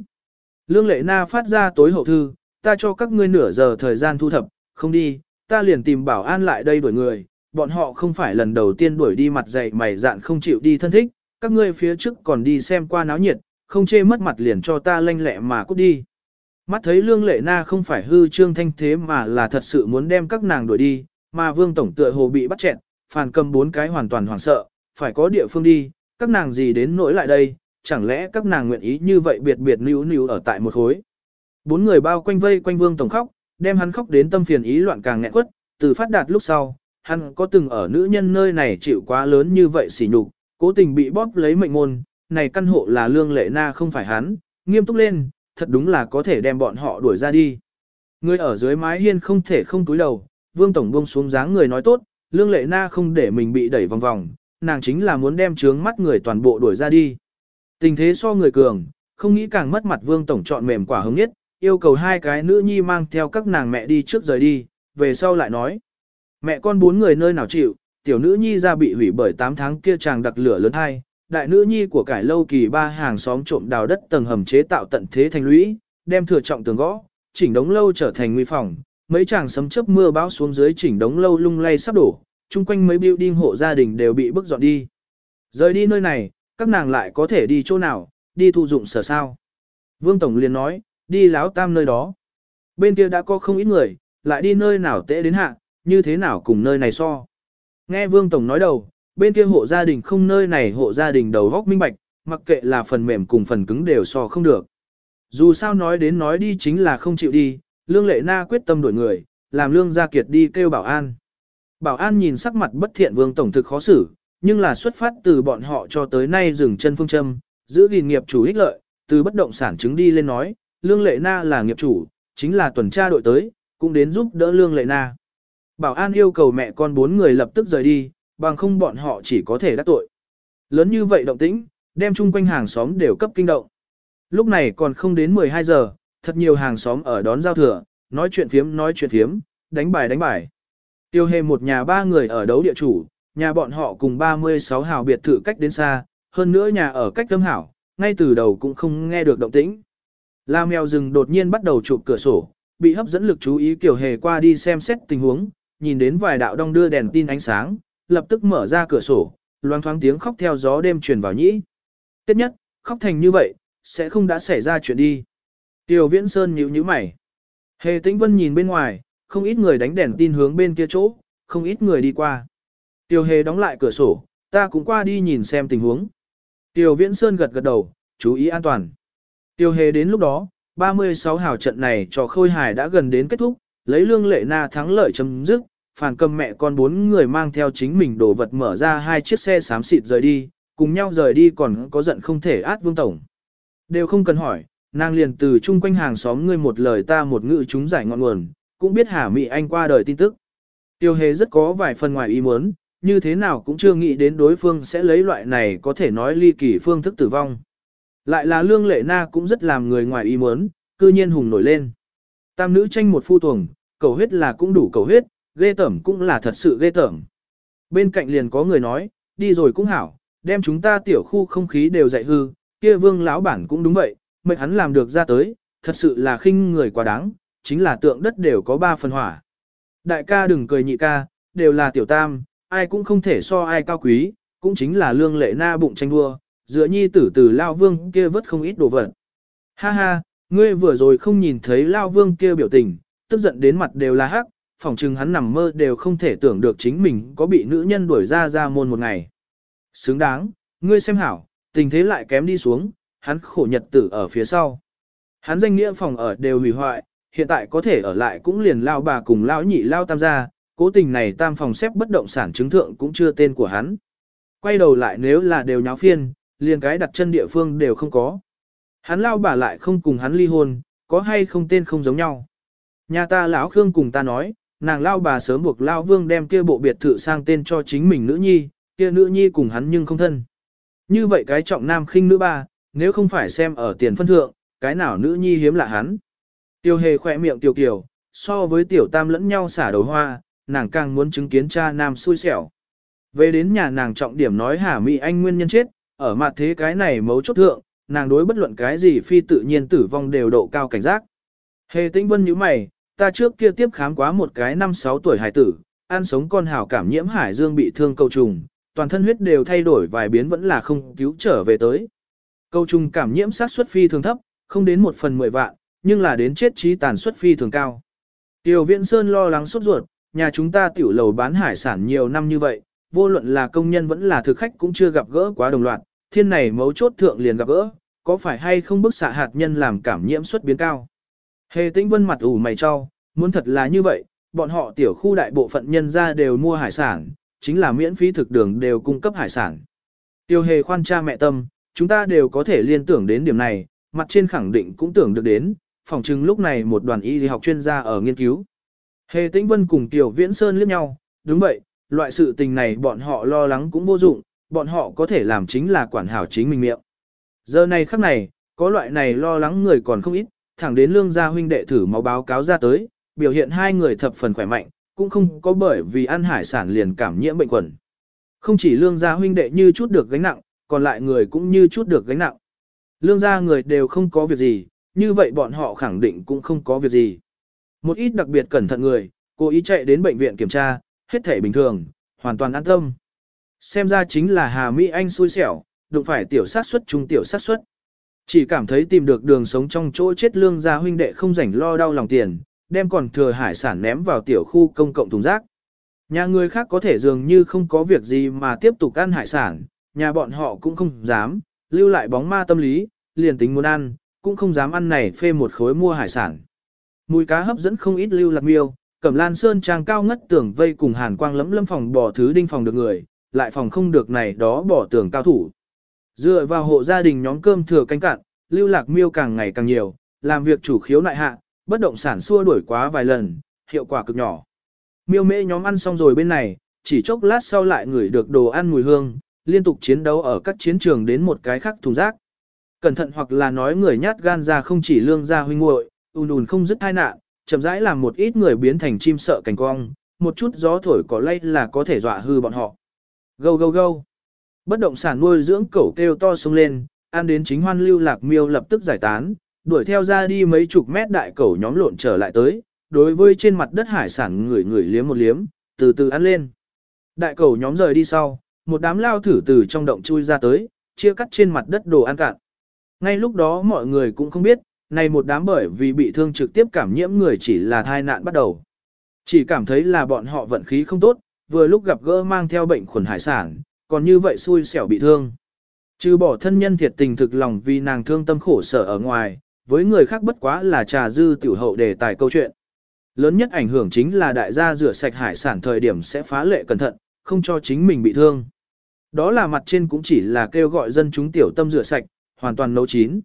Lương lệ na phát ra tối hậu thư, ta cho các ngươi nửa giờ thời gian thu thập, không đi, ta liền tìm bảo an lại đây đuổi người, bọn họ không phải lần đầu tiên đuổi đi mặt dày mày dạn không chịu đi thân thích, các ngươi phía trước còn đi xem qua náo nhiệt, không chê mất mặt liền cho ta lanh lẹ mà cút đi. Mắt thấy lương lệ na không phải hư trương thanh thế mà là thật sự muốn đem các nàng đuổi đi, mà vương tổng tựa hồ bị bắt chẹn, phàn cầm bốn cái hoàn toàn hoảng sợ, phải có địa phương đi, các nàng gì đến nỗi lại đây, chẳng lẽ các nàng nguyện ý như vậy biệt biệt níu níu ở tại một khối. Bốn người bao quanh vây quanh vương tổng khóc, đem hắn khóc đến tâm phiền ý loạn càng nghẹn quất, từ phát đạt lúc sau, hắn có từng ở nữ nhân nơi này chịu quá lớn như vậy xỉ nhục, cố tình bị bóp lấy mệnh môn, này căn hộ là lương lệ na không phải hắn, nghiêm túc lên, thật đúng là có thể đem bọn họ đuổi ra đi. Người ở dưới mái hiên không thể không túi đầu, vương tổng buông xuống dáng người nói tốt, lương lệ na không để mình bị đẩy vòng vòng, nàng chính là muốn đem trướng mắt người toàn bộ đuổi ra đi. Tình thế so người cường, không nghĩ càng mất mặt vương tổng chọn mềm quả hứng nhất, yêu cầu hai cái nữ nhi mang theo các nàng mẹ đi trước rời đi, về sau lại nói. Mẹ con bốn người nơi nào chịu, tiểu nữ nhi ra bị hủy bởi 8 tháng kia chàng đặc lửa lớn hai, đại nữ nhi của cải lâu kỳ ba hàng xóm trộm đào đất tầng hầm chế tạo tận thế thành lũy, đem thừa trọng tường gõ, chỉnh đống lâu trở thành nguy phòng, mấy chàng sấm chớp mưa bão xuống dưới chỉnh đống lâu lung lay sắp đổ, chung quanh mấy building hộ gia đình đều bị bức dọn đi. Rời đi nơi này, các nàng lại có thể đi chỗ nào, đi thu dụng sở sao. Vương Tổng liền nói, đi láo tam nơi đó. Bên kia đã có không ít người, lại đi nơi nào tệ đến hạ, như thế nào cùng nơi này so. Nghe Vương Tổng nói đầu, bên kia hộ gia đình không nơi này hộ gia đình đầu góc minh bạch, mặc kệ là phần mềm cùng phần cứng đều so không được. Dù sao nói đến nói đi chính là không chịu đi, Lương Lệ Na quyết tâm đổi người, làm Lương Gia Kiệt đi kêu bảo an. Bảo an nhìn sắc mặt bất thiện Vương Tổng thực khó xử, nhưng là xuất phát từ bọn họ cho tới nay dừng chân phương châm, giữ gìn nghiệp chủ ích lợi, từ bất động sản chứng đi lên nói, Lương Lệ Na là nghiệp chủ, chính là tuần tra đội tới, cũng đến giúp đỡ Lương Lệ Na. Bảo an yêu cầu mẹ con bốn người lập tức rời đi, bằng không bọn họ chỉ có thể đắc tội. Lớn như vậy động tĩnh, đem chung quanh hàng xóm đều cấp kinh động. Lúc này còn không đến 12 giờ, thật nhiều hàng xóm ở đón giao thừa, nói chuyện phiếm nói chuyện phiếm, đánh bài đánh bài. Tiêu hề một nhà ba người ở đấu địa chủ, nhà bọn họ cùng 36 hào biệt thự cách đến xa, hơn nữa nhà ở cách tâm hảo, ngay từ đầu cũng không nghe được động tĩnh. La mèo rừng đột nhiên bắt đầu chụp cửa sổ, bị hấp dẫn lực chú ý kiểu hề qua đi xem xét tình huống, nhìn đến vài đạo đong đưa đèn tin ánh sáng, lập tức mở ra cửa sổ, loang thoáng tiếng khóc theo gió đêm truyền vào nhĩ. Tiếp nhất, khóc thành như vậy, sẽ không đã xảy ra chuyện đi. Tiểu Viễn Sơn nhíu nhíu mày. Hề Tĩnh Vân nhìn bên ngoài, không ít người đánh đèn tin hướng bên kia chỗ, không ít người đi qua. Tiểu Hề đóng lại cửa sổ, ta cũng qua đi nhìn xem tình huống. Tiểu Viễn Sơn gật gật đầu, chú ý an toàn. Tiểu Hề đến lúc đó, 36 hào trận này cho Khôi Hải đã gần đến kết thúc, lấy lương lệ na thắng lợi chấm dứt, phản cầm mẹ con bốn người mang theo chính mình đồ vật mở ra hai chiếc xe xám xịt rời đi, cùng nhau rời đi còn có giận không thể át vương tổng. Đều không cần hỏi, nàng liền từ chung quanh hàng xóm ngươi một lời ta một ngữ chúng giải ngọn nguồn, cũng biết Hà Mỹ Anh qua đời tin tức. Tiêu hề rất có vài phần ngoài ý muốn, như thế nào cũng chưa nghĩ đến đối phương sẽ lấy loại này có thể nói ly kỳ phương thức tử vong. Lại là lương lệ na cũng rất làm người ngoài ý muốn, cư nhiên hùng nổi lên. Tam nữ tranh một phu tuồng, cầu huyết là cũng đủ cầu huyết, ghê tởm cũng là thật sự ghê tởm. Bên cạnh liền có người nói, đi rồi cũng hảo, đem chúng ta tiểu khu không khí đều dạy hư, kia vương lão bản cũng đúng vậy, mệnh hắn làm được ra tới, thật sự là khinh người quá đáng, chính là tượng đất đều có ba phần hỏa. Đại ca đừng cười nhị ca, đều là tiểu tam, ai cũng không thể so ai cao quý, cũng chính là lương lệ na bụng tranh đua, dựa nhi tử tử lao vương kia vất không ít đồ vật. Ha ha, ngươi vừa rồi không nhìn thấy lao vương kia biểu tình, tức giận đến mặt đều là hắc, phỏng chừng hắn nằm mơ đều không thể tưởng được chính mình có bị nữ nhân đuổi ra ra môn một ngày. Xứng đáng, ngươi xem hảo, tình thế lại kém đi xuống, hắn khổ nhật tử ở phía sau. Hắn danh nghĩa phòng ở đều hủy hoại, hiện tại có thể ở lại cũng liền lao bà cùng lao nhị lao tam gia, cố tình này tam phòng xếp bất động sản chứng thượng cũng chưa tên của hắn. Quay đầu lại nếu là đều nháo phiên, liền cái đặt chân địa phương đều không có. Hắn lao bà lại không cùng hắn ly hôn, có hay không tên không giống nhau. Nhà ta lão Khương cùng ta nói, nàng lao bà sớm buộc lao vương đem kia bộ biệt thự sang tên cho chính mình nữ nhi, kia nữ nhi cùng hắn nhưng không thân. Như vậy cái trọng nam khinh nữ ba, nếu không phải xem ở tiền phân thượng, cái nào nữ nhi hiếm lạ hắn. Tiêu hề khỏe miệng tiểu kiều, so với tiểu tam lẫn nhau xả đầu hoa, nàng càng muốn chứng kiến cha nam xui xẻo. Về đến nhà nàng trọng điểm nói hả mỹ anh nguyên nhân chết, ở mặt thế cái này mấu chốt thượng, nàng đối bất luận cái gì phi tự nhiên tử vong đều độ cao cảnh giác. Hề tĩnh vân như mày, ta trước kia tiếp khám quá một cái năm sáu tuổi hải tử, ăn sống con hào cảm nhiễm hải dương bị thương cầu trùng, toàn thân huyết đều thay đổi vài biến vẫn là không cứu trở về tới. Cầu trùng cảm nhiễm sát suất phi thường thấp, không đến một phần mười vạn, nhưng là đến chết trí tàn suất phi thường cao. Tiểu Viễn Sơn lo lắng sốt ruột, nhà chúng ta tiểu lầu bán hải sản nhiều năm như vậy, vô luận là công nhân vẫn là thực khách cũng chưa gặp gỡ quá đồng loạt, thiên này mấu chốt thượng liền gặp gỡ, có phải hay không bức xạ hạt nhân làm cảm nhiễm suất biến cao. Hề tĩnh vân mặt ủ mày cho, muốn thật là như vậy, bọn họ tiểu khu đại bộ phận nhân ra đều mua hải sản, chính là miễn phí thực đường đều cung cấp hải sản. Tiêu hề khoan cha mẹ tâm, chúng ta đều có thể liên tưởng đến điểm này, mặt trên khẳng định cũng tưởng được đến, phòng chừng lúc này một đoàn y học chuyên gia ở nghiên cứu. Hề Tĩnh Vân cùng Tiểu Viễn Sơn liếc nhau, đúng vậy, loại sự tình này bọn họ lo lắng cũng vô dụng, bọn họ có thể làm chính là quản hảo chính mình miệng. Giờ này khắc này, có loại này lo lắng người còn không ít, thẳng đến lương gia huynh đệ thử máu báo cáo ra tới, biểu hiện hai người thập phần khỏe mạnh, cũng không có bởi vì ăn hải sản liền cảm nhiễm bệnh quẩn. Không chỉ lương gia huynh đệ như chút được gánh nặng, còn lại người cũng như chút được gánh nặng. Lương gia người đều không có việc gì, như vậy bọn họ khẳng định cũng không có việc gì. Một ít đặc biệt cẩn thận người, cố ý chạy đến bệnh viện kiểm tra, hết thể bình thường, hoàn toàn an tâm. Xem ra chính là Hà Mỹ Anh xui xẻo, đụng phải tiểu sát suất trung tiểu sát suất. Chỉ cảm thấy tìm được đường sống trong chỗ chết lương gia huynh đệ không rảnh lo đau lòng tiền, đem còn thừa hải sản ném vào tiểu khu công cộng thùng rác. Nhà người khác có thể dường như không có việc gì mà tiếp tục ăn hải sản, nhà bọn họ cũng không dám, lưu lại bóng ma tâm lý, liền tính muốn ăn, cũng không dám ăn này phê một khối mua hải sản. Mùi cá hấp dẫn không ít lưu lạc miêu, Cẩm Lan Sơn trang cao ngất tưởng vây cùng Hàn Quang lấm lâm phòng bỏ thứ đinh phòng được người, lại phòng không được này đó bỏ tưởng cao thủ. Dựa vào hộ gia đình nhóm cơm thừa canh cạn, lưu lạc miêu càng ngày càng nhiều, làm việc chủ khiếu nại hạ, bất động sản xua đuổi quá vài lần, hiệu quả cực nhỏ. Miêu mễ nhóm ăn xong rồi bên này, chỉ chốc lát sau lại ngửi được đồ ăn mùi hương, liên tục chiến đấu ở các chiến trường đến một cái khác thùng rác. Cẩn thận hoặc là nói người nhát gan ra không chỉ lương gia huynh muội, ùn ùn không dứt tai nạn, chậm rãi làm một ít người biến thành chim sợ cảnh cong, một chút gió thổi có lay là có thể dọa hư bọn họ. Gâu gâu gâu. Bất động sản nuôi dưỡng cẩu kêu to sông lên, ăn đến chính hoan lưu lạc miêu lập tức giải tán, đuổi theo ra đi mấy chục mét đại cẩu nhóm lộn trở lại tới, đối với trên mặt đất hải sản người người liếm một liếm, từ từ ăn lên. Đại cẩu nhóm rời đi sau, một đám lao thử từ trong động chui ra tới, chia cắt trên mặt đất đồ ăn cạn. Ngay lúc đó mọi người cũng không biết, này một đám bởi vì bị thương trực tiếp cảm nhiễm người chỉ là thai nạn bắt đầu. Chỉ cảm thấy là bọn họ vận khí không tốt, vừa lúc gặp gỡ mang theo bệnh khuẩn hải sản, còn như vậy xui xẻo bị thương. Trừ bỏ thân nhân thiệt tình thực lòng vì nàng thương tâm khổ sở ở ngoài, với người khác bất quá là trà dư tiểu hậu đề tài câu chuyện. Lớn nhất ảnh hưởng chính là đại gia rửa sạch hải sản thời điểm sẽ phá lệ cẩn thận, không cho chính mình bị thương. Đó là mặt trên cũng chỉ là kêu gọi dân chúng tiểu tâm rửa sạch, hoàn toàn nấu chín.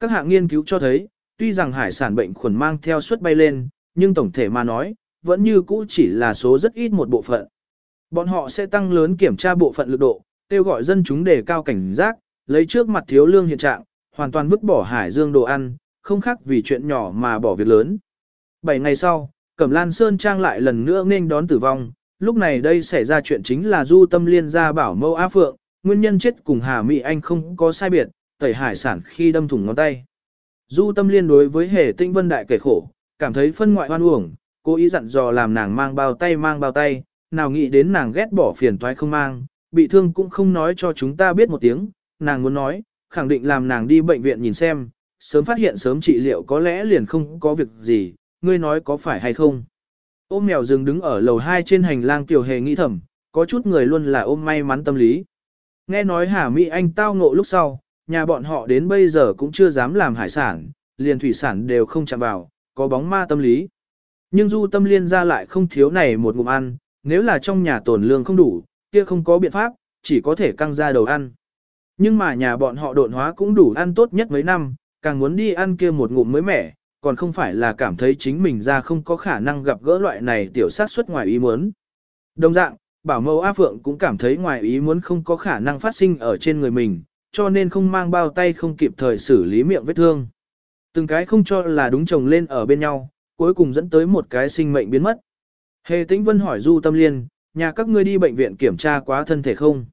Các hạng nghiên cứu cho thấy, tuy rằng hải sản bệnh khuẩn mang theo suất bay lên, nhưng tổng thể mà nói, vẫn như cũ chỉ là số rất ít một bộ phận. Bọn họ sẽ tăng lớn kiểm tra bộ phận lực độ, kêu gọi dân chúng đề cao cảnh giác, lấy trước mặt thiếu lương hiện trạng, hoàn toàn vứt bỏ hải dương đồ ăn, không khác vì chuyện nhỏ mà bỏ việc lớn. Bảy ngày sau, Cẩm Lan Sơn Trang lại lần nữa nên đón tử vong, lúc này đây xảy ra chuyện chính là du tâm liên gia bảo mâu Á Phượng, nguyên nhân chết cùng Hà Mỹ Anh không có sai biệt, tẩy hải sản khi đâm thủng ngón tay. Du tâm liên đối với hề tinh vân đại kể khổ, cảm thấy phân ngoại hoan uổng, cố ý dặn dò làm nàng mang bao tay mang bao tay, nào nghĩ đến nàng ghét bỏ phiền toái không mang, bị thương cũng không nói cho chúng ta biết một tiếng, nàng muốn nói, khẳng định làm nàng đi bệnh viện nhìn xem, sớm phát hiện sớm trị liệu có lẽ liền không có việc gì, ngươi nói có phải hay không. Ôm mèo rừng đứng ở lầu 2 trên hành lang tiểu hề nghĩ thầm, có chút người luôn là ôm may mắn tâm lý. Nghe nói Hà Mỹ Anh tao ngộ lúc sau, nhà bọn họ đến bây giờ cũng chưa dám làm hải sản, liền thủy sản đều không chạm vào, có bóng ma tâm lý. Nhưng du tâm liên ra lại không thiếu này một ngụm ăn, nếu là trong nhà tồn lương không đủ, kia không có biện pháp, chỉ có thể căng ra đầu ăn. Nhưng mà nhà bọn họ độn hóa cũng đủ ăn tốt nhất mấy năm, càng muốn đi ăn kia một ngụm mới mẻ, còn không phải là cảm thấy chính mình ra không có khả năng gặp gỡ loại này tiểu sát xuất ngoài ý muốn. Đồng dạng, bảo mẫu A Phượng cũng cảm thấy ngoài ý muốn không có khả năng phát sinh ở trên người mình, cho nên không mang bao tay không kịp thời xử lý miệng vết thương. Từng cái không cho là đúng chồng lên ở bên nhau, cuối cùng dẫn tới một cái sinh mệnh biến mất. Hề Tĩnh Vân hỏi Du Tâm Liên, nhà các ngươi đi bệnh viện kiểm tra quá thân thể không?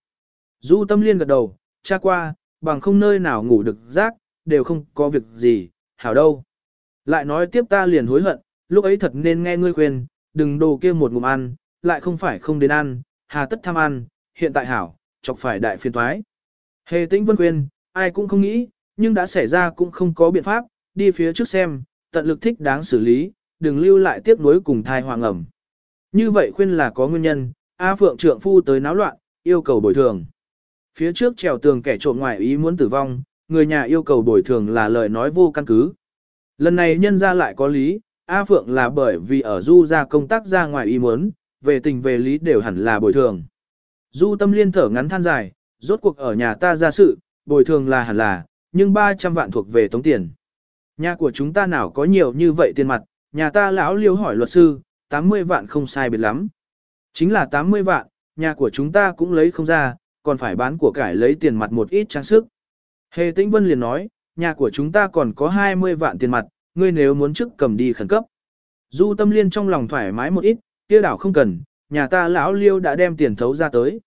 Du Tâm Liên gật đầu, tra qua, bằng không nơi nào ngủ được rác, đều không có việc gì, hảo đâu. Lại nói tiếp ta liền hối hận, lúc ấy thật nên nghe ngươi khuyên, đừng đồ kia một ngụm ăn, lại không phải không đến ăn, hà tất tham ăn, hiện tại hảo, chọc phải đại phiền toái. Hề tĩnh vân khuyên, ai cũng không nghĩ, nhưng đã xảy ra cũng không có biện pháp, đi phía trước xem, tận lực thích đáng xử lý, đừng lưu lại tiếp nối cùng thai hoàng ẩm. Như vậy khuyên là có nguyên nhân, A Phượng trượng phu tới náo loạn, yêu cầu bồi thường. Phía trước trèo tường kẻ trộm ngoại ý muốn tử vong, người nhà yêu cầu bồi thường là lời nói vô căn cứ. Lần này nhân ra lại có lý, A Phượng là bởi vì ở Du ra công tác ra ngoài ý muốn, về tình về lý đều hẳn là bồi thường. Du tâm liên thở ngắn than dài, rốt cuộc ở nhà ta ra sự, bồi thường là hẳn là, nhưng 300 vạn thuộc về tống tiền. Nhà của chúng ta nào có nhiều như vậy tiền mặt, nhà ta lão liêu hỏi luật sư, 80 vạn không sai biệt lắm. Chính là 80 vạn, nhà của chúng ta cũng lấy không ra, còn phải bán của cải lấy tiền mặt một ít trang sức. Hề Tĩnh Vân liền nói, nhà của chúng ta còn có 20 vạn tiền mặt, ngươi nếu muốn trước cầm đi khẩn cấp. Du tâm liên trong lòng thoải mái một ít, kia đảo không cần, nhà ta lão liêu đã đem tiền thấu ra tới.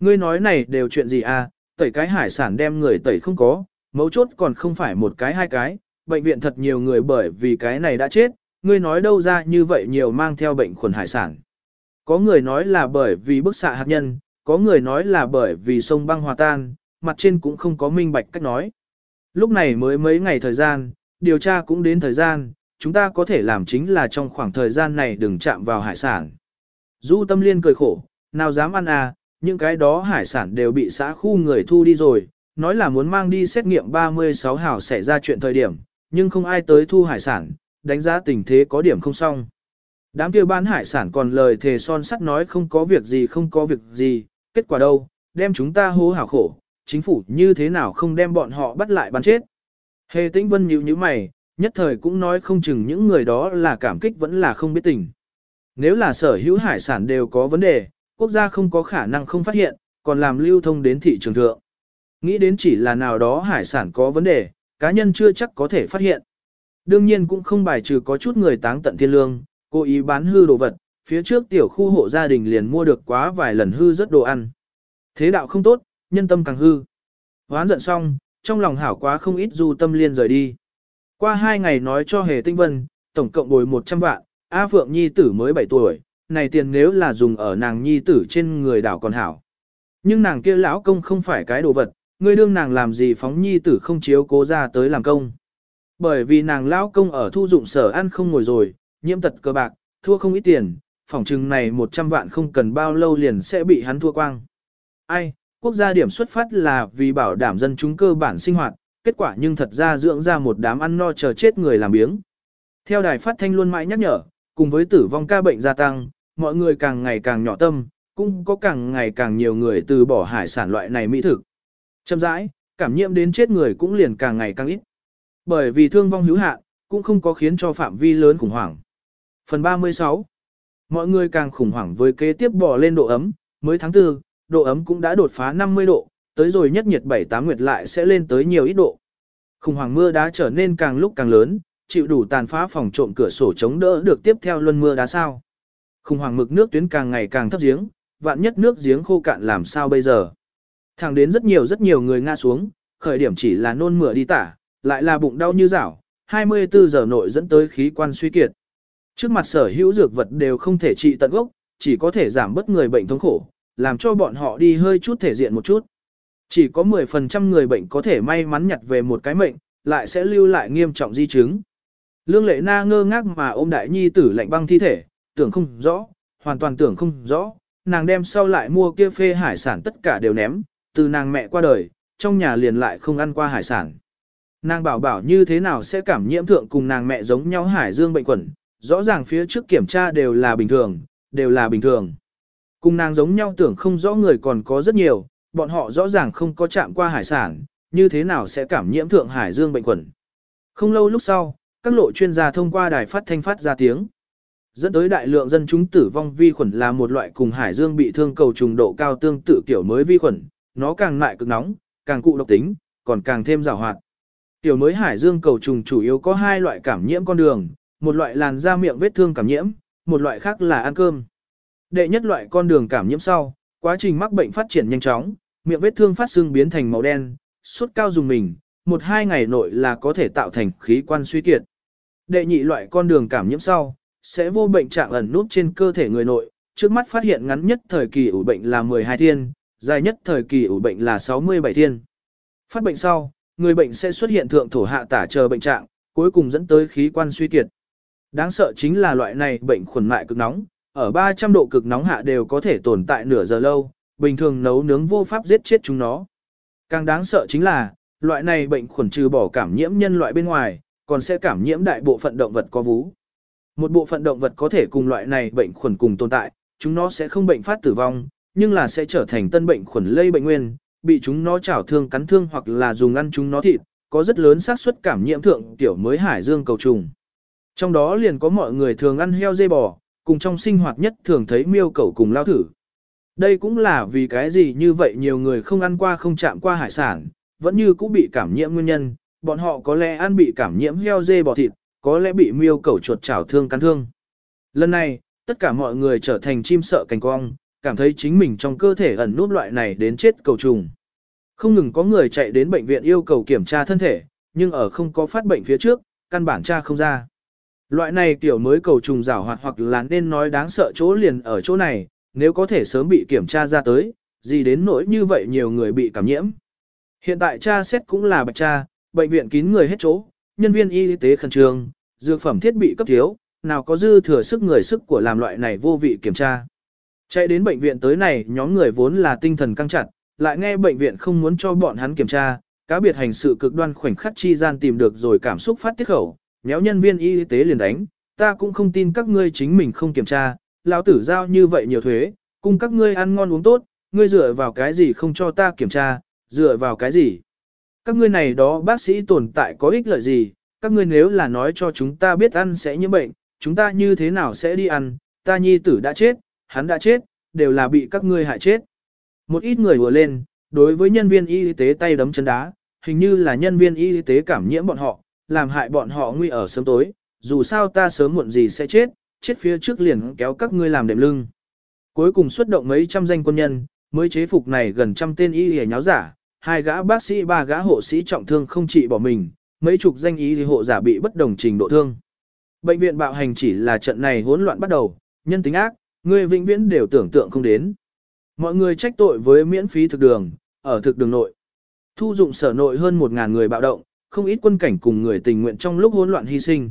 Ngươi nói này đều chuyện gì à, tẩy cái hải sản đem người tẩy không có, mấu chốt còn không phải một cái hai cái, bệnh viện thật nhiều người bởi vì cái này đã chết, ngươi nói đâu ra như vậy nhiều mang theo bệnh khuẩn hải sản. Có người nói là bởi vì bức xạ hạt nhân, có người nói là bởi vì sông băng hòa tan, mặt trên cũng không có minh bạch cách nói. Lúc này mới mấy ngày thời gian, điều tra cũng đến thời gian, chúng ta có thể làm chính là trong khoảng thời gian này đừng chạm vào hải sản. Du tâm liên cười khổ, nào dám ăn à, những cái đó hải sản đều bị xã khu người thu đi rồi, nói là muốn mang đi xét nghiệm 36 hào xảy ra chuyện thời điểm, nhưng không ai tới thu hải sản, đánh giá tình thế có điểm không xong. Đám kia bán hải sản còn lời thề son sắt nói không có việc gì không có việc gì, kết quả đâu, đem chúng ta hố hảo khổ, chính phủ như thế nào không đem bọn họ bắt lại bắn chết. Hề tĩnh vân nhíu như mày, nhất thời cũng nói không chừng những người đó là cảm kích vẫn là không biết tình. Nếu là sở hữu hải sản đều có vấn đề, quốc gia không có khả năng không phát hiện, còn làm lưu thông đến thị trường thượng. Nghĩ đến chỉ là nào đó hải sản có vấn đề, cá nhân chưa chắc có thể phát hiện. Đương nhiên cũng không bài trừ có chút người táng tận thiên lương, cố ý bán hư đồ vật, phía trước tiểu khu hộ gia đình liền mua được quá vài lần hư rất đồ ăn. Thế đạo không tốt, nhân tâm càng hư. Hoán giận xong, trong lòng hảo quá không ít du tâm liên rời đi. Qua hai ngày nói cho Hề Tinh Vân, tổng cộng bồi 100 vạn, A Phượng Nhi tử mới 7 tuổi, này tiền nếu là dùng ở nàng Nhi tử trên người đảo còn hảo. Nhưng nàng kia lão công không phải cái đồ vật, người đương nàng làm gì phóng Nhi tử không chiếu cố ra tới làm công. Bởi vì nàng lao công ở thu dụng sở ăn không ngồi rồi, nhiễm tật cơ bạc, thua không ít tiền, phỏng chừng này 100 vạn không cần bao lâu liền sẽ bị hắn thua quang. Ai, quốc gia điểm xuất phát là vì bảo đảm dân chúng cơ bản sinh hoạt, kết quả nhưng thật ra dưỡng ra một đám ăn no chờ chết người làm biếng. Theo đài phát thanh luôn mãi nhắc nhở, cùng với tử vong ca bệnh gia tăng, mọi người càng ngày càng nhỏ tâm, cũng có càng ngày càng nhiều người từ bỏ hải sản loại này mỹ thực. Châm rãi, cảm nhiễm đến chết người cũng liền càng ngày càng ít. Bởi vì thương vong hữu hạn, cũng không có khiến cho phạm vi lớn khủng hoảng. Phần 36 Mọi người càng khủng hoảng với kế tiếp bỏ lên độ ấm, mới tháng 4, độ ấm cũng đã đột phá 50 độ, tới rồi nhất nhiệt 7-8 nguyệt lại sẽ lên tới nhiều ít độ. Khủng hoảng mưa đá trở nên càng lúc càng lớn, chịu đủ tàn phá phòng trộm cửa sổ chống đỡ được tiếp theo luân mưa đá sao. Khủng hoảng mực nước tuyến càng ngày càng thấp giếng, vạn nhất nước giếng khô cạn làm sao bây giờ. Thẳng đến rất nhiều rất nhiều người ngã xuống, khởi điểm chỉ là nôn mửa đi tả, lại là bụng đau như rảo, 24 giờ nội dẫn tới khí quan suy kiệt. Trước mặt sở hữu dược vật đều không thể trị tận gốc, chỉ có thể giảm bớt người bệnh thống khổ, làm cho bọn họ đi hơi chút thể diện một chút. Chỉ có 10% người bệnh có thể may mắn nhặt về một cái mệnh, lại sẽ lưu lại nghiêm trọng di chứng. Lương lệ na ngơ ngác mà ôm đại nhi tử lạnh băng thi thể, tưởng không rõ, hoàn toàn tưởng không rõ, nàng đem sau lại mua kia phê hải sản tất cả đều ném, từ nàng mẹ qua đời, trong nhà liền lại không ăn qua hải sản. Nàng bảo bảo như thế nào sẽ cảm nhiễm thượng cùng nàng mẹ giống nhau hải dương bệnh quẩn, rõ ràng phía trước kiểm tra đều là bình thường, đều là bình thường. Cùng nàng giống nhau tưởng không rõ người còn có rất nhiều, bọn họ rõ ràng không có chạm qua hải sản, như thế nào sẽ cảm nhiễm thượng hải dương bệnh quẩn. Không lâu lúc sau, các lộ chuyên gia thông qua đài phát thanh phát ra tiếng. Dẫn tới đại lượng dân chúng tử vong vi khuẩn là một loại cùng hải dương bị thương cầu trùng độ cao tương tự kiểu mới vi khuẩn, nó càng lại cực nóng, càng cụ độc tính, còn càng thêm rào hoạt. Tiểu mới hải dương cầu trùng chủ yếu có hai loại cảm nhiễm con đường, một loại làn da miệng vết thương cảm nhiễm, một loại khác là ăn cơm. Đệ nhất loại con đường cảm nhiễm sau, quá trình mắc bệnh phát triển nhanh chóng, miệng vết thương phát xương biến thành màu đen, sốt cao dùng mình, một hai ngày nội là có thể tạo thành khí quan suy kiệt. Đệ nhị loại con đường cảm nhiễm sau, sẽ vô bệnh trạng ẩn nút trên cơ thể người nội, trước mắt phát hiện ngắn nhất thời kỳ ủ bệnh là 12 thiên, dài nhất thời kỳ ủ bệnh là 67 thiên. Phát bệnh sau, người bệnh sẽ xuất hiện thượng thổ hạ tả chờ bệnh trạng, cuối cùng dẫn tới khí quan suy kiệt. Đáng sợ chính là loại này bệnh khuẩn mại cực nóng, ở 300 độ cực nóng hạ đều có thể tồn tại nửa giờ lâu, bình thường nấu nướng vô pháp giết chết chúng nó. Càng đáng sợ chính là, loại này bệnh khuẩn trừ bỏ cảm nhiễm nhân loại bên ngoài, còn sẽ cảm nhiễm đại bộ phận động vật có vú. Một bộ phận động vật có thể cùng loại này bệnh khuẩn cùng tồn tại, chúng nó sẽ không bệnh phát tử vong, nhưng là sẽ trở thành tân bệnh khuẩn lây bệnh nguyên, bị chúng nó chảo thương cắn thương hoặc là dùng ăn chúng nó thịt, có rất lớn xác suất cảm nhiễm thượng tiểu mới hải dương cầu trùng. Trong đó liền có mọi người thường ăn heo dê bò, cùng trong sinh hoạt nhất thường thấy miêu cầu cùng lao thử. Đây cũng là vì cái gì như vậy nhiều người không ăn qua không chạm qua hải sản, vẫn như cũng bị cảm nhiễm nguyên nhân, bọn họ có lẽ ăn bị cảm nhiễm heo dê bò thịt, có lẽ bị miêu cầu chuột chảo thương cắn thương. Lần này, tất cả mọi người trở thành chim sợ cành cong, cảm thấy chính mình trong cơ thể ẩn nút loại này đến chết cầu trùng. Không ngừng có người chạy đến bệnh viện yêu cầu kiểm tra thân thể, nhưng ở không có phát bệnh phía trước, căn bản tra không ra. Loại này kiểu mới cầu trùng rào hoạt hoặc là nên nói đáng sợ chỗ liền ở chỗ này, nếu có thể sớm bị kiểm tra ra tới, gì đến nỗi như vậy nhiều người bị cảm nhiễm. Hiện tại tra xét cũng là bạch tra, bệnh viện kín người hết chỗ, nhân viên y tế khẩn trương, dược phẩm thiết bị cấp thiếu, nào có dư thừa sức người sức của làm loại này vô vị kiểm tra. Chạy đến bệnh viện tới này nhóm người vốn là tinh thần căng chặt, lại nghe bệnh viện không muốn cho bọn hắn kiểm tra, cá biệt hành sự cực đoan khoảnh khắc chi gian tìm được rồi cảm xúc phát tiết khẩu, méo nhân viên y tế liền đánh, ta cũng không tin các ngươi chính mình không kiểm tra, lão tử giao như vậy nhiều thuế, cùng các ngươi ăn ngon uống tốt, ngươi dựa vào cái gì không cho ta kiểm tra, dựa vào cái gì. Các ngươi này đó bác sĩ tồn tại có ích lợi gì, các ngươi nếu là nói cho chúng ta biết ăn sẽ nhiễm bệnh, chúng ta như thế nào sẽ đi ăn, ta nhi tử đã chết, hắn đã chết, đều là bị các ngươi hại chết. Một ít người vừa lên, đối với nhân viên y tế tay đấm chân đá, hình như là nhân viên y tế cảm nhiễm bọn họ, làm hại bọn họ nguy ở sớm tối, dù sao ta sớm muộn gì sẽ chết, chết phía trước liền kéo các ngươi làm đệm lưng. Cuối cùng xuất động mấy trăm danh quân nhân, mới chế phục này gần trăm tên y hề nháo giả, hai gã bác sĩ ba gã hộ sĩ trọng thương không trị bỏ mình, mấy chục danh y hộ giả bị bất đồng trình độ thương. Bệnh viện bạo hành chỉ là trận này hỗn loạn bắt đầu, nhân tính ác, người vĩnh viễn đều tưởng tượng không đến. Mọi người trách tội với miễn phí thực đường, ở thực đường nội. Thu dụng sở nội hơn 1.000 người bạo động, không ít quân cảnh cùng người tình nguyện trong lúc hỗn loạn hy sinh.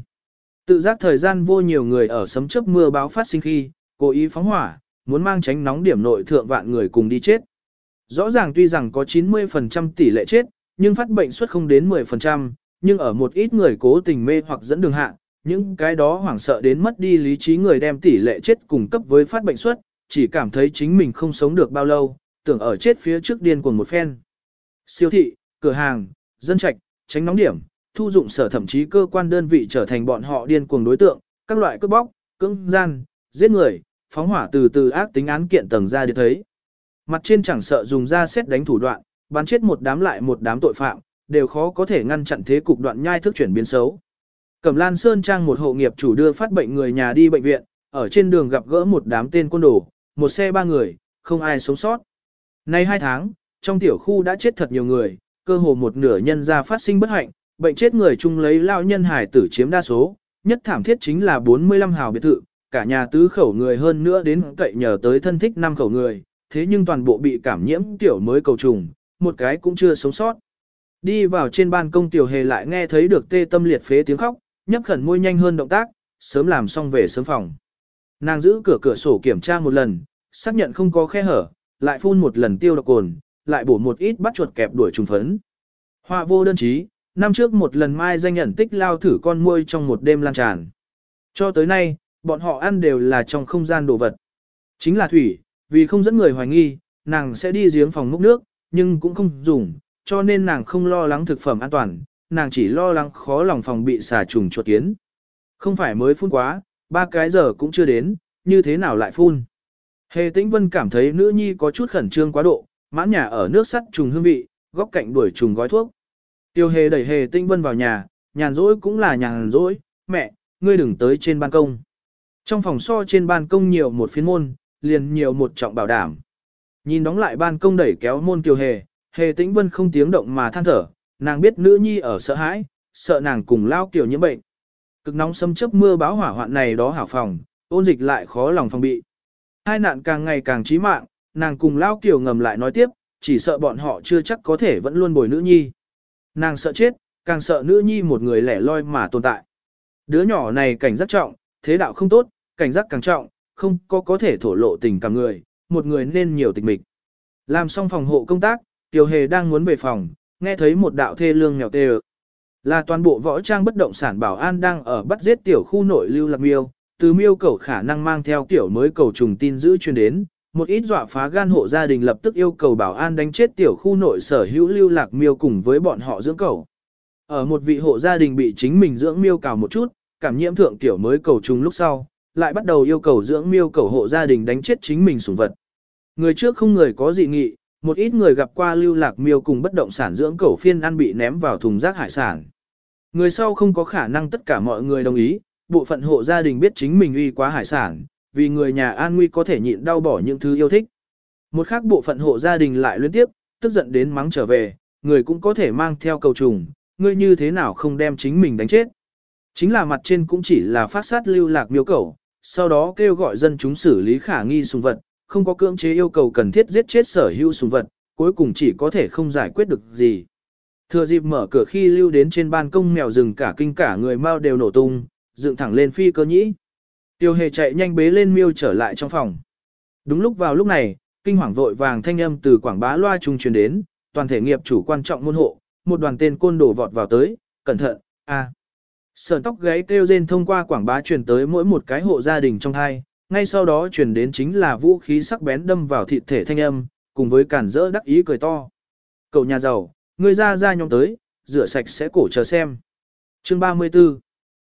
Tự giác thời gian vô nhiều người ở sấm chớp mưa báo phát sinh khi, cố ý phóng hỏa, muốn mang tránh nóng điểm nội thượng vạn người cùng đi chết. Rõ ràng tuy rằng có 90% tỷ lệ chết, nhưng phát bệnh suất không đến 10%, nhưng ở một ít người cố tình mê hoặc dẫn đường hạ, những cái đó hoảng sợ đến mất đi lý trí người đem tỷ lệ chết cùng cấp với phát bệnh suất, chỉ cảm thấy chính mình không sống được bao lâu, tưởng ở chết phía trước điên cuồng một phen. Siêu thị, cửa hàng, dân trạch, tránh nóng điểm, thu dụng sở thậm chí cơ quan đơn vị trở thành bọn họ điên cuồng đối tượng, các loại cướp bóc, cưỡng gian, giết người, phóng hỏa từ từ ác tính án kiện tầng ra được thấy. Mặt trên chẳng sợ dùng ra xét đánh thủ đoạn, bắn chết một đám lại một đám tội phạm, đều khó có thể ngăn chặn thế cục đoạn nhai thức chuyển biến xấu. Cẩm Lan Sơn Trang một hộ nghiệp chủ đưa phát bệnh người nhà đi bệnh viện, ở trên đường gặp gỡ một đám tên côn đồ, một xe ba người, không ai sống sót. Nay hai tháng, trong tiểu khu đã chết thật nhiều người, cơ hồ một nửa nhân gia phát sinh bất hạnh, bệnh chết người chung lấy lao nhân hải tử chiếm đa số, nhất thảm thiết chính là 45 hào biệt thự, cả nhà tứ khẩu người hơn nữa đến cậy nhờ tới thân thích năm khẩu người, thế nhưng toàn bộ bị cảm nhiễm tiểu mới cầu trùng, một cái cũng chưa sống sót. Đi vào trên ban công tiểu hề lại nghe thấy được tê tâm liệt phế tiếng khóc, nhấp khẩn môi nhanh hơn động tác, sớm làm xong về sớm phòng. Nàng giữ cửa cửa sổ kiểm tra một lần, xác nhận không có khe hở, lại phun một lần tiêu độc cồn, lại bổ một ít bắt chuột kẹp đuổi trùng phấn. Họa vô đơn chí, năm trước một lần mai danh nhận tích lao thử con muôi trong một đêm lan tràn. Cho tới nay, bọn họ ăn đều là trong không gian đồ vật. Chính là thủy, vì không dẫn người hoài nghi, nàng sẽ đi giếng phòng múc nước, nhưng cũng không dùng, cho nên nàng không lo lắng thực phẩm an toàn, nàng chỉ lo lắng khó lòng phòng bị xà trùng chuột kiến. Không phải mới phun quá, ba cái giờ cũng chưa đến, như thế nào lại phun. Hề tĩnh vân cảm thấy nữ nhi có chút khẩn trương quá độ, mãn nhà ở nước sắt trùng hương vị, góc cạnh đuổi trùng gói thuốc. Tiêu hề đẩy hề tĩnh vân vào nhà, nhàn rỗi cũng là nhàn rỗi, mẹ, ngươi đừng tới trên ban công. Trong phòng so trên ban công nhiều một phiên môn, liền nhiều một trọng bảo đảm. Nhìn đóng lại ban công đẩy kéo môn kiều hề, hề tĩnh vân không tiếng động mà than thở, nàng biết nữ nhi ở sợ hãi, sợ nàng cùng lao kiểu nhiễm bệnh. Cực nóng xâm chấp mưa báo hỏa hoạn này đó hảo phòng, ôn dịch lại khó lòng phòng bị. Hai nạn càng ngày càng chí mạng, nàng cùng lao kiểu ngầm lại nói tiếp, chỉ sợ bọn họ chưa chắc có thể vẫn luôn bồi nữ nhi. Nàng sợ chết, càng sợ nữ nhi một người lẻ loi mà tồn tại. Đứa nhỏ này cảnh giác trọng, thế đạo không tốt, cảnh giác càng trọng, không có có thể thổ lộ tình cảm người, một người nên nhiều tịch mịch. Làm xong phòng hộ công tác, Tiểu Hề đang muốn về phòng, nghe thấy một đạo thê lương mèo tê Là toàn bộ võ trang bất động sản bảo an đang ở bắt giết tiểu khu nội lưu lạc miêu, từ miêu cầu khả năng mang theo tiểu mới cầu trùng tin giữ truyền đến, một ít dọa phá gan hộ gia đình lập tức yêu cầu bảo an đánh chết tiểu khu nội sở hữu lưu lạc miêu cùng với bọn họ dưỡng cầu. Ở một vị hộ gia đình bị chính mình dưỡng miêu cào một chút, cảm nhiễm thượng tiểu mới cầu trùng lúc sau, lại bắt đầu yêu cầu dưỡng miêu cầu hộ gia đình đánh chết chính mình sủng vật. Người trước không người có dị nghị, một ít người gặp qua lưu lạc miêu cùng bất động sản dưỡng cầu phiên ăn bị ném vào thùng rác hải sản. Người sau không có khả năng tất cả mọi người đồng ý, bộ phận hộ gia đình biết chính mình uy quá hải sản, vì người nhà an nguy có thể nhịn đau bỏ những thứ yêu thích. Một khác bộ phận hộ gia đình lại liên tiếp, tức giận đến mắng trở về, người cũng có thể mang theo cầu trùng, ngươi như thế nào không đem chính mình đánh chết. Chính là mặt trên cũng chỉ là phát sát lưu lạc miêu cầu, sau đó kêu gọi dân chúng xử lý khả nghi sùng vật, không có cưỡng chế yêu cầu cần thiết giết chết sở hữu sùng vật, cuối cùng chỉ có thể không giải quyết được gì. Thừa dịp mở cửa khi lưu đến trên ban công mèo rừng cả kinh cả người mau đều nổ tung, dựng thẳng lên phi cơ nhĩ. Tiêu hề chạy nhanh bế lên miêu trở lại trong phòng. Đúng lúc vào lúc này, kinh hoàng vội vàng thanh âm từ quảng bá loa trung truyền đến, toàn thể nghiệp chủ quan trọng môn hộ, một đoàn tên côn đổ vọt vào tới, cẩn thận, a. Sờn tóc gáy kêu rên thông qua quảng bá truyền tới mỗi một cái hộ gia đình trong hai, ngay sau đó truyền đến chính là vũ khí sắc bén đâm vào thịt thể thanh âm, cùng với cản rỡ đắc ý cười to. Cậu nhà giàu, người ra ra nhóm tới, rửa sạch sẽ cổ chờ xem. Chương 34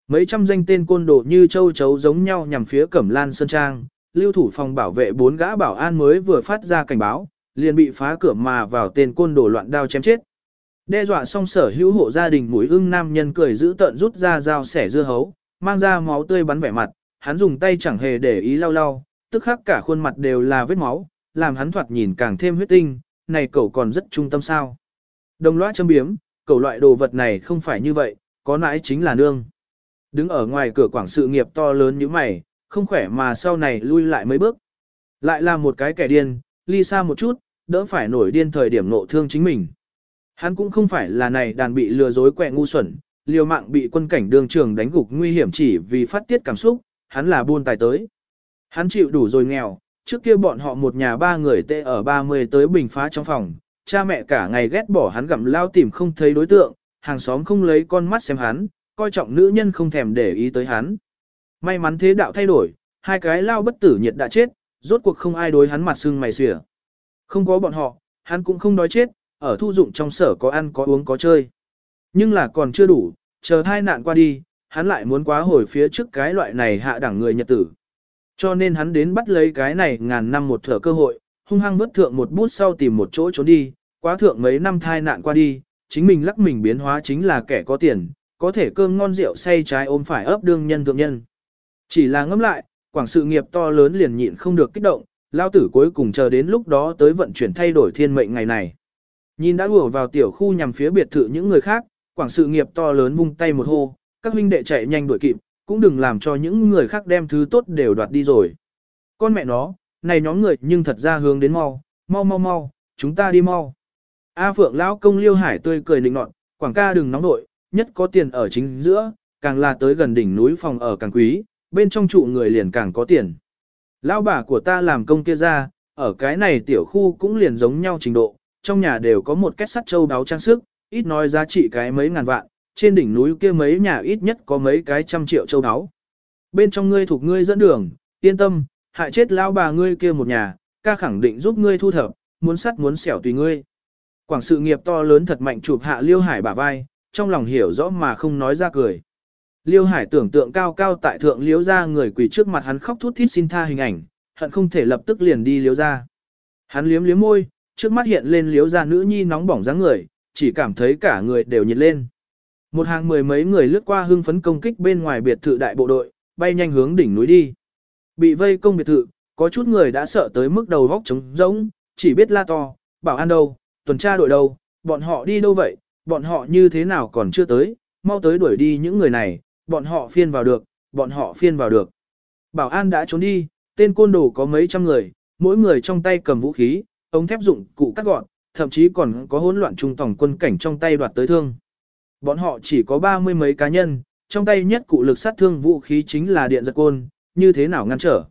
Mấy trăm danh tên côn đồ như châu chấu giống nhau nhằm phía Cẩm Lan Sơn Trang, lưu thủ phòng bảo vệ bốn gã bảo an mới vừa phát ra cảnh báo, liền bị phá cửa mà vào tên côn đồ loạn đao chém chết. Đe dọa xong sở hữu hộ gia đình mũi ưng nam nhân cười giữ tận rút ra dao sẻ dưa hấu, mang ra máu tươi bắn vẻ mặt, hắn dùng tay chẳng hề để ý lau lau, tức khắc cả khuôn mặt đều là vết máu, làm hắn thoạt nhìn càng thêm huyết tinh, này cậu còn rất trung tâm sao. Đồng loa châm biếm, cậu loại đồ vật này không phải như vậy, có nãi chính là nương. Đứng ở ngoài cửa quảng sự nghiệp to lớn như mày, không khỏe mà sau này lui lại mấy bước. Lại là một cái kẻ điên, ly xa một chút, đỡ phải nổi điên thời điểm nộ thương chính mình. Hắn cũng không phải là này đàn bị lừa dối quẹ ngu xuẩn, liều mạng bị quân cảnh đường trường đánh gục nguy hiểm chỉ vì phát tiết cảm xúc, hắn là buôn tài tới. Hắn chịu đủ rồi nghèo, trước kia bọn họ một nhà ba người tệ ở 30 tới bình phá trong phòng, cha mẹ cả ngày ghét bỏ hắn gặm lao tìm không thấy đối tượng, hàng xóm không lấy con mắt xem hắn, coi trọng nữ nhân không thèm để ý tới hắn. May mắn thế đạo thay đổi, hai cái lao bất tử nhiệt đã chết, rốt cuộc không ai đối hắn mặt sưng mày xỉa. Không có bọn họ, hắn cũng không đói chết, ở thu dụng trong sở có ăn có uống có chơi. Nhưng là còn chưa đủ, chờ hai nạn qua đi, hắn lại muốn quá hồi phía trước cái loại này hạ đẳng người nhật tử. Cho nên hắn đến bắt lấy cái này ngàn năm một thở cơ hội, hung hăng vứt thượng một bút sau tìm một chỗ trốn đi, quá thượng mấy năm thai nạn qua đi, chính mình lắc mình biến hóa chính là kẻ có tiền, có thể cơm ngon rượu say trái ôm phải ấp đương nhân thượng nhân. Chỉ là ngẫm lại, quảng sự nghiệp to lớn liền nhịn không được kích động, lao tử cuối cùng chờ đến lúc đó tới vận chuyển thay đổi thiên mệnh ngày này. Nhìn đã ùa vào tiểu khu nhằm phía biệt thự những người khác, quảng sự nghiệp to lớn vung tay một hô, các huynh đệ chạy nhanh đuổi kịp, cũng đừng làm cho những người khác đem thứ tốt đều đoạt đi rồi. Con mẹ nó, này nhóm người nhưng thật ra hướng đến mau, mau mau mau, chúng ta đi mau. A Phượng lão công Liêu Hải tươi cười định nọt, quảng ca đừng nóng nội, nhất có tiền ở chính giữa, càng là tới gần đỉnh núi phòng ở càng quý, bên trong trụ người liền càng có tiền. Lão bà của ta làm công kia ra, ở cái này tiểu khu cũng liền giống nhau trình độ, trong nhà đều có một kết sắt châu đáo trang sức, ít nói giá trị cái mấy ngàn vạn, trên đỉnh núi kia mấy nhà ít nhất có mấy cái trăm triệu châu đáo. Bên trong ngươi thuộc ngươi dẫn đường, yên tâm, hại chết lão bà ngươi kia một nhà, ca khẳng định giúp ngươi thu thập, muốn sắt muốn xẻo tùy ngươi. Quảng sự nghiệp to lớn thật mạnh chụp hạ Liêu Hải bả vai, trong lòng hiểu rõ mà không nói ra cười. Liêu Hải tưởng tượng cao cao tại thượng liếu ra người quỳ trước mặt hắn khóc thút thít xin tha hình ảnh, hận không thể lập tức liền đi liếu ra. Hắn liếm liếm môi, trước mắt hiện lên liếu ra nữ nhi nóng bỏng dáng người, chỉ cảm thấy cả người đều nhiệt lên. Một hàng mười mấy người lướt qua hưng phấn công kích bên ngoài biệt thự đại bộ đội, bay nhanh hướng đỉnh núi đi. Bị vây công biệt thự, có chút người đã sợ tới mức đầu vóc trống rỗng, chỉ biết la to, bảo an đâu, tuần tra đội đâu, bọn họ đi đâu vậy, bọn họ như thế nào còn chưa tới, mau tới đuổi đi những người này, bọn họ phiên vào được, bọn họ phiên vào được. Bảo an đã trốn đi, tên côn đồ có mấy trăm người, mỗi người trong tay cầm vũ khí, ống thép dụng cụ cắt gọn, thậm chí còn có hỗn loạn trung tổng quân cảnh trong tay đoạt tới thương. Bọn họ chỉ có ba mươi mấy cá nhân, trong tay nhất cụ lực sát thương vũ khí chính là điện giật côn, như thế nào ngăn trở.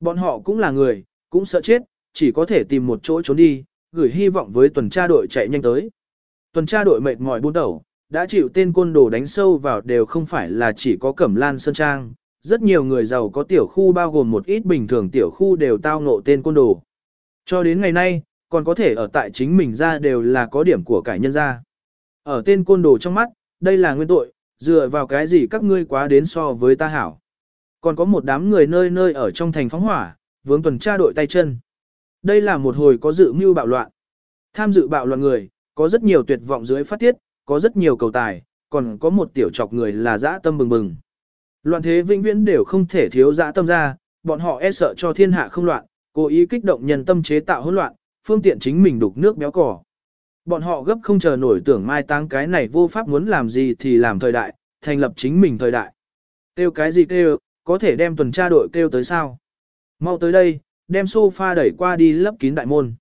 Bọn họ cũng là người, cũng sợ chết, chỉ có thể tìm một chỗ trốn đi, gửi hy vọng với tuần tra đội chạy nhanh tới. Tuần tra đội mệt mỏi buôn đầu, đã chịu tên côn đồ đánh sâu vào đều không phải là chỉ có Cẩm Lan Sơn Trang, rất nhiều người giàu có tiểu khu bao gồm một ít bình thường tiểu khu đều tao ngộ tên côn đồ. Cho đến ngày nay, còn có thể ở tại chính mình ra đều là có điểm của cải nhân ra. Ở tên côn đồ trong mắt, đây là nguyên tội, dựa vào cái gì các ngươi quá đến so với ta hảo. Còn có một đám người nơi nơi ở trong thành phóng hỏa, vướng tuần tra đội tay chân. Đây là một hồi có dự mưu bạo loạn. Tham dự bạo loạn người, có rất nhiều tuyệt vọng dưới phát tiết, có rất nhiều cầu tài, còn có một tiểu chọc người là dã tâm bừng bừng. Loạn thế vĩnh viễn đều không thể thiếu dã tâm ra, bọn họ e sợ cho thiên hạ không loạn, cố ý kích động nhân tâm chế tạo hỗn loạn, phương tiện chính mình đục nước béo cỏ. Bọn họ gấp không chờ nổi tưởng mai táng cái này vô pháp muốn làm gì thì làm thời đại, thành lập chính mình thời đại. Kêu cái gì kêu, có thể đem tuần tra đội kêu tới sao? Mau tới đây, đem sofa đẩy qua đi lấp kín đại môn.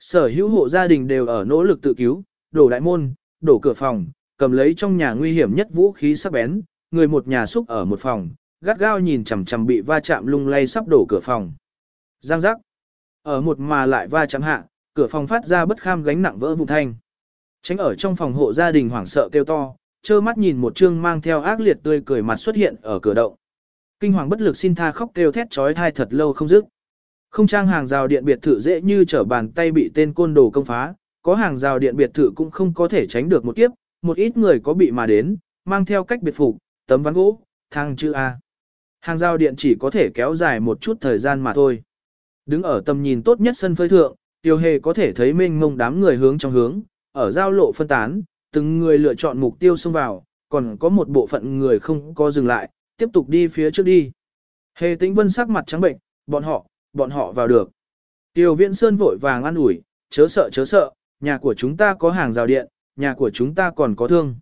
Sở hữu hộ gia đình đều ở nỗ lực tự cứu, đổ đại môn, đổ cửa phòng, cầm lấy trong nhà nguy hiểm nhất vũ khí sắc bén, người một nhà xúc ở một phòng, gắt gao nhìn chằm chằm bị va chạm lung lay sắp đổ cửa phòng. Giang giác. Ở một mà lại va chạm hạ, cửa phòng phát ra bất kham gánh nặng vỡ vụn thanh. Tránh ở trong phòng hộ gia đình hoảng sợ kêu to, trơ mắt nhìn một trương mang theo ác liệt tươi cười mặt xuất hiện ở cửa động. Kinh hoàng bất lực xin tha khóc kêu thét chói thai thật lâu không dứt. Không trang hàng rào điện biệt thự dễ như trở bàn tay bị tên côn đồ công phá, có hàng rào điện biệt thự cũng không có thể tránh được một kiếp, một ít người có bị mà đến, mang theo cách biệt phục, tấm ván gỗ, thang chữ A. Hàng rào điện chỉ có thể kéo dài một chút thời gian mà thôi. Đứng ở tầm nhìn tốt nhất sân phơi thượng, tiêu hề có thể thấy mênh mông đám người hướng trong hướng, ở giao lộ phân tán, từng người lựa chọn mục tiêu xông vào, còn có một bộ phận người không có dừng lại, tiếp tục đi phía trước đi. Hề tĩnh vân sắc mặt trắng bệnh, bọn họ, bọn họ vào được. Tiêu viễn sơn vội vàng an ủi, chớ sợ chớ sợ, nhà của chúng ta có hàng rào điện, nhà của chúng ta còn có thương.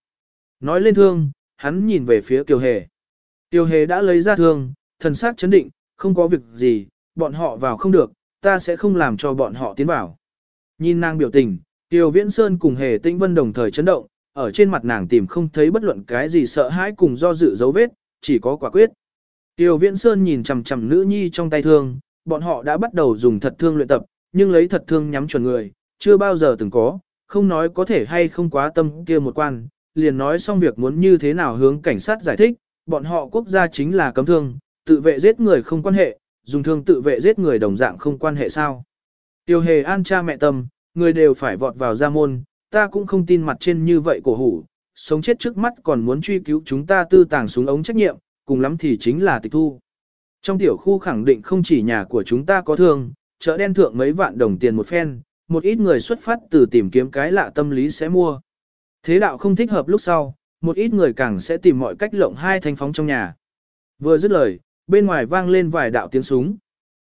Nói lên thương, hắn nhìn về phía Tiêu Hề. Tiêu Hề đã lấy ra thương, thần sắc chấn định, không có việc gì, bọn họ vào không được, ta sẽ không làm cho bọn họ tiến vào. Nhìn nàng biểu tình, Tiêu Viễn Sơn cùng Hề Tĩnh Vân đồng thời chấn động, ở trên mặt nàng tìm không thấy bất luận cái gì sợ hãi cùng do dự dấu vết, chỉ có quả quyết. Tiêu Viễn Sơn nhìn chằm chằm nữ nhi trong tay thương, bọn họ đã bắt đầu dùng thật thương luyện tập, nhưng lấy thật thương nhắm chuẩn người, chưa bao giờ từng có, không nói có thể hay không quá tâm kia một quan, liền nói xong việc muốn như thế nào hướng cảnh sát giải thích, bọn họ quốc gia chính là cấm thương, tự vệ giết người không quan hệ, dùng thương tự vệ giết người đồng dạng không quan hệ sao. Tiêu hề an cha mẹ tâm, người đều phải vọt vào gia môn, ta cũng không tin mặt trên như vậy cổ hủ, sống chết trước mắt còn muốn truy cứu chúng ta tư tàng súng ống trách nhiệm, cùng lắm thì chính là tịch thu. Trong tiểu khu khẳng định không chỉ nhà của chúng ta có thương, chợ đen thượng mấy vạn đồng tiền một phen, một ít người xuất phát từ tìm kiếm cái lạ tâm lý sẽ mua. Thế đạo không thích hợp lúc sau, một ít người càng sẽ tìm mọi cách lộng hai thanh phóng trong nhà. Vừa dứt lời, bên ngoài vang lên vài đạo tiếng súng.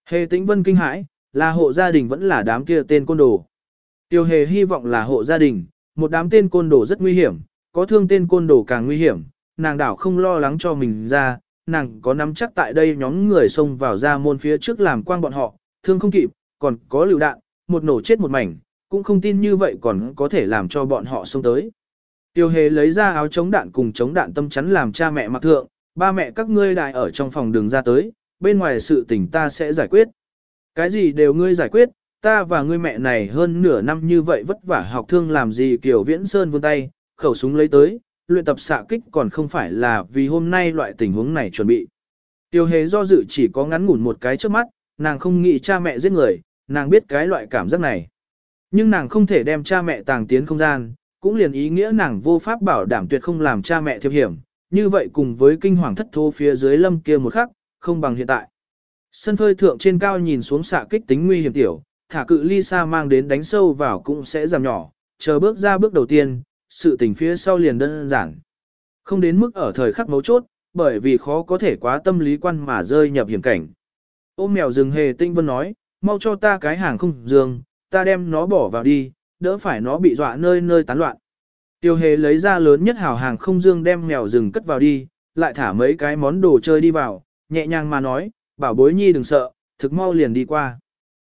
Hề tĩnh vân kinh hãi, là hộ gia đình vẫn là đám kia tên côn đồ. Tiêu hề hy vọng là hộ gia đình, một đám tên côn đồ rất nguy hiểm, có thương tên côn đồ càng nguy hiểm, nàng đảo không lo lắng cho mình ra, nàng có nắm chắc tại đây nhóm người xông vào ra môn phía trước làm quang bọn họ, thương không kịp, còn có lựu đạn, một nổ chết một mảnh, cũng không tin như vậy còn có thể làm cho bọn họ xông tới. Tiêu hề lấy ra áo chống đạn cùng chống đạn tâm chắn làm cha mẹ mặc thượng, ba mẹ các ngươi đại ở trong phòng đường ra tới, bên ngoài sự tình ta sẽ giải quyết. Cái gì đều ngươi giải quyết, ta và ngươi mẹ này hơn nửa năm như vậy vất vả học thương làm gì kiểu viễn sơn vươn tay, khẩu súng lấy tới, luyện tập xạ kích còn không phải là vì hôm nay loại tình huống này chuẩn bị. Tiêu hề do dự chỉ có ngắn ngủn một cái trước mắt, nàng không nghĩ cha mẹ giết người, nàng biết cái loại cảm giác này. Nhưng nàng không thể đem cha mẹ tàng tiến không gian, cũng liền ý nghĩa nàng vô pháp bảo đảm tuyệt không làm cha mẹ thiệp hiểm, như vậy cùng với kinh hoàng thất thố phía dưới lâm kia một khắc, không bằng hiện tại. Sân phơi thượng trên cao nhìn xuống xạ kích tính nguy hiểm tiểu, thả cự ly xa mang đến đánh sâu vào cũng sẽ giảm nhỏ, chờ bước ra bước đầu tiên, sự tình phía sau liền đơn giản. Không đến mức ở thời khắc mấu chốt, bởi vì khó có thể quá tâm lý quan mà rơi nhập hiểm cảnh. Ôm mèo rừng hề tinh vân nói, mau cho ta cái hàng không dương, ta đem nó bỏ vào đi, đỡ phải nó bị dọa nơi nơi tán loạn. Tiêu hề lấy ra lớn nhất hảo hàng không dương đem mèo rừng cất vào đi, lại thả mấy cái món đồ chơi đi vào, nhẹ nhàng mà nói, bảo bối nhi đừng sợ, thực mau liền đi qua.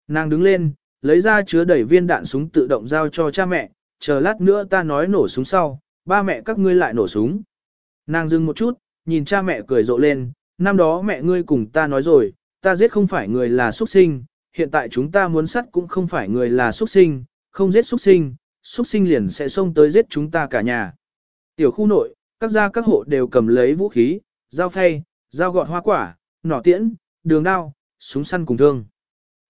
Nàng đứng lên, lấy ra chứa đầy viên đạn súng tự động giao cho cha mẹ, chờ lát nữa ta nói nổ súng sau, ba mẹ các ngươi lại nổ súng. Nàng dừng một chút, nhìn cha mẹ cười rộ lên, năm đó mẹ ngươi cùng ta nói rồi, ta giết không phải người là xuất sinh, hiện tại chúng ta muốn sắt cũng không phải người là xuất sinh, không giết xuất sinh, xuất sinh liền sẽ xông tới giết chúng ta cả nhà. Tiểu khu nội, các gia các hộ đều cầm lấy vũ khí, dao phay, dao gọt hoa quả, nỏ tiễn, đường đao, súng săn cùng thương.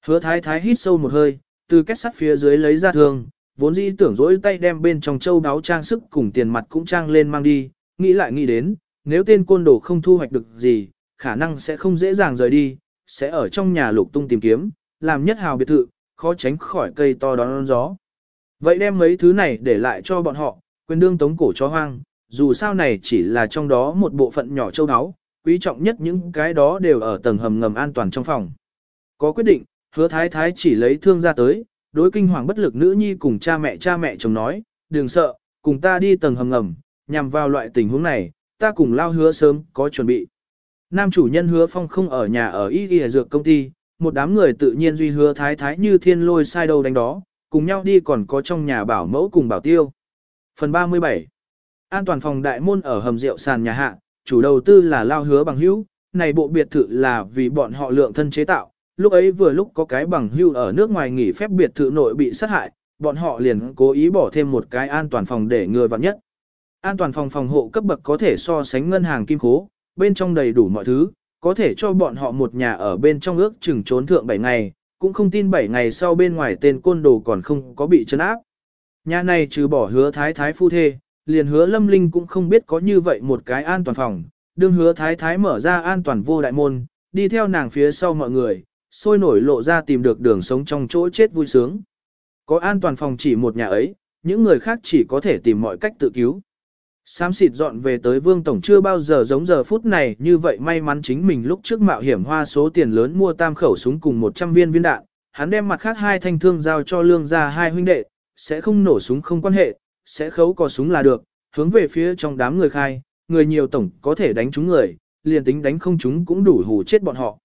Hứa thái thái hít sâu một hơi, từ kết sắt phía dưới lấy ra thương, vốn dĩ tưởng dỗi tay đem bên trong châu đáo trang sức cùng tiền mặt cũng trang lên mang đi, nghĩ lại nghĩ đến, nếu tên côn đồ không thu hoạch được gì, khả năng sẽ không dễ dàng rời đi, sẽ ở trong nhà lục tung tìm kiếm, làm nhất hào biệt thự, khó tránh khỏi cây to đón gió. Vậy đem mấy thứ này để lại cho bọn họ, quyền đương tống cổ cho hoang, dù sao này chỉ là trong đó một bộ phận nhỏ châu áo, quý trọng nhất những cái đó đều ở tầng hầm ngầm an toàn trong phòng. Có quyết định, hứa thái thái chỉ lấy thương ra tới, đối kinh hoàng bất lực nữ nhi cùng cha mẹ cha mẹ chồng nói, đừng sợ, cùng ta đi tầng hầm ngầm, nhằm vào loại tình huống này, ta cùng lao hứa sớm, có chuẩn bị. Nam chủ nhân hứa phong không ở nhà ở y y dược công ty, một đám người tự nhiên duy hứa thái thái như thiên lôi sai đầu đánh đó, cùng nhau đi còn có trong nhà bảo mẫu cùng bảo tiêu. Phần 37 An toàn phòng đại môn ở hầm rượu sàn nhà hạ, chủ đầu tư là lao hứa bằng hữu, này bộ biệt thự là vì bọn họ lượng thân chế tạo, lúc ấy vừa lúc có cái bằng hữu ở nước ngoài nghỉ phép biệt thự nội bị sát hại, bọn họ liền cố ý bỏ thêm một cái an toàn phòng để người vặn nhất. An toàn phòng phòng hộ cấp bậc có thể so sánh ngân hàng kim khố, bên trong đầy đủ mọi thứ, có thể cho bọn họ một nhà ở bên trong ước chừng trốn thượng 7 ngày, cũng không tin 7 ngày sau bên ngoài tên côn đồ còn không có bị chấn áp. Nhà này trừ bỏ hứa thái thái phu thê, liền hứa lâm linh cũng không biết có như vậy một cái an toàn phòng, đương hứa thái thái mở ra an toàn vô đại môn, đi theo nàng phía sau mọi người, sôi nổi lộ ra tìm được đường sống trong chỗ chết vui sướng. Có an toàn phòng chỉ một nhà ấy, những người khác chỉ có thể tìm mọi cách tự cứu. Xám xịt dọn về tới Vương Tổng chưa bao giờ giống giờ phút này như vậy may mắn chính mình lúc trước mạo hiểm hoa số tiền lớn mua tam khẩu súng cùng 100 viên viên đạn, hắn đem mặt khác hai thanh thương giao cho lương ra hai huynh đệ, sẽ không nổ súng không quan hệ, sẽ khấu có súng là được, hướng về phía trong đám người khai, người nhiều tổng có thể đánh chúng người, liền tính đánh không chúng cũng đủ hù chết bọn họ.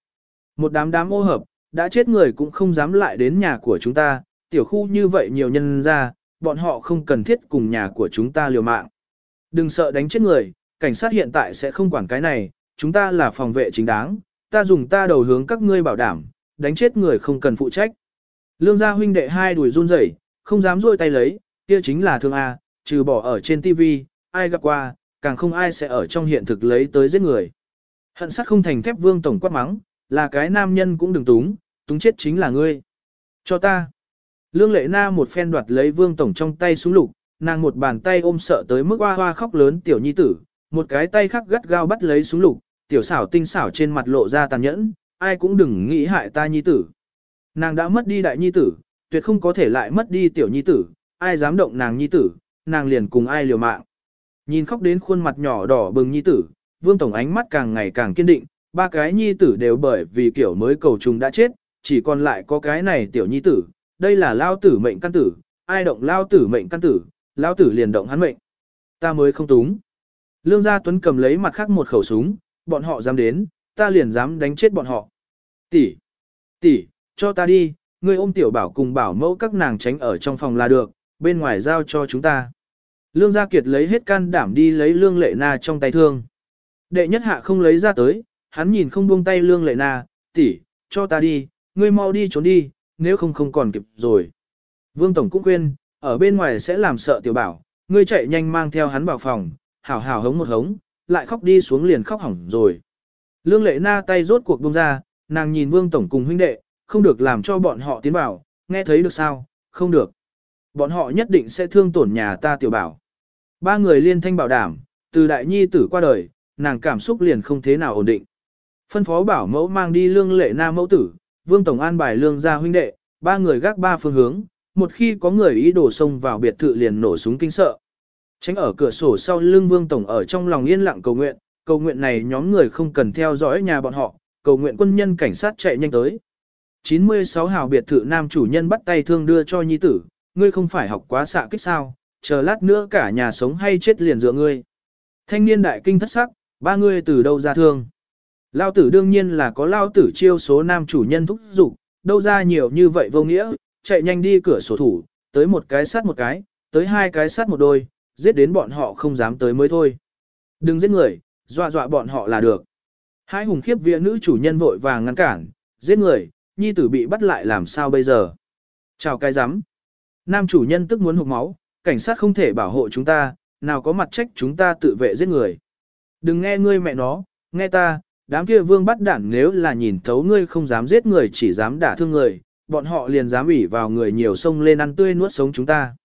Một đám đám ô hợp, đã chết người cũng không dám lại đến nhà của chúng ta, tiểu khu như vậy nhiều nhân ra, bọn họ không cần thiết cùng nhà của chúng ta liều mạng. Đừng sợ đánh chết người, cảnh sát hiện tại sẽ không quản cái này, chúng ta là phòng vệ chính đáng, ta dùng ta đầu hướng các ngươi bảo đảm, đánh chết người không cần phụ trách. Lương gia huynh đệ hai đuổi run rẩy, không dám rôi tay lấy, kia chính là thương A, trừ bỏ ở trên TV, ai gặp qua, càng không ai sẽ ở trong hiện thực lấy tới giết người. Hận sát không thành thép vương tổng quát mắng, là cái nam nhân cũng đừng túng, túng chết chính là ngươi. Cho ta. Lương lệ na một phen đoạt lấy vương tổng trong tay xuống lục, nàng một bàn tay ôm sợ tới mức hoa hoa khóc lớn tiểu nhi tử, một cái tay khác gắt gao bắt lấy súng lục, tiểu xảo tinh xảo trên mặt lộ ra tàn nhẫn, ai cũng đừng nghĩ hại ta nhi tử. Nàng đã mất đi đại nhi tử, tuyệt không có thể lại mất đi tiểu nhi tử, ai dám động nàng nhi tử, nàng liền cùng ai liều mạng. Nhìn khóc đến khuôn mặt nhỏ đỏ bừng nhi tử, vương tổng ánh mắt càng ngày càng kiên định, ba cái nhi tử đều bởi vì kiểu mới cầu trùng đã chết, chỉ còn lại có cái này tiểu nhi tử, đây là lao tử mệnh căn tử, ai động lao tử mệnh căn tử, Lão tử liền động hắn mệnh. Ta mới không túng. Lương gia tuấn cầm lấy mặt khác một khẩu súng, bọn họ dám đến, ta liền dám đánh chết bọn họ. Tỷ, tỷ, cho ta đi, ngươi ôm tiểu bảo cùng bảo mẫu các nàng tránh ở trong phòng là được, bên ngoài giao cho chúng ta. Lương Gia Kiệt lấy hết can đảm đi lấy lương lệ na trong tay thương. Đệ nhất hạ không lấy ra tới, hắn nhìn không buông tay lương lệ na, tỷ, cho ta đi, ngươi mau đi trốn đi, nếu không không còn kịp rồi. Vương Tổng cũng khuyên, ở bên ngoài sẽ làm sợ tiểu bảo, ngươi chạy nhanh mang theo hắn vào phòng, hảo hảo hống một hống, lại khóc đi xuống liền khóc hỏng rồi. Lương lệ na tay rốt cuộc buông ra, nàng nhìn Vương Tổng cùng huynh đệ, không được làm cho bọn họ tiến vào, nghe thấy được sao, không được. Bọn họ nhất định sẽ thương tổn nhà ta tiểu bảo. Ba người liên thanh bảo đảm, từ đại nhi tử qua đời, nàng cảm xúc liền không thế nào ổn định. Phân phó bảo mẫu mang đi lương lệ na mẫu tử, vương tổng an bài lương gia huynh đệ, ba người gác ba phương hướng, một khi có người ý đồ xông vào biệt thự liền nổ súng kinh sợ. Tránh ở cửa sổ sau lưng vương tổng ở trong lòng yên lặng cầu nguyện, cầu nguyện này nhóm người không cần theo dõi nhà bọn họ, cầu nguyện quân nhân cảnh sát chạy nhanh tới. 96 hào biệt thự nam chủ nhân bắt tay thương đưa cho nhi tử, ngươi không phải học quá xạ kích sao, chờ lát nữa cả nhà sống hay chết liền dựa ngươi. Thanh niên đại kinh thất sắc, ba ngươi từ đâu ra thương. Lao tử đương nhiên là có lao tử chiêu số nam chủ nhân thúc dục đâu ra nhiều như vậy vô nghĩa, chạy nhanh đi cửa sổ thủ, tới một cái sát một cái, tới hai cái sát một đôi, giết đến bọn họ không dám tới mới thôi. Đừng giết người, dọa dọa bọn họ là được. Hai hùng khiếp vía nữ chủ nhân vội vàng ngăn cản, giết người, nhi tử bị bắt lại làm sao bây giờ. Chào cái rắm Nam chủ nhân tức muốn hụt máu, cảnh sát không thể bảo hộ chúng ta, nào có mặt trách chúng ta tự vệ giết người. Đừng nghe ngươi mẹ nó, nghe ta, đám kia vương bắt đản nếu là nhìn thấu ngươi không dám giết người chỉ dám đả thương người, bọn họ liền dám ủy vào người nhiều sông lên ăn tươi nuốt sống chúng ta.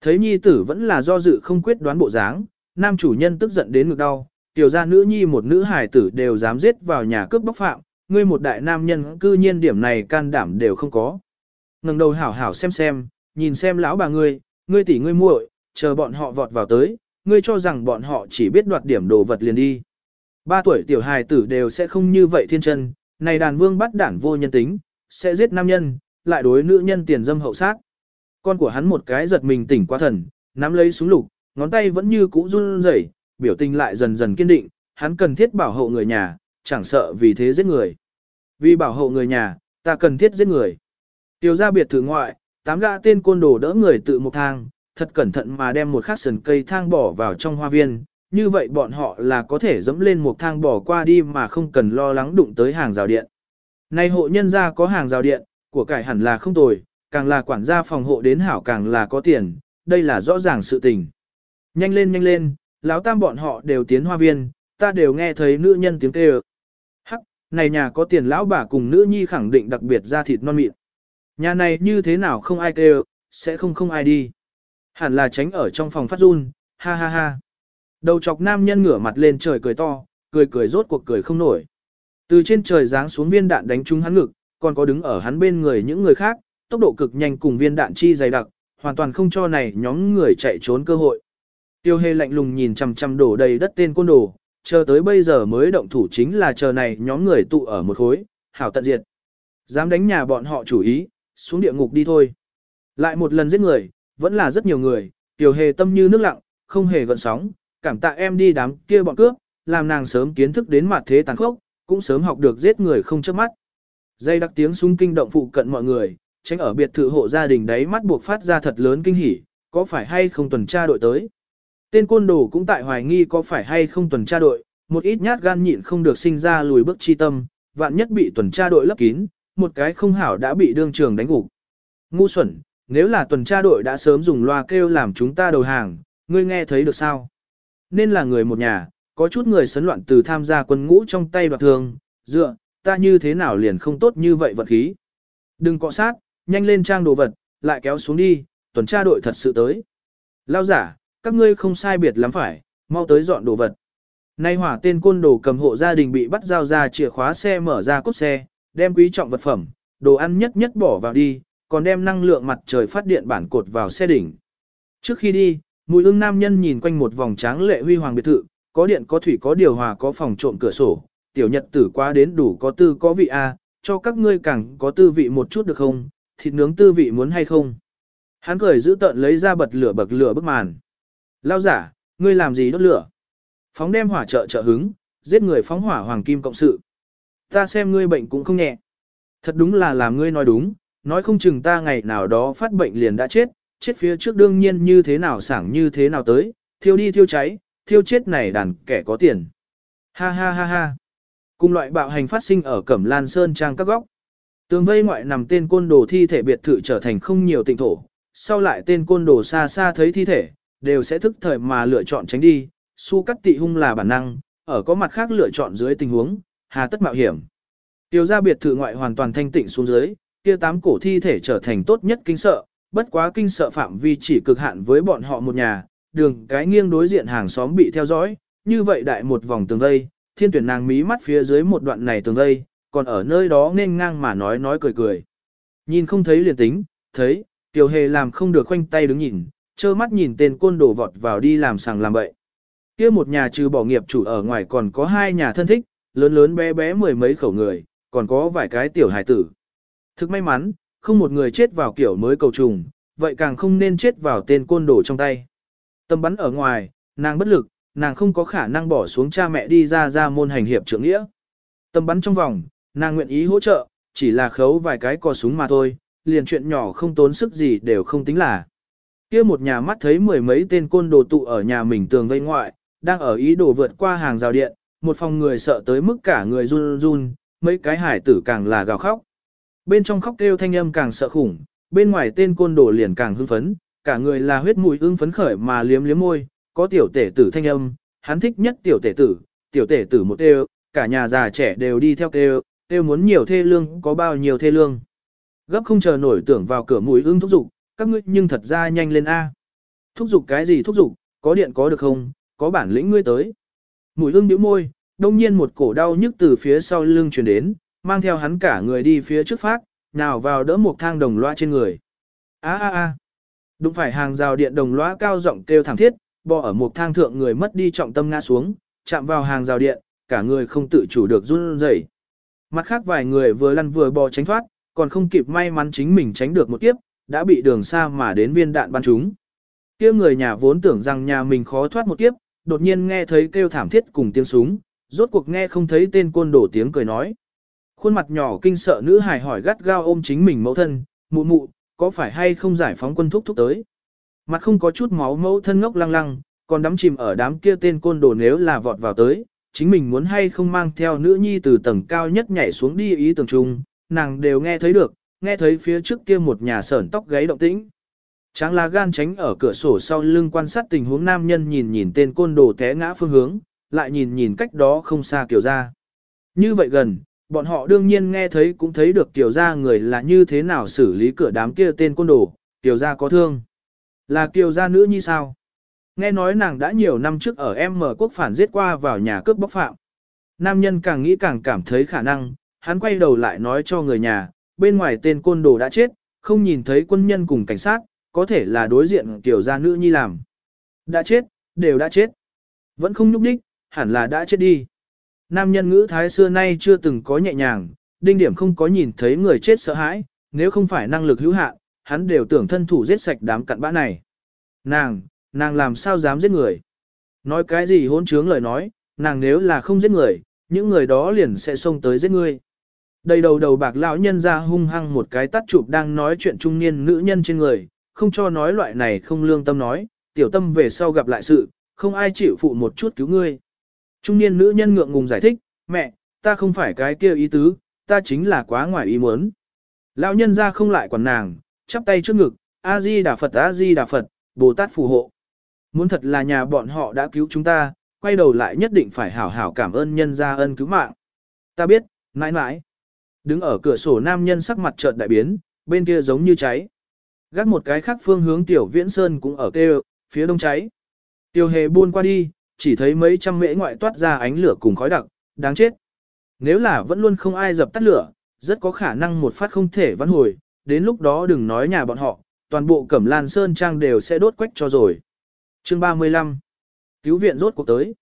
Thấy nhi tử vẫn là do dự không quyết đoán bộ dáng, nam chủ nhân tức giận đến ngực đau, tiểu gia nữ nhi một nữ hài tử đều dám giết vào nhà cướp bóc phạm, ngươi một đại nam nhân cư nhiên điểm này can đảm đều không có. ngẩng đầu hảo hảo xem xem, nhìn xem lão bà ngươi, ngươi tỷ ngươi muội, chờ bọn họ vọt vào tới, ngươi cho rằng bọn họ chỉ biết đoạt điểm đồ vật liền đi. Ba tuổi tiểu hài tử đều sẽ không như vậy thiên chân, này đàn vương bắt đản vô nhân tính, sẽ giết nam nhân, lại đối nữ nhân tiền dâm hậu sát. Con của hắn một cái giật mình tỉnh qua thần, nắm lấy súng lục, ngón tay vẫn như cũ run rẩy, biểu tình lại dần dần kiên định, hắn cần thiết bảo hộ người nhà, chẳng sợ vì thế giết người. Vì bảo hộ người nhà, ta cần thiết giết người. Tiêu gia biệt thự ngoại, tám gã tên côn đồ đỡ người tự một thang, thật cẩn thận mà đem một khắc sườn cây thang bỏ vào trong hoa viên, như vậy bọn họ là có thể dẫm lên một thang bỏ qua đi mà không cần lo lắng đụng tới hàng rào điện. Nay hộ nhân gia có hàng rào điện, của cải hẳn là không tồi, càng là quản gia phòng hộ đến hảo càng là có tiền, đây là rõ ràng sự tình. Nhanh lên nhanh lên, lão tam bọn họ đều tiến hoa viên, ta đều nghe thấy nữ nhân tiếng kêu. Hắc, này nhà có tiền lão bà cùng nữ nhi khẳng định đặc biệt ra thịt non mịn. Nhà này như thế nào không ai kêu, sẽ không không ai đi. Hẳn là tránh ở trong phòng phát run, ha ha ha. Đầu chọc nam nhân ngửa mặt lên trời cười to, cười cười rốt cuộc cười không nổi. Từ trên trời giáng xuống viên đạn đánh trúng hắn ngực, còn có đứng ở hắn bên người những người khác, tốc độ cực nhanh cùng viên đạn chi dày đặc, hoàn toàn không cho này nhóm người chạy trốn cơ hội. Tiêu hề lạnh lùng nhìn chằm chằm đổ đầy đất tên côn đồ, chờ tới bây giờ mới động thủ chính là chờ này nhóm người tụ ở một khối, hảo tận diệt. Dám đánh nhà bọn họ chủ ý, xuống địa ngục đi thôi. Lại một lần giết người, vẫn là rất nhiều người, Tiêu hề tâm như nước lặng, không hề gợn sóng, cảm tạ em đi đám kia bọn cướp, làm nàng sớm kiến thức đến mặt thế tàn khốc, cũng sớm học được giết người không chớp mắt. Dây đặc tiếng súng kinh động phụ cận mọi người, tránh ở biệt thự hộ gia đình đấy mắt buộc phát ra thật lớn kinh hỉ, có phải hay không tuần tra đội tới. Tên côn đồ cũng tại hoài nghi có phải hay không tuần tra đội, một ít nhát gan nhịn không được sinh ra lùi bước chi tâm, vạn nhất bị tuần tra đội lấp kín, một cái không hảo đã bị đương trường đánh gục. Ngu xuẩn, nếu là tuần tra đội đã sớm dùng loa kêu làm chúng ta đầu hàng, ngươi nghe thấy được sao? Nên là người một nhà, có chút người sấn loạn từ tham gia quân ngũ trong tay đoạt thường, dựa, ta như thế nào liền không tốt như vậy vật khí. Đừng cọ sát, nhanh lên trang đồ vật, lại kéo xuống đi, tuần tra đội thật sự tới. Lao giả, các ngươi không sai biệt lắm phải, mau tới dọn đồ vật. Nay hỏa tên côn đồ cầm hộ gia đình bị bắt giao ra chìa khóa xe mở ra cốt xe, đem quý trọng vật phẩm, đồ ăn nhất nhất bỏ vào đi, còn đem năng lượng mặt trời phát điện bản cột vào xe đỉnh. Trước khi đi, mùi ưng nam nhân nhìn quanh một vòng tráng lệ huy hoàng biệt thự, có điện có thủy có điều hòa có phòng trộm cửa sổ, tiểu nhật tử quá đến đủ có tư có vị A, cho các ngươi càng có tư vị một chút được không, thịt nướng tư vị muốn hay không. Hắn cười giữ tợn lấy ra bật lửa bật lửa bức màn. Lao giả, ngươi làm gì đốt lửa? Phóng đem hỏa trợ trợ hứng, giết người phóng hỏa hoàng kim cộng sự. Ta xem ngươi bệnh cũng không nhẹ. Thật đúng là làm ngươi nói đúng, nói không chừng ta ngày nào đó phát bệnh liền đã chết, chết phía trước đương nhiên như thế nào sảng như thế nào tới, thiêu đi thiêu cháy, thiêu chết này đàn kẻ có tiền. Ha ha ha ha. Cùng loại bạo hành phát sinh ở Cẩm Lan Sơn trang các góc. Tường vây ngoại nằm tên côn đồ thi thể biệt thự trở thành không nhiều tịnh thổ, sau lại tên côn đồ xa xa thấy thi thể, đều sẽ thức thời mà lựa chọn tránh đi, su cắt tị hung là bản năng, ở có mặt khác lựa chọn dưới tình huống, hà tất mạo hiểm. Tiêu gia biệt thự ngoại hoàn toàn thanh tịnh xuống dưới, kia tám cổ thi thể trở thành tốt nhất kinh sợ, bất quá kinh sợ phạm vi chỉ cực hạn với bọn họ một nhà, đường cái nghiêng đối diện hàng xóm bị theo dõi, như vậy đại một vòng tường vây, thiên tuyển nàng mí mắt phía dưới một đoạn này tường vây, còn ở nơi đó nên ngang mà nói nói cười cười. Nhìn không thấy liền tính, thấy, tiểu hề làm không được khoanh tay đứng nhìn, trơ mắt nhìn tên côn đồ vọt vào đi làm sàng làm bậy. kia một nhà trừ bỏ nghiệp chủ ở ngoài còn có hai nhà thân thích, lớn lớn bé bé mười mấy khẩu người, còn có vài cái tiểu hài tử. Thực may mắn, không một người chết vào kiểu mới cầu trùng, vậy càng không nên chết vào tên côn đồ trong tay. Tâm bắn ở ngoài, nàng bất lực, nàng không có khả năng bỏ xuống cha mẹ đi ra ra môn hành hiệp trưởng nghĩa. Tâm bắn trong vòng, nàng nguyện ý hỗ trợ, chỉ là khấu vài cái cò súng mà thôi, liền chuyện nhỏ không tốn sức gì đều không tính là. kia một nhà mắt thấy mười mấy tên côn đồ tụ ở nhà mình tường vây ngoại, đang ở ý đồ vượt qua hàng rào điện, một phòng người sợ tới mức cả người run run, mấy cái hải tử càng là gào khóc. Bên trong khóc kêu thanh âm càng sợ khủng, bên ngoài tên côn đồ liền càng hưng phấn, cả người là huyết mùi ưng phấn khởi mà liếm liếm môi, có tiểu tể tử thanh âm, hắn thích nhất tiểu tể tử, tiểu tể tử một đều, cả nhà già trẻ đều đi theo kêu, kêu muốn nhiều thê lương có bao nhiêu thê lương. Gấp không chờ nổi tưởng vào cửa mùi ưng thúc dục, các ngươi nhưng thật ra nhanh lên A. Thúc dục cái gì thúc dục, có điện có được không, có bản lĩnh ngươi tới. Mùi ưng nhíu môi, đông nhiên một cổ đau nhức từ phía sau lưng truyền đến, mang theo hắn cả người đi phía trước phát, nào vào đỡ một thang đồng loa trên người. A a a. Đụng phải hàng rào điện đồng loa cao rộng kêu thảm thiết, bò ở một thang thượng người mất đi trọng tâm ngã xuống, chạm vào hàng rào điện, cả người không tự chủ được run rẩy. Mặt khác vài người vừa lăn vừa bò tránh thoát, còn không kịp may mắn chính mình tránh được một kiếp, đã bị đường xa mà đến viên đạn bắn trúng. Kia người nhà vốn tưởng rằng nhà mình khó thoát một kiếp, đột nhiên nghe thấy kêu thảm thiết cùng tiếng súng, rốt cuộc nghe không thấy tên côn đổ tiếng cười nói. Khuôn mặt nhỏ kinh sợ nữ hài hỏi gắt gao ôm chính mình mẫu thân, mụ mụ, có phải hay không giải phóng quân thúc thúc tới. Mặt không có chút máu mẫu thân ngốc lăng lăng, còn đắm chìm ở đám kia tên côn đồ nếu là vọt vào tới, chính mình muốn hay không mang theo nữ nhi từ tầng cao nhất nhảy xuống đi ý tưởng chung, nàng đều nghe thấy được, nghe thấy phía trước kia một nhà sởn tóc gáy động tĩnh. Tráng lá gan tránh ở cửa sổ sau lưng quan sát tình huống nam nhân nhìn nhìn tên côn đồ té ngã phương hướng, lại nhìn nhìn cách đó không xa kiểu ra. Như vậy gần, bọn họ đương nhiên nghe thấy cũng thấy được tiểu gia người là như thế nào xử lý cửa đám kia tên côn đồ, Tiểu gia có thương. Là tiểu gia nữ như sao? Nghe nói nàng đã nhiều năm trước ở em mở quốc phản giết qua vào nhà cướp bóc phạm. Nam nhân càng nghĩ càng cảm thấy khả năng, hắn quay đầu lại nói cho người nhà, bên ngoài tên côn đồ đã chết, không nhìn thấy quân nhân cùng cảnh sát, có thể là đối diện tiểu gia nữ nhi làm. Đã chết, đều đã chết. Vẫn không nhúc đích, hẳn là đã chết đi. Nam nhân ngữ thái xưa nay chưa từng có nhẹ nhàng, đinh điểm không có nhìn thấy người chết sợ hãi, nếu không phải năng lực hữu hạn, hắn đều tưởng thân thủ giết sạch đám cặn bã này. Nàng, nàng làm sao dám giết người? Nói cái gì hỗn trướng lời nói, nàng nếu là không giết người, những người đó liền sẽ xông tới giết ngươi. Đầy đầu đầu bạc lão nhân ra hung hăng một cái tắt chụp đang nói chuyện trung niên nữ nhân trên người, không cho nói loại này không lương tâm nói, tiểu tâm về sau gặp lại sự, không ai chịu phụ một chút cứu ngươi. Trung niên nữ nhân ngượng ngùng giải thích, mẹ, ta không phải cái kia ý tứ, ta chính là quá ngoài ý muốn. Lão nhân ra không lại quản nàng, chắp tay trước ngực, A-di Đà Phật A-di Đà Phật, Bồ Tát phù hộ. Muốn thật là nhà bọn họ đã cứu chúng ta, quay đầu lại nhất định phải hảo hảo cảm ơn nhân gia ân cứu mạng. Ta biết, mãi mãi. Đứng ở cửa sổ nam nhân sắc mặt chợt đại biến, bên kia giống như cháy. Gác một cái khác phương hướng tiểu viễn sơn cũng ở kêu, phía đông cháy. Tiểu hề buôn qua đi, chỉ thấy mấy trăm mễ ngoại toát ra ánh lửa cùng khói đặc, đáng chết. Nếu là vẫn luôn không ai dập tắt lửa, rất có khả năng một phát không thể vãn hồi, đến lúc đó đừng nói nhà bọn họ, toàn bộ cẩm lan sơn trang đều sẽ đốt quách cho rồi. Chương 35 Cứu viện rốt cuộc tới.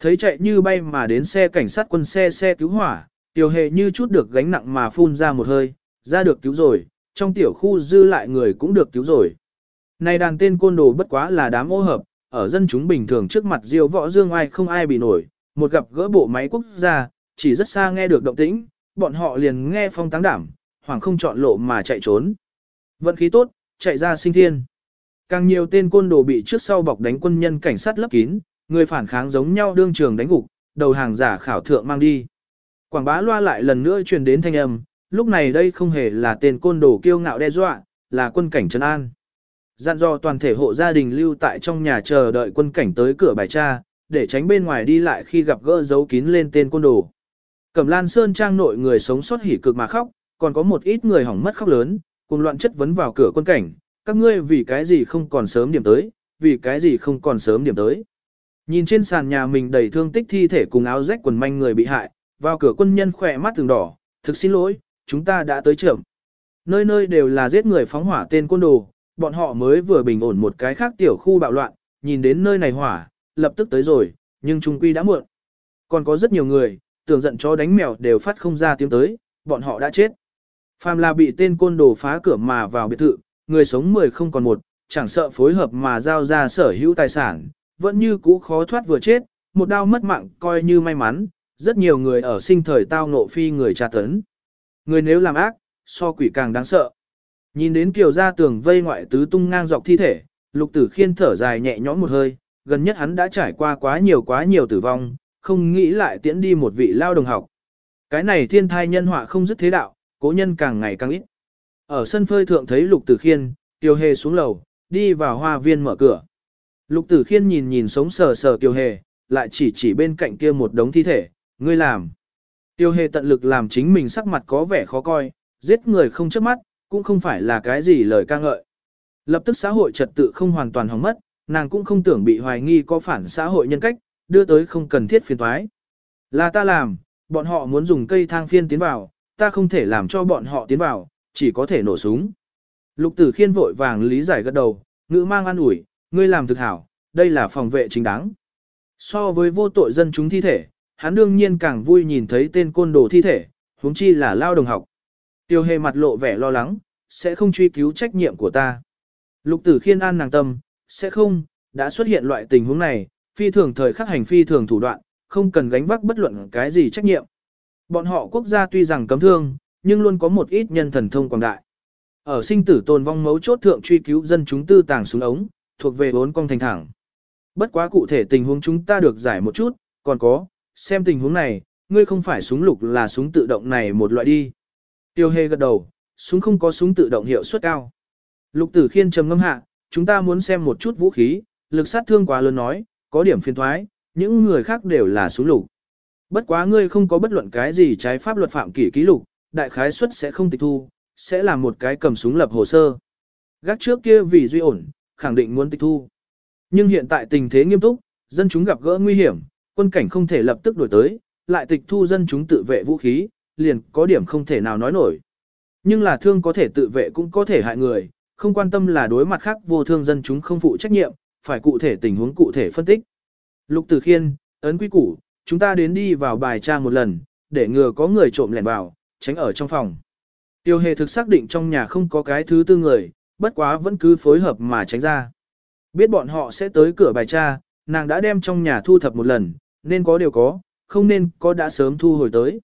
Thấy chạy như bay mà đến xe cảnh sát quân xe xe cứu hỏa, tiểu hề như chút được gánh nặng mà phun ra một hơi, ra được cứu rồi, trong tiểu khu dư lại người cũng được cứu rồi. Này đàn tên côn đồ bất quá là đám ô hợp, ở dân chúng bình thường trước mặt diêu võ dương ai không ai bị nổi, một gặp gỡ bộ máy quốc gia, chỉ rất xa nghe được động tĩnh, bọn họ liền nghe phong táng đảm, hoàng không chọn lộ mà chạy trốn. Vận khí tốt, chạy ra sinh thiên. Càng nhiều tên côn đồ bị trước sau bọc đánh quân nhân cảnh sát lấp kín, người phản kháng giống nhau đương trường đánh gục, đầu hàng giả khảo thượng mang đi. Quảng bá loa lại lần nữa truyền đến thanh âm, lúc này đây không hề là tên côn đồ kiêu ngạo đe dọa, là quân cảnh trấn an. Dặn dò toàn thể hộ gia đình lưu tại trong nhà chờ đợi quân cảnh tới cửa bài tra, để tránh bên ngoài đi lại khi gặp gỡ dấu kín lên tên côn đồ. Cẩm Lan Sơn trang nội người sống sót hỉ cực mà khóc, còn có một ít người hỏng mất khóc lớn, cùng loạn chất vấn vào cửa quân cảnh, các ngươi vì cái gì không còn sớm điểm tới, vì cái gì không còn sớm điểm tới. Nhìn trên sàn nhà mình đầy thương tích thi thể cùng áo rách quần manh người bị hại, vào cửa quân nhân khỏe mắt từng đỏ, thực xin lỗi, chúng ta đã tới trưởng. Nơi nơi đều là giết người phóng hỏa tên côn đồ, bọn họ mới vừa bình ổn một cái khác tiểu khu bạo loạn, nhìn đến nơi này hỏa, lập tức tới rồi, nhưng trung quy đã muộn. Còn có rất nhiều người, tưởng giận chó đánh mèo đều phát không ra tiếng tới, bọn họ đã chết. Phàm là bị tên côn đồ phá cửa mà vào biệt thự, người sống mười không còn một, chẳng sợ phối hợp mà giao ra sở hữu tài sản, vẫn như cũ khó thoát vừa chết, một đau mất mạng coi như may mắn, rất nhiều người ở sinh thời tao ngộ phi người tra tấn. Người nếu làm ác, so quỷ càng đáng sợ. Nhìn đến kiều gia tường vây ngoại tứ tung ngang dọc thi thể, lục tử khiên thở dài nhẹ nhõm một hơi, gần nhất hắn đã trải qua quá nhiều quá nhiều tử vong, không nghĩ lại tiễn đi một vị lao đồng học. Cái này thiên thai nhân họa không dứt thế đạo, cố nhân càng ngày càng ít. Ở sân phơi thượng thấy lục tử khiên, tiêu hề xuống lầu, đi vào hoa viên mở cửa. Lục tử khiên nhìn nhìn sống sờ sờ tiêu hề, lại chỉ chỉ bên cạnh kia một đống thi thể, ngươi làm. Tiêu hề tận lực làm chính mình sắc mặt có vẻ khó coi, giết người không chớp mắt, cũng không phải là cái gì lời ca ngợi. Lập tức xã hội trật tự không hoàn toàn hỏng mất, nàng cũng không tưởng bị hoài nghi có phản xã hội nhân cách, đưa tới không cần thiết phiền toái. Là ta làm, bọn họ muốn dùng cây thang phiên tiến vào, ta không thể làm cho bọn họ tiến vào, chỉ có thể nổ súng. Lục tử khiên vội vàng lý giải gật đầu, ngữ mang an ủi, ngươi làm thực hảo, đây là phòng vệ chính đáng. So với vô tội dân chúng thi thể, hắn đương nhiên càng vui nhìn thấy tên côn đồ thi thể, huống chi là lao đồng học. Tiêu hề mặt lộ vẻ lo lắng, sẽ không truy cứu trách nhiệm của ta. Lục tử khiên an nàng tâm, sẽ không, đã xuất hiện loại tình huống này, phi thường thời khắc hành phi thường thủ đoạn, không cần gánh vác bất luận cái gì trách nhiệm. Bọn họ quốc gia tuy rằng cấm thương, nhưng luôn có một ít nhân thần thông quảng đại. Ở sinh tử tồn vong mấu chốt thượng truy cứu dân chúng tư tàng xuống ống, thuộc về bốn con thành thẳng. Bất quá cụ thể tình huống chúng ta được giải một chút, còn có, xem tình huống này, ngươi không phải súng lục là súng tự động này một loại đi. Tiêu hề gật đầu, súng không có súng tự động hiệu suất cao. Lục tử khiên trầm ngâm hạ, chúng ta muốn xem một chút vũ khí, lực sát thương quá lớn nói, có điểm phiền thoái, những người khác đều là súng lục. Bất quá ngươi không có bất luận cái gì trái pháp luật phạm kỷ ký lục, đại khái suất sẽ không tịch thu, sẽ là một cái cầm súng lập hồ sơ. Gác trước kia vì duy ổn, khẳng định muốn tịch thu. Nhưng hiện tại tình thế nghiêm túc, dân chúng gặp gỡ nguy hiểm, quân cảnh không thể lập tức đổi tới, lại tịch thu dân chúng tự vệ vũ khí, liền có điểm không thể nào nói nổi. Nhưng là thương có thể tự vệ cũng có thể hại người, không quan tâm là đối mặt khác vô thương dân chúng không phụ trách nhiệm, phải cụ thể tình huống cụ thể phân tích. Lục Tử Khiên, ấn quý củ, chúng ta đến đi vào bài tra một lần, để ngừa có người trộm lẻn vào, tránh ở trong phòng. Tiêu hề thực xác định trong nhà không có cái thứ tư người, bất quá vẫn cứ phối hợp mà tránh ra. Biết bọn họ sẽ tới cửa bài tra, nàng đã đem trong nhà thu thập một lần, nên có điều có, không nên có đã sớm thu hồi tới.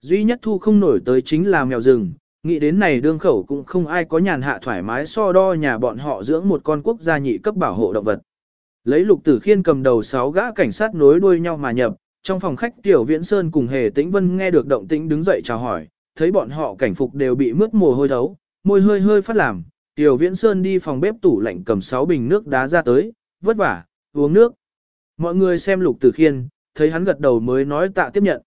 Duy nhất thu không nổi tới chính là mèo rừng, nghĩ đến này đương khẩu cũng không ai có nhàn hạ thoải mái so đo nhà bọn họ dưỡng một con quốc gia nhị cấp bảo hộ động vật. Lấy lục tử khiên cầm đầu sáu gã cảnh sát nối đuôi nhau mà nhập, trong phòng khách tiểu viễn sơn cùng hề tĩnh vân nghe được động tĩnh đứng dậy chào hỏi, thấy bọn họ cảnh phục đều bị mướt mồ hôi thấu, môi hơi hơi phát làm, tiểu viễn sơn đi phòng bếp tủ lạnh cầm sáu bình nước đá ra tới, vất vả, uống nước. Mọi người xem lục tử khiên, thấy hắn gật đầu mới nói tạ tiếp nhận.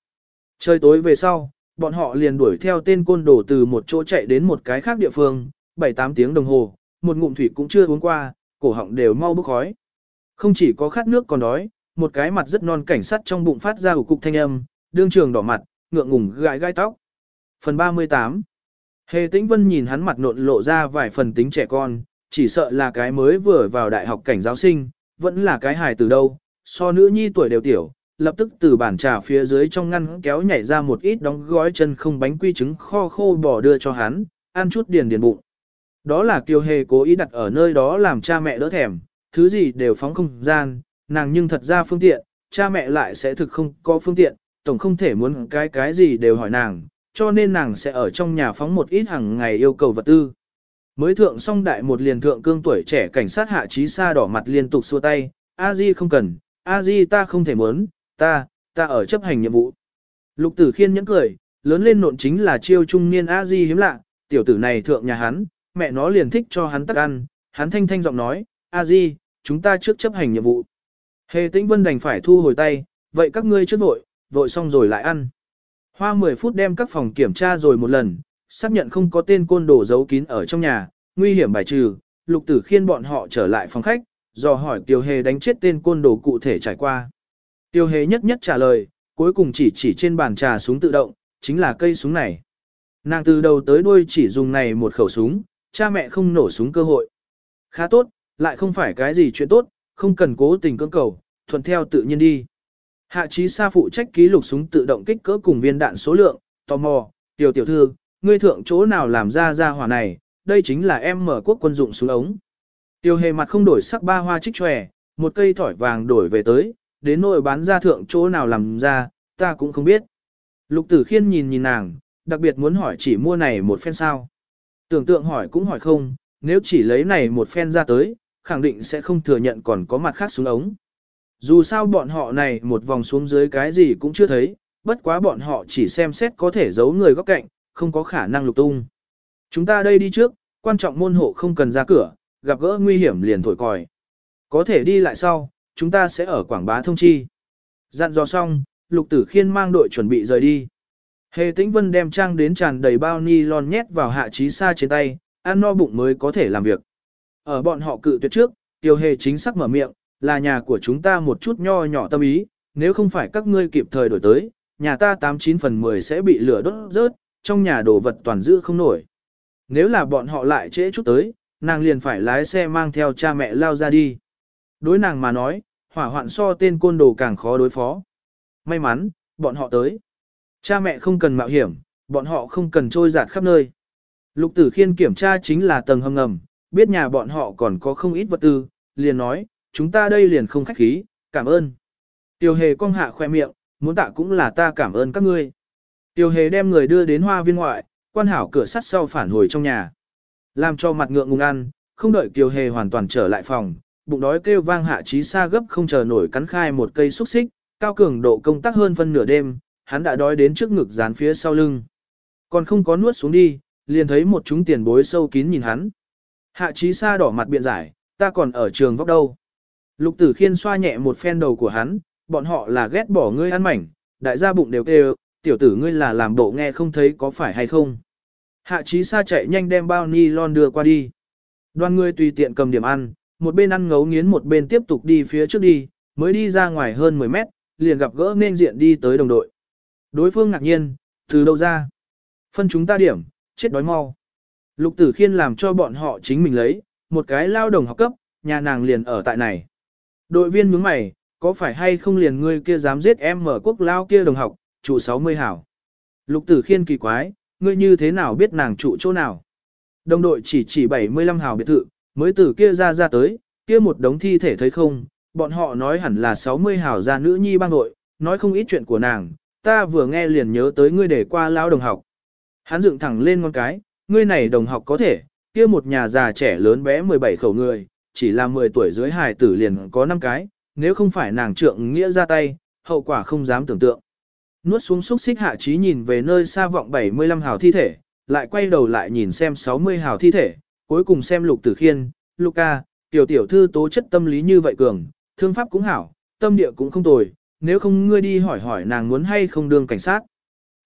Trời tối về sau, bọn họ liền đuổi theo tên côn đồ từ một chỗ chạy đến một cái khác địa phương, 7-8 tiếng đồng hồ, một ngụm thủy cũng chưa uống qua, cổ họng đều mau bốc khói. Không chỉ có khát nước còn đói, một cái mặt rất non cảnh sát trong bụng phát ra của cục thanh âm, đương trường đỏ mặt, ngượng ngùng gãi gai tóc. Phần 38 Hề tĩnh vân nhìn hắn mặt nộn lộ ra vài phần tính trẻ con, chỉ sợ là cái mới vừa vào đại học cảnh giáo sinh, vẫn là cái hài từ đâu, so nữ nhi tuổi đều tiểu, lập tức từ bàn trà phía dưới trong ngăn kéo nhảy ra một ít đóng gói chân không bánh quy trứng kho khô bỏ đưa cho hắn, ăn chút điền điền bụng. Đó là kiều hề cố ý đặt ở nơi đó làm cha mẹ đỡ thèm, thứ gì đều phóng không gian, nàng nhưng thật ra phương tiện, cha mẹ lại sẽ thực không có phương tiện, tổng không thể muốn cái cái gì đều hỏi nàng, cho nên nàng sẽ ở trong nhà phóng một ít hàng ngày yêu cầu vật tư. Mới thượng xong đại một liền thượng cương tuổi trẻ cảnh sát hạ trí xa đỏ mặt liên tục xua tay, a di không cần, a di ta không thể muốn, ta, ta ở chấp hành nhiệm vụ. Lục tử khiên nhẫn cười, lớn lên nộn chính là chiêu trung niên a di hiếm lạ, tiểu tử này thượng nhà hắn, mẹ nó liền thích cho hắn tắc ăn, hắn thanh thanh giọng nói, a di, chúng ta trước chấp hành nhiệm vụ. Hề tĩnh vân đành phải thu hồi tay, vậy các ngươi trước vội, vội xong rồi lại ăn. Hoa 10 phút đem các phòng kiểm tra rồi một lần, xác nhận không có tên côn đồ giấu kín ở trong nhà, nguy hiểm bài trừ, lục tử khiên bọn họ trở lại phòng khách, dò hỏi Tiểu Hề đánh chết tên côn đồ cụ thể trải qua. Tiêu Hề nhất nhất trả lời, cuối cùng chỉ chỉ trên bàn trà súng tự động, chính là cây súng này. Nàng từ đầu tới đuôi chỉ dùng này một khẩu súng, cha mẹ không nổ súng cơ hội. Khá tốt, lại không phải cái gì chuyện tốt, không cần cố tình cưỡng cầu, thuận theo tự nhiên đi. Hạ trí sa phụ trách ký lục súng tự động kích cỡ cùng viên đạn số lượng, tò mò, tiểu tiểu thư, ngươi thượng chỗ nào làm ra ra hỏa này, đây chính là em mở quốc quân dụng súng ống. Tiêu hề mặt không đổi sắc ba hoa trích tròe, một cây thỏi vàng đổi về tới, đến nỗi bán ra thượng chỗ nào làm ra, ta cũng không biết. Lục tử khiên nhìn nhìn nàng, đặc biệt muốn hỏi chỉ mua này một phen sao. Tưởng tượng hỏi cũng hỏi không, nếu chỉ lấy này một phen ra tới, khẳng định sẽ không thừa nhận còn có mặt khác xuống ống. Dù sao bọn họ này một vòng xuống dưới cái gì cũng chưa thấy, bất quá bọn họ chỉ xem xét có thể giấu người góc cạnh, không có khả năng lục tung. Chúng ta đây đi trước, quan trọng môn hộ không cần ra cửa, gặp gỡ nguy hiểm liền thổi còi. Có thể đi lại sau, chúng ta sẽ ở quảng bá thông chi. Dặn dò xong, lục tử khiên mang đội chuẩn bị rời đi. Hề tĩnh vân đem trang đến tràn đầy bao ni lon nhét vào hạ trí xa trên tay, ăn no bụng mới có thể làm việc. Ở bọn họ cự tuyệt trước, tiêu hề chính xác mở miệng, là nhà của chúng ta một chút nho nhỏ tâm ý, nếu không phải các ngươi kịp thời đổi tới, nhà ta 89 phần 10 sẽ bị lửa đốt rớt, trong nhà đồ vật toàn giữ không nổi. Nếu là bọn họ lại trễ chút tới, nàng liền phải lái xe mang theo cha mẹ lao ra đi. Đối nàng mà nói, hỏa hoạn so tên côn đồ càng khó đối phó. May mắn, bọn họ tới. Cha mẹ không cần mạo hiểm, bọn họ không cần trôi giạt khắp nơi. Lục tử khiên kiểm tra chính là tầng hầm ngầm, biết nhà bọn họ còn có không ít vật tư, liền nói, chúng ta đây liền không khách khí, cảm ơn. Tiêu hề cong hạ khoe miệng, muốn tạ cũng là ta cảm ơn các ngươi. Tiêu hề đem người đưa đến hoa viên ngoại, quan hảo cửa sắt sau phản hồi trong nhà. Làm cho mặt ngượng ngùng ăn, không đợi Tiêu hề hoàn toàn trở lại phòng, bụng đói kêu vang hạ trí xa gấp không chờ nổi cắn khai một cây xúc xích, cao cường độ công tác hơn phân nửa đêm, hắn đã đói đến trước ngực dán phía sau lưng. Còn không có nuốt xuống đi, liền thấy một chúng tiền bối sâu kín nhìn hắn. Hạ trí xa đỏ mặt biện giải, ta còn ở trường vóc đâu. Lục tử khiên xoa nhẹ một phen đầu của hắn, bọn họ là ghét bỏ ngươi ăn mảnh, đại gia bụng đều kêu, tiểu tử ngươi là làm bộ nghe không thấy có phải hay không. Hạ trí xa chạy nhanh đem bao ni lon đưa qua đi. Đoàn ngươi tùy tiện cầm điểm ăn, một bên ăn ngấu nghiến một bên tiếp tục đi phía trước đi, mới đi ra ngoài hơn 10 mét, liền gặp gỡ nên diện đi tới đồng đội. Đối phương ngạc nhiên, từ đâu ra? Phân chúng ta điểm, chết đói mau. Lục tử khiên làm cho bọn họ chính mình lấy, một cái lao đồng học cấp, nhà nàng liền ở tại này. Đội viên nhướng mày, có phải hay không liền ngươi kia dám giết em mở quốc lao kia đồng học, trụ 60 hảo. Lục tử khiên kỳ quái, ngươi như thế nào biết nàng trụ chỗ nào? Đồng đội chỉ chỉ 75 hảo biệt thự, mới từ kia ra ra tới, kia một đống thi thể thấy không, bọn họ nói hẳn là 60 hảo gia nữ nhi bang đội, nói không ít chuyện của nàng, ta vừa nghe liền nhớ tới ngươi để qua lao đồng học. Hắn dựng thẳng lên ngón cái, ngươi này đồng học có thể, kia một nhà già trẻ lớn bé 17 khẩu người, chỉ là 10 tuổi dưới hài tử liền có 5 cái, nếu không phải nàng trượng nghĩa ra tay, hậu quả không dám tưởng tượng. Nuốt xuống xúc xích hạ trí nhìn về nơi xa vọng 75 hào thi thể, lại quay đầu lại nhìn xem 60 hào thi thể, cuối cùng xem lục tử khiên, Luca, tiểu tiểu thư tố chất tâm lý như vậy cường, thương pháp cũng hảo, tâm địa cũng không tồi, nếu không ngươi đi hỏi hỏi nàng muốn hay không đương cảnh sát.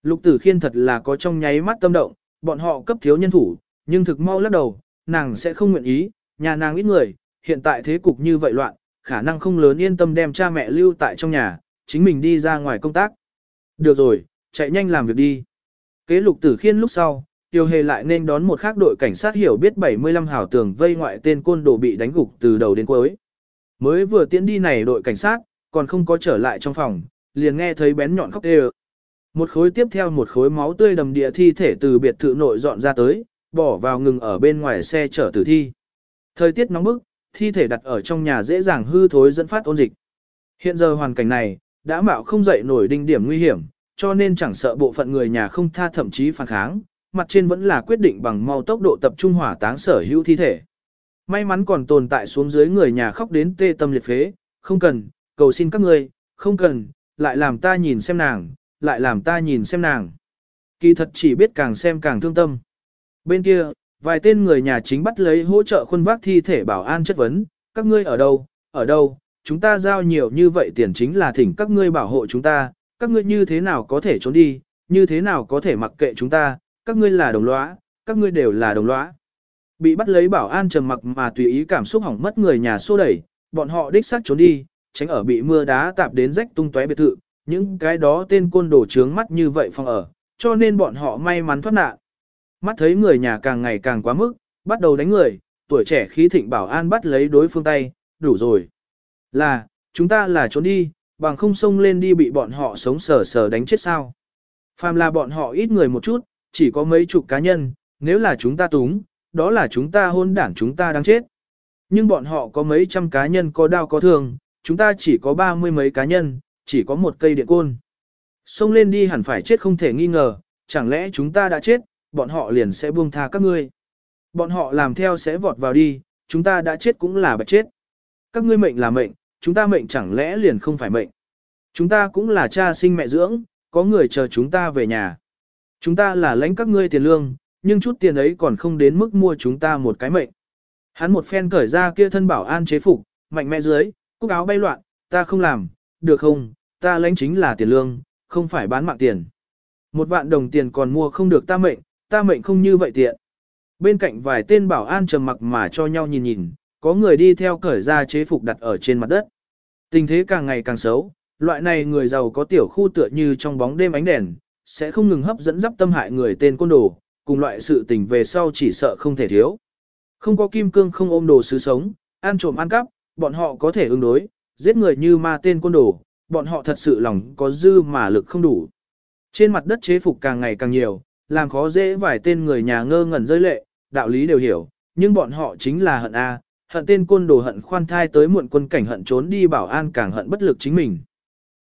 Lục tử khiên thật là có trong nháy mắt tâm động, bọn họ cấp thiếu nhân thủ, nhưng thực mau lắc đầu, nàng sẽ không nguyện ý, nhà nàng ít người, hiện tại thế cục như vậy loạn, khả năng không lớn yên tâm đem cha mẹ lưu tại trong nhà, chính mình đi ra ngoài công tác. Được rồi, chạy nhanh làm việc đi. Kế lục tử khiên lúc sau, tiêu hề lại nên đón một khác đội cảnh sát hiểu biết 75 hào tường vây ngoại tên côn đồ bị đánh gục từ đầu đến cuối. Mới vừa tiến đi này đội cảnh sát, còn không có trở lại trong phòng, liền nghe thấy bén nhọn khóc đều. Một khối tiếp theo một khối máu tươi đầm địa thi thể từ biệt thự nội dọn ra tới, bỏ vào ngừng ở bên ngoài xe chở tử thi. Thời tiết nóng bức, thi thể đặt ở trong nhà dễ dàng hư thối dẫn phát ôn dịch. Hiện giờ hoàn cảnh này, đã mạo không dậy nổi đinh điểm nguy hiểm, cho nên chẳng sợ bộ phận người nhà không tha thậm chí phản kháng, mặt trên vẫn là quyết định bằng mau tốc độ tập trung hỏa táng sở hữu thi thể. May mắn còn tồn tại xuống dưới người nhà khóc đến tê tâm liệt phế, không cần, cầu xin các ngươi, không cần, lại làm ta nhìn xem nàng, lại làm ta nhìn xem nàng. Kỳ thật chỉ biết càng xem càng thương tâm. Bên kia, vài tên người nhà chính bắt lấy hỗ trợ khuôn vác thi thể bảo an chất vấn, các ngươi ở đâu, ở đâu, chúng ta giao nhiều như vậy tiền chính là thỉnh các ngươi bảo hộ chúng ta, các ngươi như thế nào có thể trốn đi, như thế nào có thể mặc kệ chúng ta, các ngươi là đồng lõa, các ngươi đều là đồng lõa. Bị bắt lấy bảo an trầm mặc mà tùy ý cảm xúc hỏng mất người nhà xô đẩy, bọn họ đích xác trốn đi, tránh ở bị mưa đá tạp đến rách tung tóe biệt thự, những cái đó tên côn đồ trướng mắt như vậy phòng ở, cho nên bọn họ may mắn thoát nạn. Mắt thấy người nhà càng ngày càng quá mức, bắt đầu đánh người, tuổi trẻ khí thịnh bảo an bắt lấy đối phương tay, đủ rồi. Là, chúng ta là trốn đi, bằng không xông lên đi bị bọn họ sống sờ sờ đánh chết sao. Phàm là bọn họ ít người một chút, chỉ có mấy chục cá nhân, nếu là chúng ta túng, đó là chúng ta hôn đảng chúng ta đang chết. Nhưng bọn họ có mấy trăm cá nhân có đau có thương, chúng ta chỉ có ba mươi mấy cá nhân, chỉ có một cây điện côn. Xông lên đi hẳn phải chết không thể nghi ngờ, chẳng lẽ chúng ta đã chết, bọn họ liền sẽ buông tha các ngươi. Bọn họ làm theo sẽ vọt vào đi, chúng ta đã chết cũng là bạch chết. Các ngươi mệnh là mệnh, chúng ta mệnh chẳng lẽ liền không phải mệnh. Chúng ta cũng là cha sinh mẹ dưỡng, có người chờ chúng ta về nhà. Chúng ta là lãnh các ngươi tiền lương, nhưng chút tiền ấy còn không đến mức mua chúng ta một cái mệnh. Hắn một phen cởi ra kia thân bảo an chế phục, mạnh mẽ dưới, cúc áo bay loạn, ta không làm, được không, ta lãnh chính là tiền lương, không phải bán mạng tiền. Một vạn đồng tiền còn mua không được ta mệnh, ta mệnh không như vậy tiện. Bên cạnh vài tên bảo an trầm mặc mà cho nhau nhìn nhìn, có người đi theo cởi ra chế phục đặt ở trên mặt đất. Tình thế càng ngày càng xấu, loại này người giàu có tiểu khu tựa như trong bóng đêm ánh đèn, sẽ không ngừng hấp dẫn dắp tâm hại người tên côn đồ, cùng loại sự tình về sau chỉ sợ không thể thiếu. Không có kim cương không ôm đồ sứ sống, ăn trộm ăn cắp, bọn họ có thể ứng đối, giết người như ma tên côn đồ, bọn họ thật sự lòng có dư mà lực không đủ. Trên mặt đất chế phục càng ngày càng nhiều, làm khó dễ vài tên người nhà ngơ ngẩn rơi lệ, đạo lý đều hiểu, nhưng bọn họ chính là hận A, hận tên côn đồ hận khoan thai tới muộn quân cảnh hận trốn đi bảo an càng hận bất lực chính mình.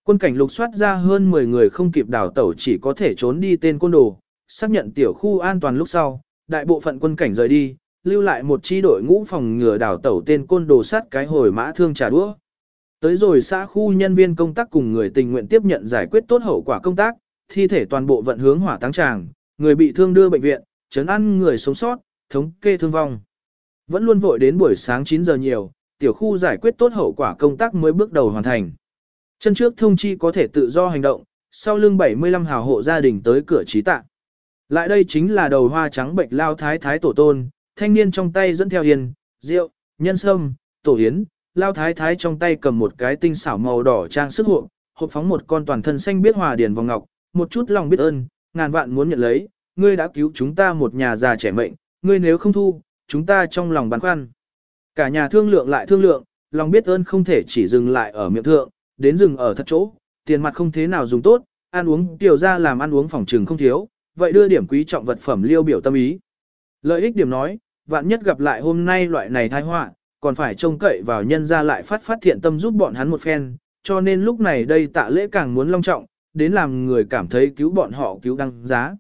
Quân cảnh lục soát ra hơn 10 người không kịp đào tẩu chỉ có thể trốn đi tên côn đồ, xác nhận tiểu khu an toàn lúc sau, đại bộ phận quân cảnh rời đi, lưu lại một chi đội ngũ phòng ngừa đào tẩu tên côn đồ sát cái hồi mã thương trả đũa. Tới rồi xã khu nhân viên công tác cùng người tình nguyện tiếp nhận giải quyết tốt hậu quả công tác, thi thể toàn bộ vận hướng hỏa táng tràng, người bị thương đưa bệnh viện, chấn ăn người sống sót, thống kê thương vong. Vẫn luôn vội đến buổi sáng 9 giờ nhiều, tiểu khu giải quyết tốt hậu quả công tác mới bước đầu hoàn thành. Chân trước thông chi có thể tự do hành động, sau lưng 75 hào hộ gia đình tới cửa trí tạ. Lại đây chính là đầu hoa trắng bệnh lao thái thái tổ tôn, thanh niên trong tay dẫn theo hiền, rượu, nhân sâm, tổ hiến lao thái thái trong tay cầm một cái tinh xảo màu đỏ trang sức hộ, hộp phóng một con toàn thân xanh biết hòa điền vào ngọc, một chút lòng biết ơn, ngàn vạn muốn nhận lấy, ngươi đã cứu chúng ta một nhà già trẻ mệnh, ngươi nếu không thu, chúng ta trong lòng băn khoăn. Cả nhà thương lượng lại thương lượng, lòng biết ơn không thể chỉ dừng lại ở miệng thượng, đến rừng ở thật chỗ, tiền mặt không thế nào dùng tốt, ăn uống tiểu ra làm ăn uống phòng trừng không thiếu, vậy đưa điểm quý trọng vật phẩm liêu biểu tâm ý. Lợi ích điểm nói, vạn nhất gặp lại hôm nay loại này tai họa, còn phải trông cậy vào nhân ra lại phát phát thiện tâm giúp bọn hắn một phen, cho nên lúc này đây tạ lễ càng muốn long trọng, đến làm người cảm thấy cứu bọn họ cứu đăng giá.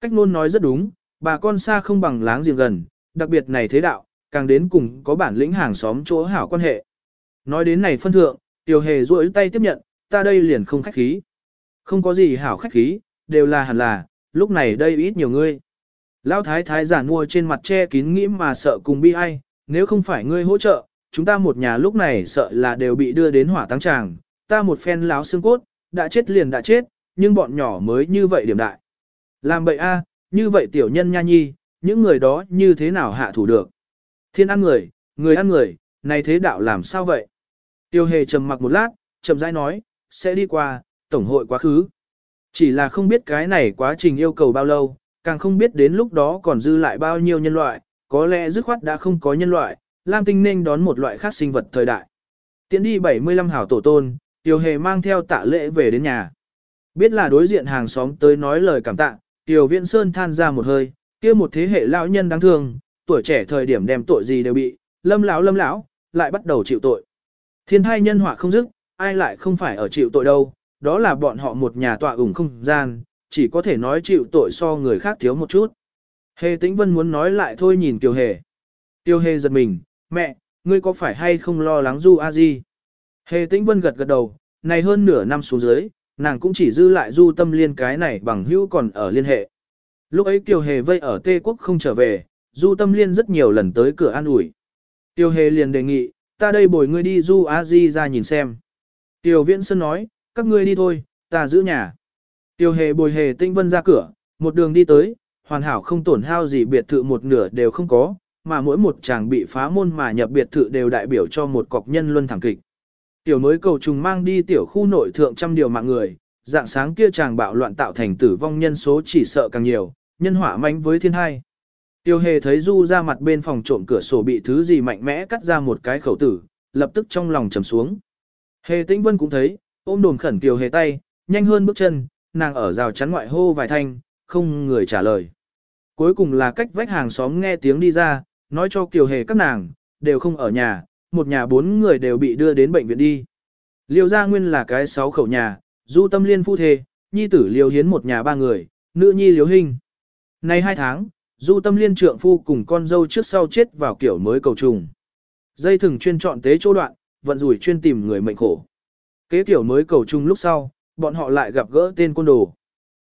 Cách luôn nói rất đúng, bà con xa không bằng láng giềng gần, đặc biệt này thế đạo, càng đến cùng có bản lĩnh hàng xóm chỗ hảo quan hệ. Nói đến này phân thượng, tiểu hề duỗi tay tiếp nhận, ta đây liền không khách khí. Không có gì hảo khách khí, đều là hẳn là, lúc này đây ít nhiều ngươi. Lão thái thái giả mua trên mặt che kín nghĩ mà sợ cùng bi ai, nếu không phải ngươi hỗ trợ, chúng ta một nhà lúc này sợ là đều bị đưa đến hỏa táng tràng, ta một phen láo xương cốt, đã chết liền đã chết, nhưng bọn nhỏ mới như vậy điểm đại. Làm bậy a, như vậy tiểu nhân nha nhi, những người đó như thế nào hạ thủ được. Thiên ăn người, người ăn người, này thế đạo làm sao vậy? Tiêu hề trầm mặc một lát, chậm rãi nói, sẽ đi qua, tổng hội quá khứ. Chỉ là không biết cái này quá trình yêu cầu bao lâu, càng không biết đến lúc đó còn dư lại bao nhiêu nhân loại, có lẽ dứt khoát đã không có nhân loại, Lam Tinh nên đón một loại khác sinh vật thời đại. Tiến đi 75 hảo tổ tôn, Tiêu Hề mang theo tạ lễ về đến nhà. Biết là đối diện hàng xóm tới nói lời cảm tạ, Tiêu Viễn Sơn than ra một hơi, kia một thế hệ lão nhân đáng thương, tuổi trẻ thời điểm đem tội gì đều bị, lâm lão lâm lão, lại bắt đầu chịu tội. Thiên thai nhân họa không dứt, ai lại không phải ở chịu tội đâu, đó là bọn họ một nhà tọa ủng không gian, chỉ có thể nói chịu tội so người khác thiếu một chút. Hề tĩnh vân muốn nói lại thôi nhìn Tiêu Hề. Tiêu Hề giật mình, mẹ, ngươi có phải hay không lo lắng Du A Di? Hề tĩnh vân gật gật đầu, này hơn nửa năm xuống dưới, nàng cũng chỉ dư lại Du tâm liên cái này bằng hữu còn ở liên hệ. Lúc ấy Tiêu Hề vây ở Tê Quốc không trở về, Du tâm liên rất nhiều lần tới cửa an ủi. Tiêu Hề liền đề nghị, ta đây bồi ngươi đi Du A Di ra nhìn xem. tiểu Viễn Sơn nói, các ngươi đi thôi, ta giữ nhà. Tiểu hề bồi hề tinh vân ra cửa, một đường đi tới, hoàn hảo không tổn hao gì biệt thự một nửa đều không có, mà mỗi một chàng bị phá môn mà nhập biệt thự đều đại biểu cho một cọc nhân luân thẳng kịch. Tiểu mới cầu trùng mang đi tiểu khu nội thượng trăm điều mạng người, dạng sáng kia chàng bạo loạn tạo thành tử vong nhân số chỉ sợ càng nhiều, nhân hỏa manh với thiên hai. Tiêu hề thấy Du ra mặt bên phòng trộm cửa sổ bị thứ gì mạnh mẽ cắt ra một cái khẩu tử, lập tức trong lòng trầm xuống. Hề tĩnh vân cũng thấy, ôm đồn khẩn Tiêu hề tay, nhanh hơn bước chân, nàng ở rào chắn ngoại hô vài thanh, không người trả lời. Cuối cùng là cách vách hàng xóm nghe tiếng đi ra, nói cho Kiều Hề các nàng, đều không ở nhà, một nhà bốn người đều bị đưa đến bệnh viện đi. Liêu gia nguyên là cái sáu khẩu nhà, du tâm liên phu thê, nhi tử liêu hiến một nhà ba người, nữ nhi liêu hình. Nay hai tháng, du tâm liên trượng phu cùng con dâu trước sau chết vào kiểu mới cầu trùng. Dây thừng chuyên chọn tế chỗ đoạn, vận rủi chuyên tìm người mệnh khổ. Kế kiểu mới cầu trùng lúc sau, bọn họ lại gặp gỡ tên côn đồ.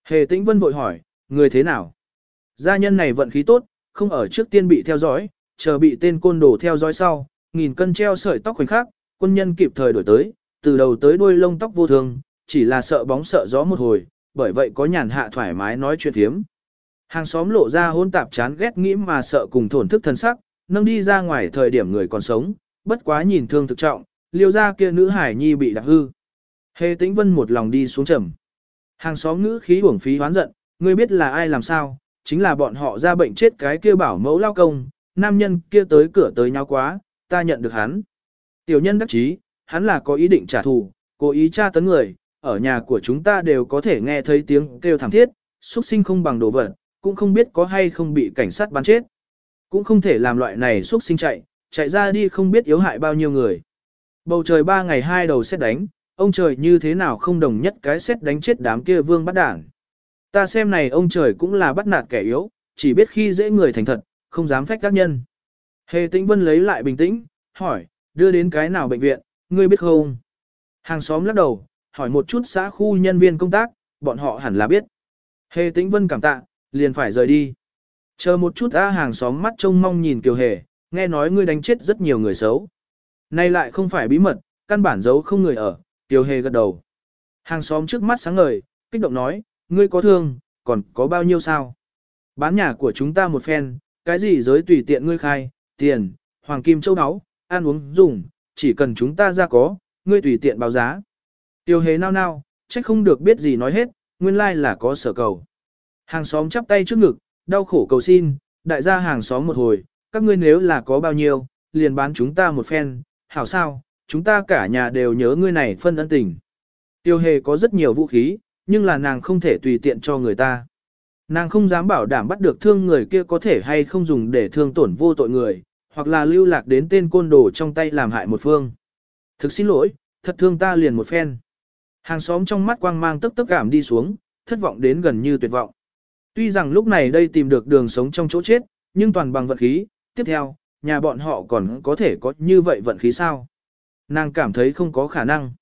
Hề tĩnh vân vội hỏi, người thế nào? Gia nhân này vận khí tốt, không ở trước tiên bị theo dõi, chờ bị tên côn đồ theo dõi sau, nghìn cân treo sợi tóc khoảnh khắc, quân nhân kịp thời đổi tới, từ đầu tới đuôi lông tóc vô thường, chỉ là sợ bóng sợ gió một hồi, bởi vậy có nhàn hạ thoải mái nói chuyện thiếm. Hàng xóm lộ ra hôn tạp chán ghét nghĩ mà sợ cùng thổn thức thân sắc, nâng đi ra ngoài thời điểm người còn sống, bất quá nhìn thương thực trọng, liêu ra kia nữ hải nhi bị đạp hư. Hề tĩnh vân một lòng đi xuống trầm. Hàng xóm ngữ khí uổng phí hoán giận, ngươi biết là ai làm sao, chính là bọn họ ra bệnh chết cái kia bảo mẫu lao công, nam nhân kia tới cửa tới nhau quá, ta nhận được hắn. Tiểu nhân đắc chí, hắn là có ý định trả thù, cố ý tra tấn người, ở nhà của chúng ta đều có thể nghe thấy tiếng kêu thảm thiết, xuất sinh không bằng đồ vật, cũng không biết có hay không bị cảnh sát bắn chết. Cũng không thể làm loại này xuất sinh chạy, chạy ra đi không biết yếu hại bao nhiêu người. Bầu trời ba ngày hai đầu xét đánh, ông trời như thế nào không đồng nhất cái xét đánh chết đám kia vương bắt đảng. Ta xem này ông trời cũng là bắt nạt kẻ yếu, chỉ biết khi dễ người thành thật, không dám phách các nhân. Hề tĩnh vân lấy lại bình tĩnh, hỏi, đưa đến cái nào bệnh viện, ngươi biết không? Hàng xóm lắc đầu, hỏi một chút xã khu nhân viên công tác, bọn họ hẳn là biết. Hề tĩnh vân cảm tạ, liền phải rời đi. Chờ một chút A hàng xóm mắt trông mong nhìn Kiều Hề, nghe nói ngươi đánh chết rất nhiều người xấu. Nay lại không phải bí mật, căn bản giấu không người ở, Kiều Hề gật đầu. Hàng xóm trước mắt sáng ngời, kích động nói, ngươi có thương, còn có bao nhiêu sao? Bán nhà của chúng ta một phen, cái gì giới tùy tiện ngươi khai, tiền, hoàng kim châu áo, ăn uống, dùng, chỉ cần chúng ta ra có, ngươi tùy tiện báo giá. Tiêu hề nao nao, trách không được biết gì nói hết, nguyên lai like là có sở cầu. Hàng xóm chắp tay trước ngực, đau khổ cầu xin, đại gia hàng xóm một hồi, các ngươi nếu là có bao nhiêu, liền bán chúng ta một phen, hảo sao, chúng ta cả nhà đều nhớ ngươi này phân ân tình. Tiêu hề có rất nhiều vũ khí, nhưng là nàng không thể tùy tiện cho người ta. Nàng không dám bảo đảm bắt được thương người kia có thể hay không dùng để thương tổn vô tội người, hoặc là lưu lạc đến tên côn đồ trong tay làm hại một phương. Thực xin lỗi, thật thương ta liền một phen. Hàng xóm trong mắt quang mang tức tức cảm đi xuống, thất vọng đến gần như tuyệt vọng. Tuy rằng lúc này đây tìm được đường sống trong chỗ chết, nhưng toàn bằng vận khí, tiếp theo, nhà bọn họ còn có thể có như vậy vận khí sao? Nàng cảm thấy không có khả năng.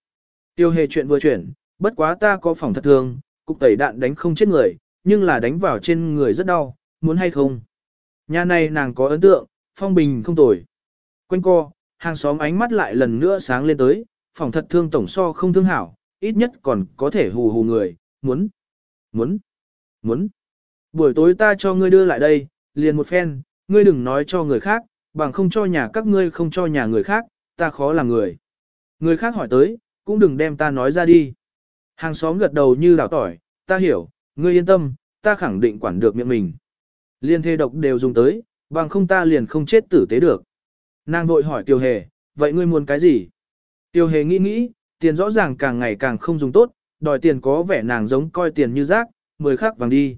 Tiêu hề chuyện vừa chuyển, bất quá ta có phòng thật thương, cục tẩy đạn đánh không chết người, nhưng là đánh vào trên người rất đau, muốn hay không? Nhà này nàng có ấn tượng, phong bình không tồi. Quanh co, hàng xóm ánh mắt lại lần nữa sáng lên tới, phòng thật thương tổng so không thương hảo, ít nhất còn có thể hù hù người, muốn, muốn, muốn. Buổi tối ta cho ngươi đưa lại đây, liền một phen, ngươi đừng nói cho người khác, bằng không cho nhà các ngươi không cho nhà người khác, ta khó làm người. Người khác hỏi tới, cũng đừng đem ta nói ra đi. Hàng xóm gật đầu như đảo tỏi, ta hiểu, ngươi yên tâm, ta khẳng định quản được miệng mình. Liên thê độc đều dùng tới, bằng không ta liền không chết tử tế được. Nàng vội hỏi Tiêu Hề, vậy ngươi muốn cái gì? Tiêu Hề nghĩ nghĩ, tiền rõ ràng càng ngày càng không dùng tốt, đòi tiền có vẻ nàng giống coi tiền như rác, mười khắc vàng đi.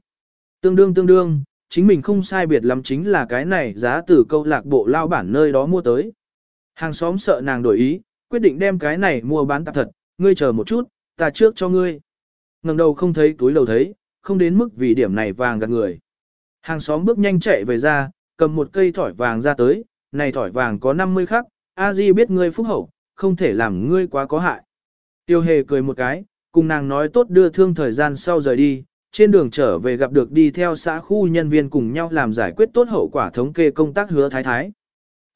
Tương đương tương đương, chính mình không sai biệt lắm chính là cái này giá từ câu lạc bộ lao bản nơi đó mua tới. Hàng xóm sợ nàng đổi ý, quyết định đem cái này mua bán tạp thật, ngươi chờ một chút, ta trước cho ngươi. ngẩng đầu không thấy túi lầu thấy, không đến mức vì điểm này vàng gạt người. Hàng xóm bước nhanh chạy về ra, cầm một cây thỏi vàng ra tới, này thỏi vàng có 50 khắc, a di biết ngươi phúc hậu, không thể làm ngươi quá có hại. Tiêu hề cười một cái, cùng nàng nói tốt đưa thương thời gian sau rời đi, trên đường trở về gặp được đi theo xã khu nhân viên cùng nhau làm giải quyết tốt hậu quả thống kê công tác hứa thái thái.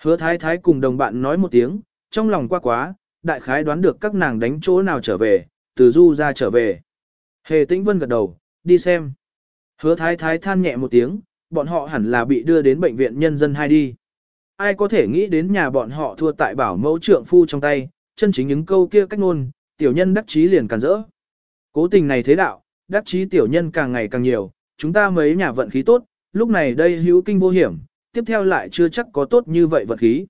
Hứa thái thái cùng đồng bạn nói một tiếng, trong lòng qua quá, đại khái đoán được các nàng đánh chỗ nào trở về, từ du ra trở về. Hề tĩnh vân gật đầu, đi xem. Hứa thái thái than nhẹ một tiếng, bọn họ hẳn là bị đưa đến bệnh viện nhân dân hai đi. ai có thể nghĩ đến nhà bọn họ thua tại bảo mẫu trượng phu trong tay, chân chính những câu kia cách ngôn, tiểu nhân đắc chí liền càn rỡ. Cố tình này thế đạo, đắc chí tiểu nhân càng ngày càng nhiều, chúng ta mấy nhà vận khí tốt, lúc này đây hữu kinh vô hiểm, tiếp theo lại chưa chắc có tốt như vậy vận khí.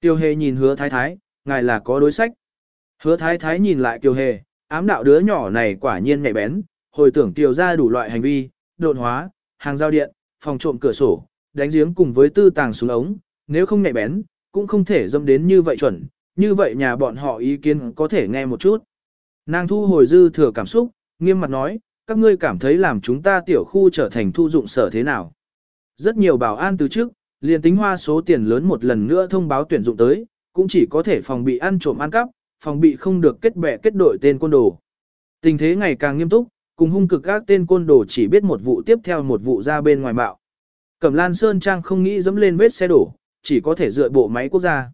Tiêu hề nhìn hứa thái thái, ngài là có đối sách. Hứa thái thái nhìn lại Tiêu hề, ám đạo đứa nhỏ này quả nhiên nhạy bén, hồi tưởng tiêu ra đủ loại hành vi, độn hóa, hàng giao điện, phòng trộm cửa sổ, đánh giếng cùng với tư tàng xuống ống, nếu không nhạy bén, cũng không thể dâm đến như vậy chuẩn, như vậy nhà bọn họ ý kiến có thể nghe một chút. Nàng thu hồi dư thừa cảm xúc, nghiêm mặt nói, các ngươi cảm thấy làm chúng ta tiểu khu trở thành thu dụng sở thế nào. Rất nhiều bảo an từ trước, liền tính hoa số tiền lớn một lần nữa thông báo tuyển dụng tới, cũng chỉ có thể phòng bị ăn trộm ăn cắp, phòng bị không được kết bè kết đội tên côn đồ. Tình thế ngày càng nghiêm túc, cùng hung cực các tên côn đồ chỉ biết một vụ tiếp theo một vụ ra bên ngoài bạo. Cẩm Lan Sơn Trang không nghĩ dẫm lên vết xe đổ, chỉ có thể dựa bộ máy quốc gia.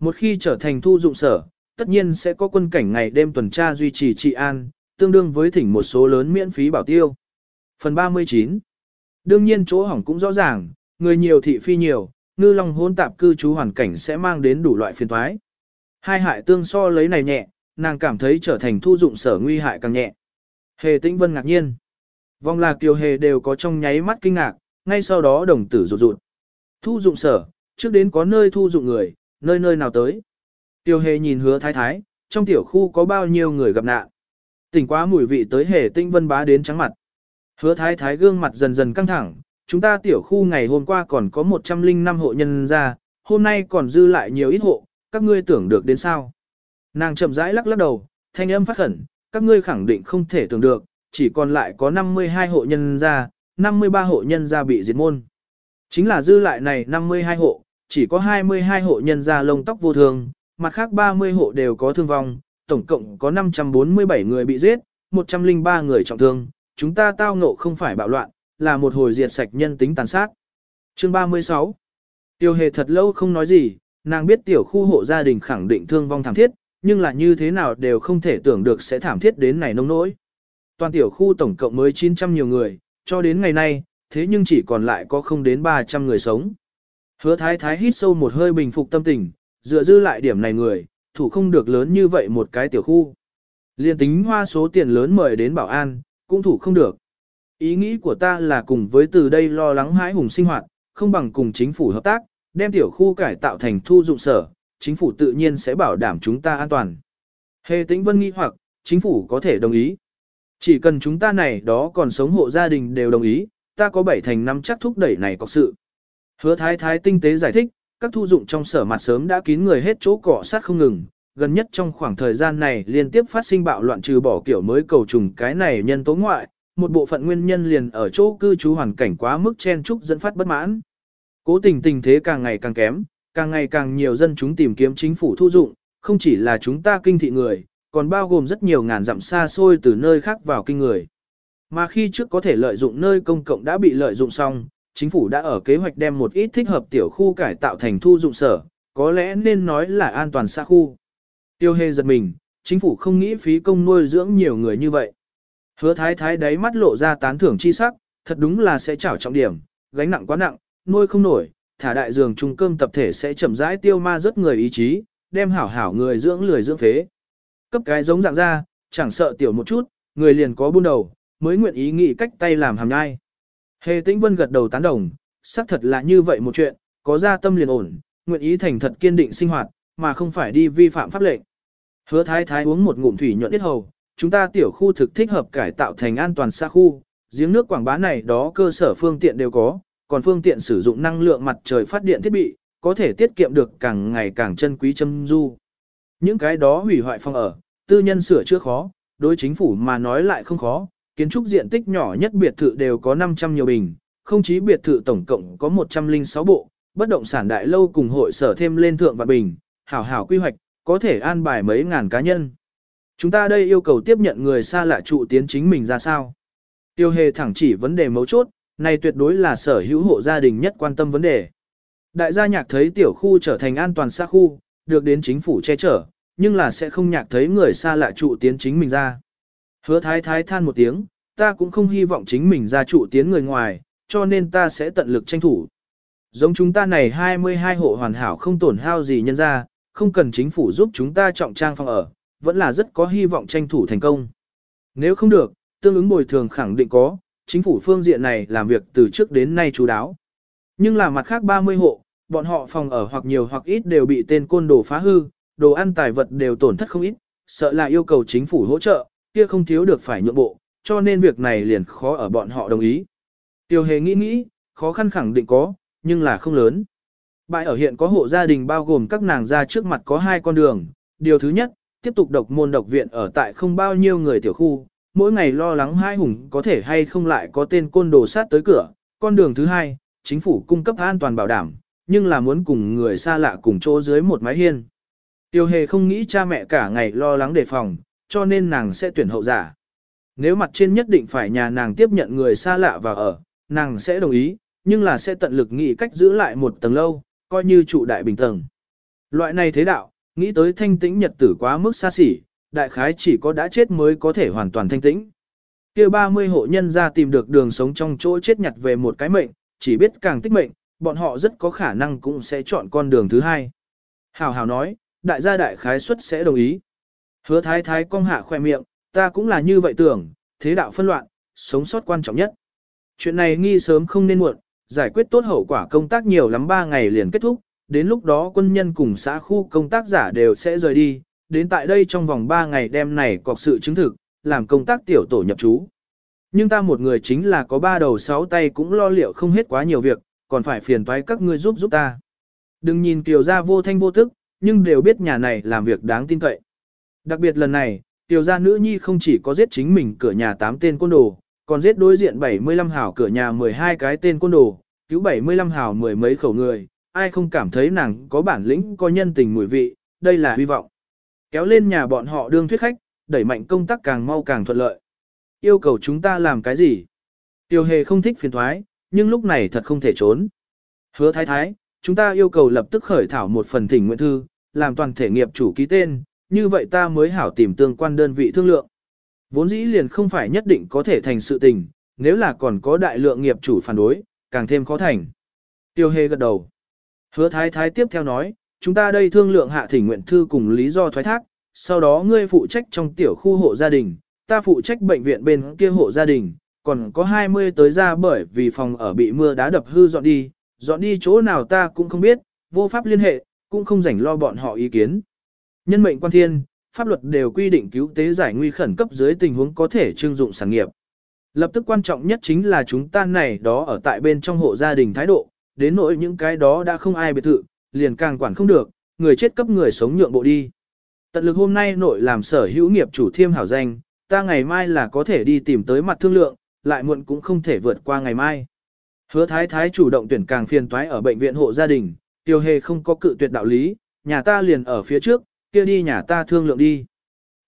Một khi trở thành thu dụng sở, tất nhiên sẽ có quân cảnh ngày đêm tuần tra duy trì trị an, tương đương với thỉnh một số lớn miễn phí bảo tiêu. Phần 39 Đương nhiên chỗ hỏng cũng rõ ràng, người nhiều thị phi nhiều, ngư long hôn tạp cư trú hoàn cảnh sẽ mang đến đủ loại phiền toái. Hai hại tương so lấy này nhẹ, nàng cảm thấy trở thành thu dụng sở nguy hại càng nhẹ. Hề tĩnh vân ngạc nhiên. Vong lạc tiêu hề đều có trong nháy mắt kinh ngạc, ngay sau đó đồng tử rụt rụt. Thu dụng sở, trước đến có nơi thu dụng người, nơi nơi nào tới. Tiêu hề nhìn hứa thái thái, trong tiểu khu có bao nhiêu người gặp nạn. Tỉnh quá mùi vị tới hề tinh vân bá đến trắng mặt. Hứa thái thái gương mặt dần dần căng thẳng, chúng ta tiểu khu ngày hôm qua còn có 105 hộ nhân ra, hôm nay còn dư lại nhiều ít hộ, các ngươi tưởng được đến sao. Nàng chậm rãi lắc lắc đầu, thanh âm phát khẩn, các ngươi khẳng định không thể tưởng được, chỉ còn lại có 52 hộ nhân ra, 53 hộ nhân ra bị diệt môn. Chính là dư lại này 52 hộ, chỉ có 22 hộ nhân ra lông tóc vô thường, mặt khác 30 hộ đều có thương vong, tổng cộng có 547 người bị giết, 103 người trọng thương, chúng ta tao ngộ không phải bạo loạn, là một hồi diệt sạch nhân tính tàn sát. Chương 36 Tiêu hề thật lâu không nói gì, nàng biết tiểu khu hộ gia đình khẳng định thương vong thảm thiết, nhưng là như thế nào đều không thể tưởng được sẽ thảm thiết đến này nông nỗi. Toàn tiểu khu tổng cộng mới 900 nhiều người, cho đến ngày nay, thế nhưng chỉ còn lại có không đến 300 người sống. Hứa thái thái hít sâu một hơi bình phục tâm tình, dựa dư lại điểm này người, thủ không được lớn như vậy một cái tiểu khu. Liên tính hoa số tiền lớn mời đến bảo an, cũng thủ không được. Ý nghĩ của ta là cùng với từ đây lo lắng hãi hùng sinh hoạt, không bằng cùng chính phủ hợp tác, đem tiểu khu cải tạo thành thu dụng sở, chính phủ tự nhiên sẽ bảo đảm chúng ta an toàn. Hề tĩnh vân nghĩ hoặc, chính phủ có thể đồng ý. Chỉ cần chúng ta này đó còn sống hộ gia đình đều đồng ý, ta có bảy thành năm chắc thúc đẩy này có sự. Hứa thái thái tinh tế giải thích, các thu dụng trong sở mặt sớm đã kín người hết chỗ cọ sát không ngừng, gần nhất trong khoảng thời gian này liên tiếp phát sinh bạo loạn trừ bỏ kiểu mới cầu trùng cái này nhân tố ngoại, một bộ phận nguyên nhân liền ở chỗ cư trú hoàn cảnh quá mức chen trúc dẫn phát bất mãn. Cố tình tình thế càng ngày càng kém, càng ngày càng nhiều dân chúng tìm kiếm chính phủ thu dụng, không chỉ là chúng ta kinh thị người, còn bao gồm rất nhiều ngàn dặm xa xôi từ nơi khác vào kinh người. Mà khi trước có thể lợi dụng nơi công cộng đã bị lợi dụng xong, chính phủ đã ở kế hoạch đem một ít thích hợp tiểu khu cải tạo thành thu dụng sở, có lẽ nên nói là an toàn xa khu. Tiêu hề giật mình, chính phủ không nghĩ phí công nuôi dưỡng nhiều người như vậy. Hứa thái thái đáy mắt lộ ra tán thưởng chi sắc, thật đúng là sẽ trảo trọng điểm, gánh nặng quá nặng, nuôi không nổi, thả đại giường trung cơm tập thể sẽ chậm rãi tiêu ma rất người ý chí, đem hảo hảo người dưỡng lười dưỡng phế. Cấp cái giống dạng ra, chẳng sợ tiểu một chút, người liền có buôn đầu, mới nguyện ý nghĩ cách tay làm hàm nhai. Hề tĩnh vân gật đầu tán đồng, xác thật là như vậy một chuyện, có ra tâm liền ổn, nguyện ý thành thật kiên định sinh hoạt, mà không phải đi vi phạm pháp lệnh. Hứa thái thái uống một ngụm thủy nhuận ít hầu, chúng ta tiểu khu thực thích hợp cải tạo thành an toàn xa khu, giếng nước quảng bá này đó cơ sở phương tiện đều có, còn phương tiện sử dụng năng lượng mặt trời phát điện thiết bị, có thể tiết kiệm được càng ngày càng chân quý châm du. Những cái đó hủy hoại phòng ở, tư nhân sửa chữa khó, đối chính phủ mà nói lại không khó, kiến trúc diện tích nhỏ nhất biệt thự đều có 500 nhiều bình, không chí biệt thự tổng cộng có 106 bộ, bất động sản đại lâu cùng hội sở thêm lên thượng và bình, hảo hảo quy hoạch, có thể an bài mấy ngàn cá nhân. Chúng ta đây yêu cầu tiếp nhận người xa lạ trụ tiến chính mình ra sao? Tiêu hề thẳng chỉ vấn đề mấu chốt, này tuyệt đối là sở hữu hộ gia đình nhất quan tâm vấn đề. Đại gia nhạc thấy tiểu khu trở thành an toàn xa khu, được đến chính phủ che chở, nhưng là sẽ không nhạc thấy người xa lạ trụ tiến chính mình ra. Hứa thái thái than một tiếng, ta cũng không hy vọng chính mình ra trụ tiến người ngoài, cho nên ta sẽ tận lực tranh thủ. Giống chúng ta này 22 hộ hoàn hảo không tổn hao gì nhân ra, không cần chính phủ giúp chúng ta trọng trang phòng ở, vẫn là rất có hy vọng tranh thủ thành công. Nếu không được, tương ứng bồi thường khẳng định có, chính phủ phương diện này làm việc từ trước đến nay chú đáo. Nhưng là mặt khác 30 hộ, bọn họ phòng ở hoặc nhiều hoặc ít đều bị tên côn đồ phá hư, đồ ăn tài vật đều tổn thất không ít, sợ là yêu cầu chính phủ hỗ trợ, kia không thiếu được phải nhượng bộ, cho nên việc này liền khó ở bọn họ đồng ý. Tiêu hề nghĩ nghĩ, khó khăn khẳng định có, nhưng là không lớn. Bãi ở hiện có hộ gia đình bao gồm các nàng ra trước mặt có hai con đường. Điều thứ nhất, tiếp tục độc môn độc viện ở tại không bao nhiêu người tiểu khu, mỗi ngày lo lắng hai hùng có thể hay không lại có tên côn đồ sát tới cửa. Con đường thứ hai, chính phủ cung cấp an toàn bảo đảm, nhưng là muốn cùng người xa lạ cùng chỗ dưới một mái hiên. Tiêu hề không nghĩ cha mẹ cả ngày lo lắng đề phòng, cho nên nàng sẽ tuyển hậu giả. Nếu mặt trên nhất định phải nhà nàng tiếp nhận người xa lạ vào ở, nàng sẽ đồng ý, nhưng là sẽ tận lực nghĩ cách giữ lại một tầng lâu, coi như trụ đại bình tầng. Loại này thế đạo, nghĩ tới thanh tĩnh nhật tử quá mức xa xỉ, đại khái chỉ có đã chết mới có thể hoàn toàn thanh tĩnh. kia 30 hộ nhân ra tìm được đường sống trong chỗ chết nhặt về một cái mệnh, chỉ biết càng tích mệnh, bọn họ rất có khả năng cũng sẽ chọn con đường thứ hai. Hào hào nói, đại gia đại khái suất sẽ đồng ý. Hứa thái thái cong hạ khoe miệng, ta cũng là như vậy tưởng, thế đạo phân loạn, sống sót quan trọng nhất. Chuyện này nghi sớm không nên muộn, giải quyết tốt hậu quả công tác nhiều lắm 3 ngày liền kết thúc, đến lúc đó quân nhân cùng xã khu công tác giả đều sẽ rời đi, đến tại đây trong vòng 3 ngày đêm này cọc sự chứng thực, làm công tác tiểu tổ nhập trú. Nhưng ta một người chính là có ba đầu sáu tay cũng lo liệu không hết quá nhiều việc, còn phải phiền toái các ngươi giúp giúp ta. Đừng nhìn tiểu gia vô thanh vô tức, nhưng đều biết nhà này làm việc đáng tin cậy. Đặc biệt lần này, tiểu gia nữ nhi không chỉ có giết chính mình cửa nhà tám tên côn đồ, còn giết đối diện 75 hảo cửa nhà 12 cái tên côn đồ, cứu 75 hảo mười mấy khẩu người, ai không cảm thấy nàng có bản lĩnh có nhân tình mùi vị, đây là hy vọng. Kéo lên nhà bọn họ đương thuyết khách, đẩy mạnh công tác càng mau càng thuận lợi. Yêu cầu chúng ta làm cái gì? Tiêu hề không thích phiền thoái, nhưng lúc này thật không thể trốn. Hứa thái thái, chúng ta yêu cầu lập tức khởi thảo một phần thỉnh nguyện thư, làm toàn thể nghiệp chủ ký tên, như vậy ta mới hảo tìm tương quan đơn vị thương lượng. Vốn dĩ liền không phải nhất định có thể thành sự tình, nếu là còn có đại lượng nghiệp chủ phản đối, càng thêm khó thành. Tiêu hề gật đầu. Hứa thái thái tiếp theo nói, chúng ta đây thương lượng hạ thỉnh nguyện thư cùng lý do thoái thác, sau đó ngươi phụ trách trong tiểu khu hộ gia đình, ta phụ trách bệnh viện bên kia hộ gia đình, còn có 20 tới ra bởi vì phòng ở bị mưa đá đập hư dọn đi, dọn đi chỗ nào ta cũng không biết, vô pháp liên hệ, cũng không rảnh lo bọn họ ý kiến. Nhân mệnh quan thiên, pháp luật đều quy định cứu tế giải nguy khẩn cấp dưới tình huống có thể trưng dụng sản nghiệp. Lập tức quan trọng nhất chính là chúng ta này đó ở tại bên trong hộ gia đình thái độ, đến nỗi những cái đó đã không ai biệt thự, liền càng quản không được, người chết cấp người sống nhượng bộ đi. Tận lực hôm nay nội làm sở hữu nghiệp chủ thiêm hảo danh, ta ngày mai là có thể đi tìm tới mặt thương lượng, lại muộn cũng không thể vượt qua ngày mai. Hứa thái thái chủ động tuyển càng phiền toái ở bệnh viện hộ gia đình, tiêu hề không có cự tuyệt đạo lý, nhà ta liền ở phía trước, kia đi nhà ta thương lượng đi.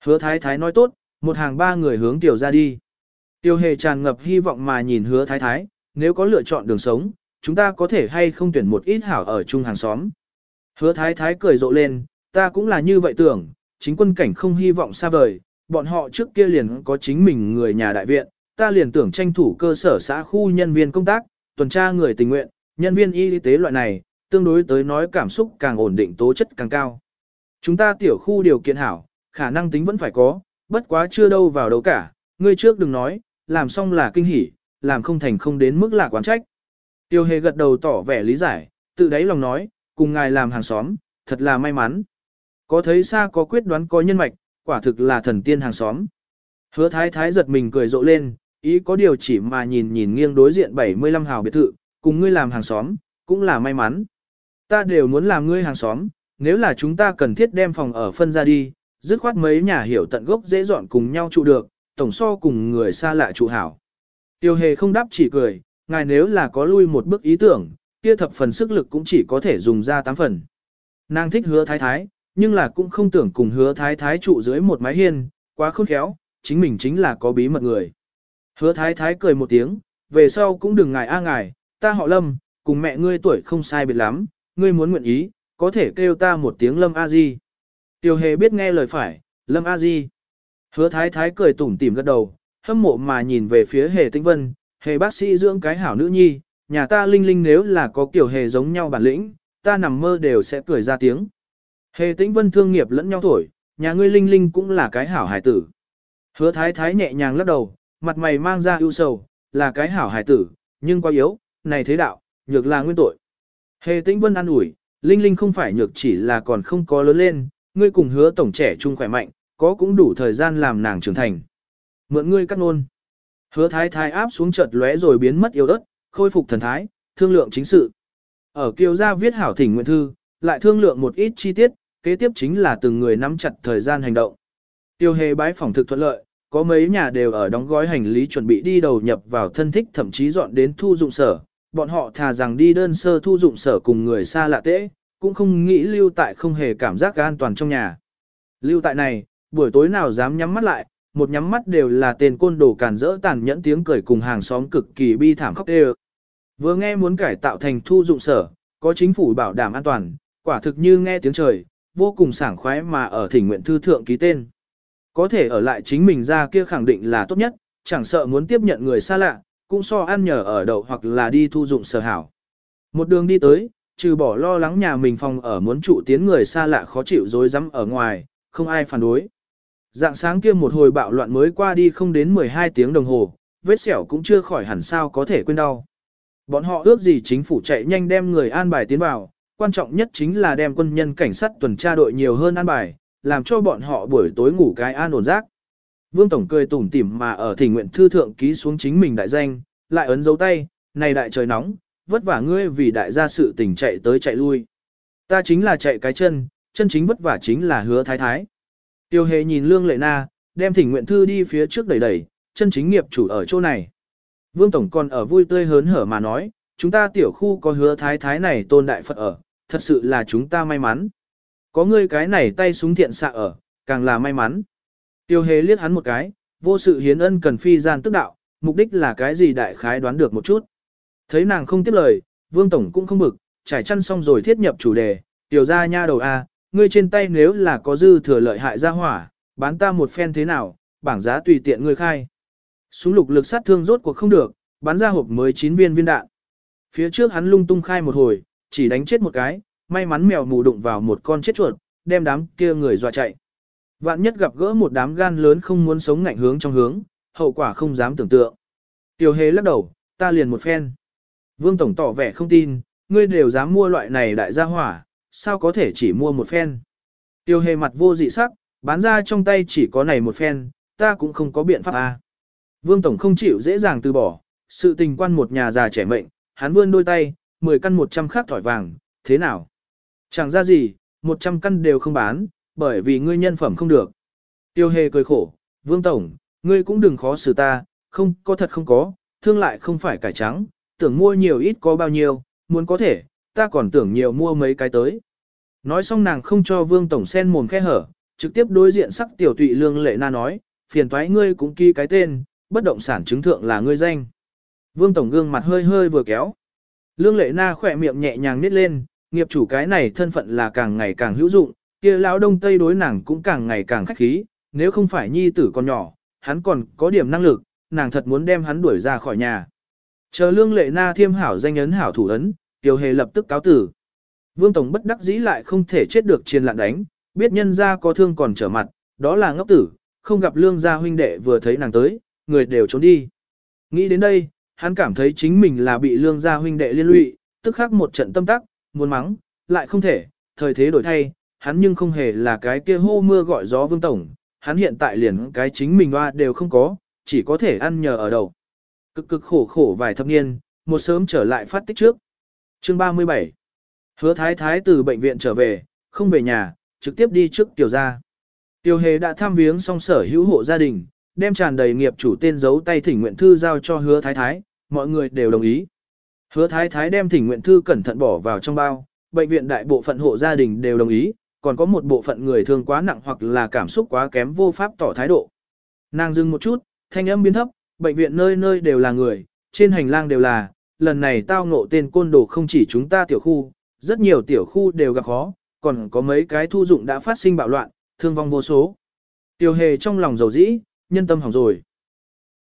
Hứa thái thái nói tốt, một hàng ba người hướng tiểu ra đi. Tiêu hề tràn ngập hy vọng mà nhìn hứa thái thái, nếu có lựa chọn đường sống, chúng ta có thể hay không tuyển một ít hảo ở chung hàng xóm. Hứa thái thái cười rộ lên, ta cũng là như vậy tưởng, chính quân cảnh không hy vọng xa vời, bọn họ trước kia liền có chính mình người nhà đại viện, ta liền tưởng tranh thủ cơ sở xã khu nhân viên công tác, tuần tra người tình nguyện, nhân viên y tế loại này, tương đối tới nói cảm xúc càng ổn định tố chất càng cao. Chúng ta tiểu khu điều kiện hảo, khả năng tính vẫn phải có, bất quá chưa đâu vào đâu cả, ngươi trước đừng nói, làm xong là kinh hỉ, làm không thành không đến mức là quán trách. Tiêu hề gật đầu tỏ vẻ lý giải, tự đáy lòng nói, cùng ngài làm hàng xóm, thật là may mắn. Có thấy xa có quyết đoán có nhân mạch, quả thực là thần tiên hàng xóm. Hứa thái thái giật mình cười rộ lên, ý có điều chỉ mà nhìn nhìn nghiêng đối diện 75 hào biệt thự, cùng ngươi làm hàng xóm, cũng là may mắn. Ta đều muốn làm ngươi hàng xóm, nếu là chúng ta cần thiết đem phòng ở phân ra đi, dứt khoát mấy nhà hiểu tận gốc dễ dọn cùng nhau trụ được, tổng so cùng người xa lạ trụ hảo. Tiêu hề không đáp chỉ cười, ngài nếu là có lui một bước ý tưởng, kia thập phần sức lực cũng chỉ có thể dùng ra tám phần. Nàng thích hứa thái thái, nhưng là cũng không tưởng cùng hứa thái thái trụ dưới một mái hiên, quá khôn khéo, chính mình chính là có bí mật người. Hứa thái thái cười một tiếng, về sau cũng đừng ngài a ngài, ta họ lâm, cùng mẹ ngươi tuổi không sai biệt lắm, ngươi muốn nguyện ý, có thể kêu ta một tiếng lâm a di. Tiêu hề biết nghe lời phải, lâm a di. Hứa thái thái cười tủm tỉm gật đầu, hâm mộ mà nhìn về phía hề tinh vân, hề bác sĩ dưỡng cái hảo nữ nhi, nhà ta linh linh nếu là có kiểu hề giống nhau bản lĩnh, ta nằm mơ đều sẽ cười ra tiếng. Hề tĩnh vân thương nghiệp lẫn nhau thổi, nhà ngươi linh linh cũng là cái hảo hải tử. Hứa thái thái nhẹ nhàng lắc đầu, mặt mày mang ra ưu sầu, là cái hảo hải tử, nhưng quá yếu, này thế đạo, nhược là nguyên tội. Hề tĩnh vân an ủi, linh linh không phải nhược chỉ là còn không có lớn lên, ngươi cùng hứa tổng trẻ trung khỏe mạnh, có cũng đủ thời gian làm nàng trưởng thành. Mượn ngươi cắt nôn. Hứa thái thái áp xuống chợt lóe rồi biến mất yêu đất, khôi phục thần thái, thương lượng chính sự. Ở kiều gia viết hảo thỉnh nguyện thư, lại thương lượng một ít chi tiết, kế tiếp chính là từng người nắm chặt thời gian hành động. Tiêu hề bái phòng thực thuận lợi, có mấy nhà đều ở đóng gói hành lý chuẩn bị đi đầu nhập vào thân thích thậm chí dọn đến thu dụng sở. Bọn họ thà rằng đi đơn sơ thu dụng sở cùng người xa lạ tễ, cũng không nghĩ lưu tại không hề cảm giác an toàn trong nhà. Lưu tại này, buổi tối nào dám nhắm mắt lại, một nhắm mắt đều là tên côn đồ càn rỡ tàn nhẫn tiếng cười cùng hàng xóm cực kỳ bi thảm khóc đê Vừa nghe muốn cải tạo thành thu dụng sở, có chính phủ bảo đảm an toàn, quả thực như nghe tiếng trời, vô cùng sảng khoái mà ở thỉnh nguyện thư thượng ký tên. Có thể ở lại chính mình ra kia khẳng định là tốt nhất, chẳng sợ muốn tiếp nhận người xa lạ, cũng so ăn nhờ ở đậu hoặc là đi thu dụng sở hảo. Một đường đi tới, trừ bỏ lo lắng nhà mình phòng ở muốn trụ tiến người xa lạ khó chịu dối rắm ở ngoài, không ai phản đối. Dạng sáng kia một hồi bạo loạn mới qua đi không đến 12 tiếng đồng hồ, vết sẹo cũng chưa khỏi hẳn sao có thể quên đau. Bọn họ ước gì chính phủ chạy nhanh đem người an bài tiến vào, quan trọng nhất chính là đem quân nhân cảnh sát tuần tra đội nhiều hơn an bài, làm cho bọn họ buổi tối ngủ cái an ổn giấc. Vương Tổng cười tủm tỉm mà ở thỉnh nguyện thư thượng ký xuống chính mình đại danh, lại ấn dấu tay, này đại trời nóng, vất vả ngươi vì đại gia sự tình chạy tới chạy lui. Ta chính là chạy cái chân, chân chính vất vả chính là hứa thái thái. Tiêu hề nhìn lương lệ na, đem thỉnh nguyện thư đi phía trước đẩy đẩy, chân chính nghiệp chủ ở chỗ này. Vương Tổng còn ở vui tươi hớn hở mà nói, chúng ta tiểu khu có hứa thái thái này tôn đại Phật ở, thật sự là chúng ta may mắn. Có ngươi cái này tay súng thiện xạ ở, càng là may mắn. Tiêu hề liếc hắn một cái, vô sự hiến ân cần phi gian tức đạo, mục đích là cái gì đại khái đoán được một chút. Thấy nàng không tiếp lời, Vương Tổng cũng không bực, trải chăn xong rồi thiết nhập chủ đề, tiểu ra nha đầu A, ngươi trên tay nếu là có dư thừa lợi hại ra hỏa, bán ta một phen thế nào, bảng giá tùy tiện ngươi khai. Súng lục lực sát thương rốt cuộc không được, bắn ra hộp mới 9 viên viên đạn. Phía trước hắn lung tung khai một hồi, chỉ đánh chết một cái, may mắn mèo mù đụng vào một con chết chuột, đem đám kia người dọa chạy. Vạn nhất gặp gỡ một đám gan lớn không muốn sống ngạnh hướng trong hướng, hậu quả không dám tưởng tượng. Tiểu hề lắc đầu, ta liền một phen. Vương Tổng tỏ vẻ không tin, ngươi đều dám mua loại này đại gia hỏa, sao có thể chỉ mua một phen. Tiêu hề mặt vô dị sắc, bán ra trong tay chỉ có này một phen, ta cũng không có biện pháp à. Vương Tổng không chịu dễ dàng từ bỏ, sự tình quan một nhà già trẻ mệnh, hắn vươn đôi tay, 10 căn 100 khắc thỏi vàng, thế nào? Chẳng ra gì, 100 căn đều không bán, bởi vì ngươi nhân phẩm không được. Tiêu hề cười khổ, Vương Tổng, ngươi cũng đừng khó xử ta, không có thật không có, thương lại không phải cải trắng, tưởng mua nhiều ít có bao nhiêu, muốn có thể, ta còn tưởng nhiều mua mấy cái tới. Nói xong nàng không cho Vương Tổng sen mồm khe hở, trực tiếp đối diện sắc tiểu tụy lương lệ na nói, phiền toái ngươi cũng ký cái tên, bất động sản chứng thượng là ngươi danh. Vương Tổng gương mặt hơi hơi vừa kéo. Lương lệ na khỏe miệng nhẹ nhàng nít lên, nghiệp chủ cái này thân phận là càng ngày càng hữu dụng, kia lão đông tây đối nàng cũng càng ngày càng khách khí, nếu không phải nhi tử con nhỏ, hắn còn có điểm năng lực, nàng thật muốn đem hắn đuổi ra khỏi nhà. Chờ lương lệ na thiêm hảo danh ấn hảo thủ ấn, tiểu hề lập tức cáo tử. Vương Tổng bất đắc dĩ lại không thể chết được chiên lạn đánh, biết nhân ra có thương còn trở mặt, đó là ngốc tử, không gặp lương gia huynh đệ vừa thấy nàng tới, người đều trốn đi. Nghĩ đến đây, hắn cảm thấy chính mình là bị lương gia huynh đệ liên lụy, tức khắc một trận tâm tắc, muốn mắng, lại không thể, thời thế đổi thay, hắn nhưng không hề là cái kia hô mưa gọi gió vương tổng, hắn hiện tại liền cái chính mình hoa đều không có, chỉ có thể ăn nhờ ở đầu. Cực cực khổ khổ vài thập niên, một sớm trở lại phát tích trước. Chương 37 Hứa thái thái từ bệnh viện trở về, không về nhà, trực tiếp đi trước tiểu gia. Tiểu hề đã thăm viếng xong sở hữu hộ gia đình, đem tràn đầy nghiệp chủ tên giấu tay thỉnh nguyện thư giao cho hứa thái thái, mọi người đều đồng ý. Hứa thái thái đem thỉnh nguyện thư cẩn thận bỏ vào trong bao, bệnh viện đại bộ phận hộ gia đình đều đồng ý, còn có một bộ phận người thương quá nặng hoặc là cảm xúc quá kém vô pháp tỏ thái độ. Nàng dừng một chút, thanh âm biến thấp, bệnh viện nơi nơi đều là người, trên hành lang đều là, lần này tao ngộ tên côn đồ không chỉ chúng ta tiểu khu, rất nhiều tiểu khu đều gặp khó, còn có mấy cái thu dụng đã phát sinh bạo loạn, thương vong vô số. Tiểu hề trong lòng dầu dĩ, nhân tâm hỏng rồi.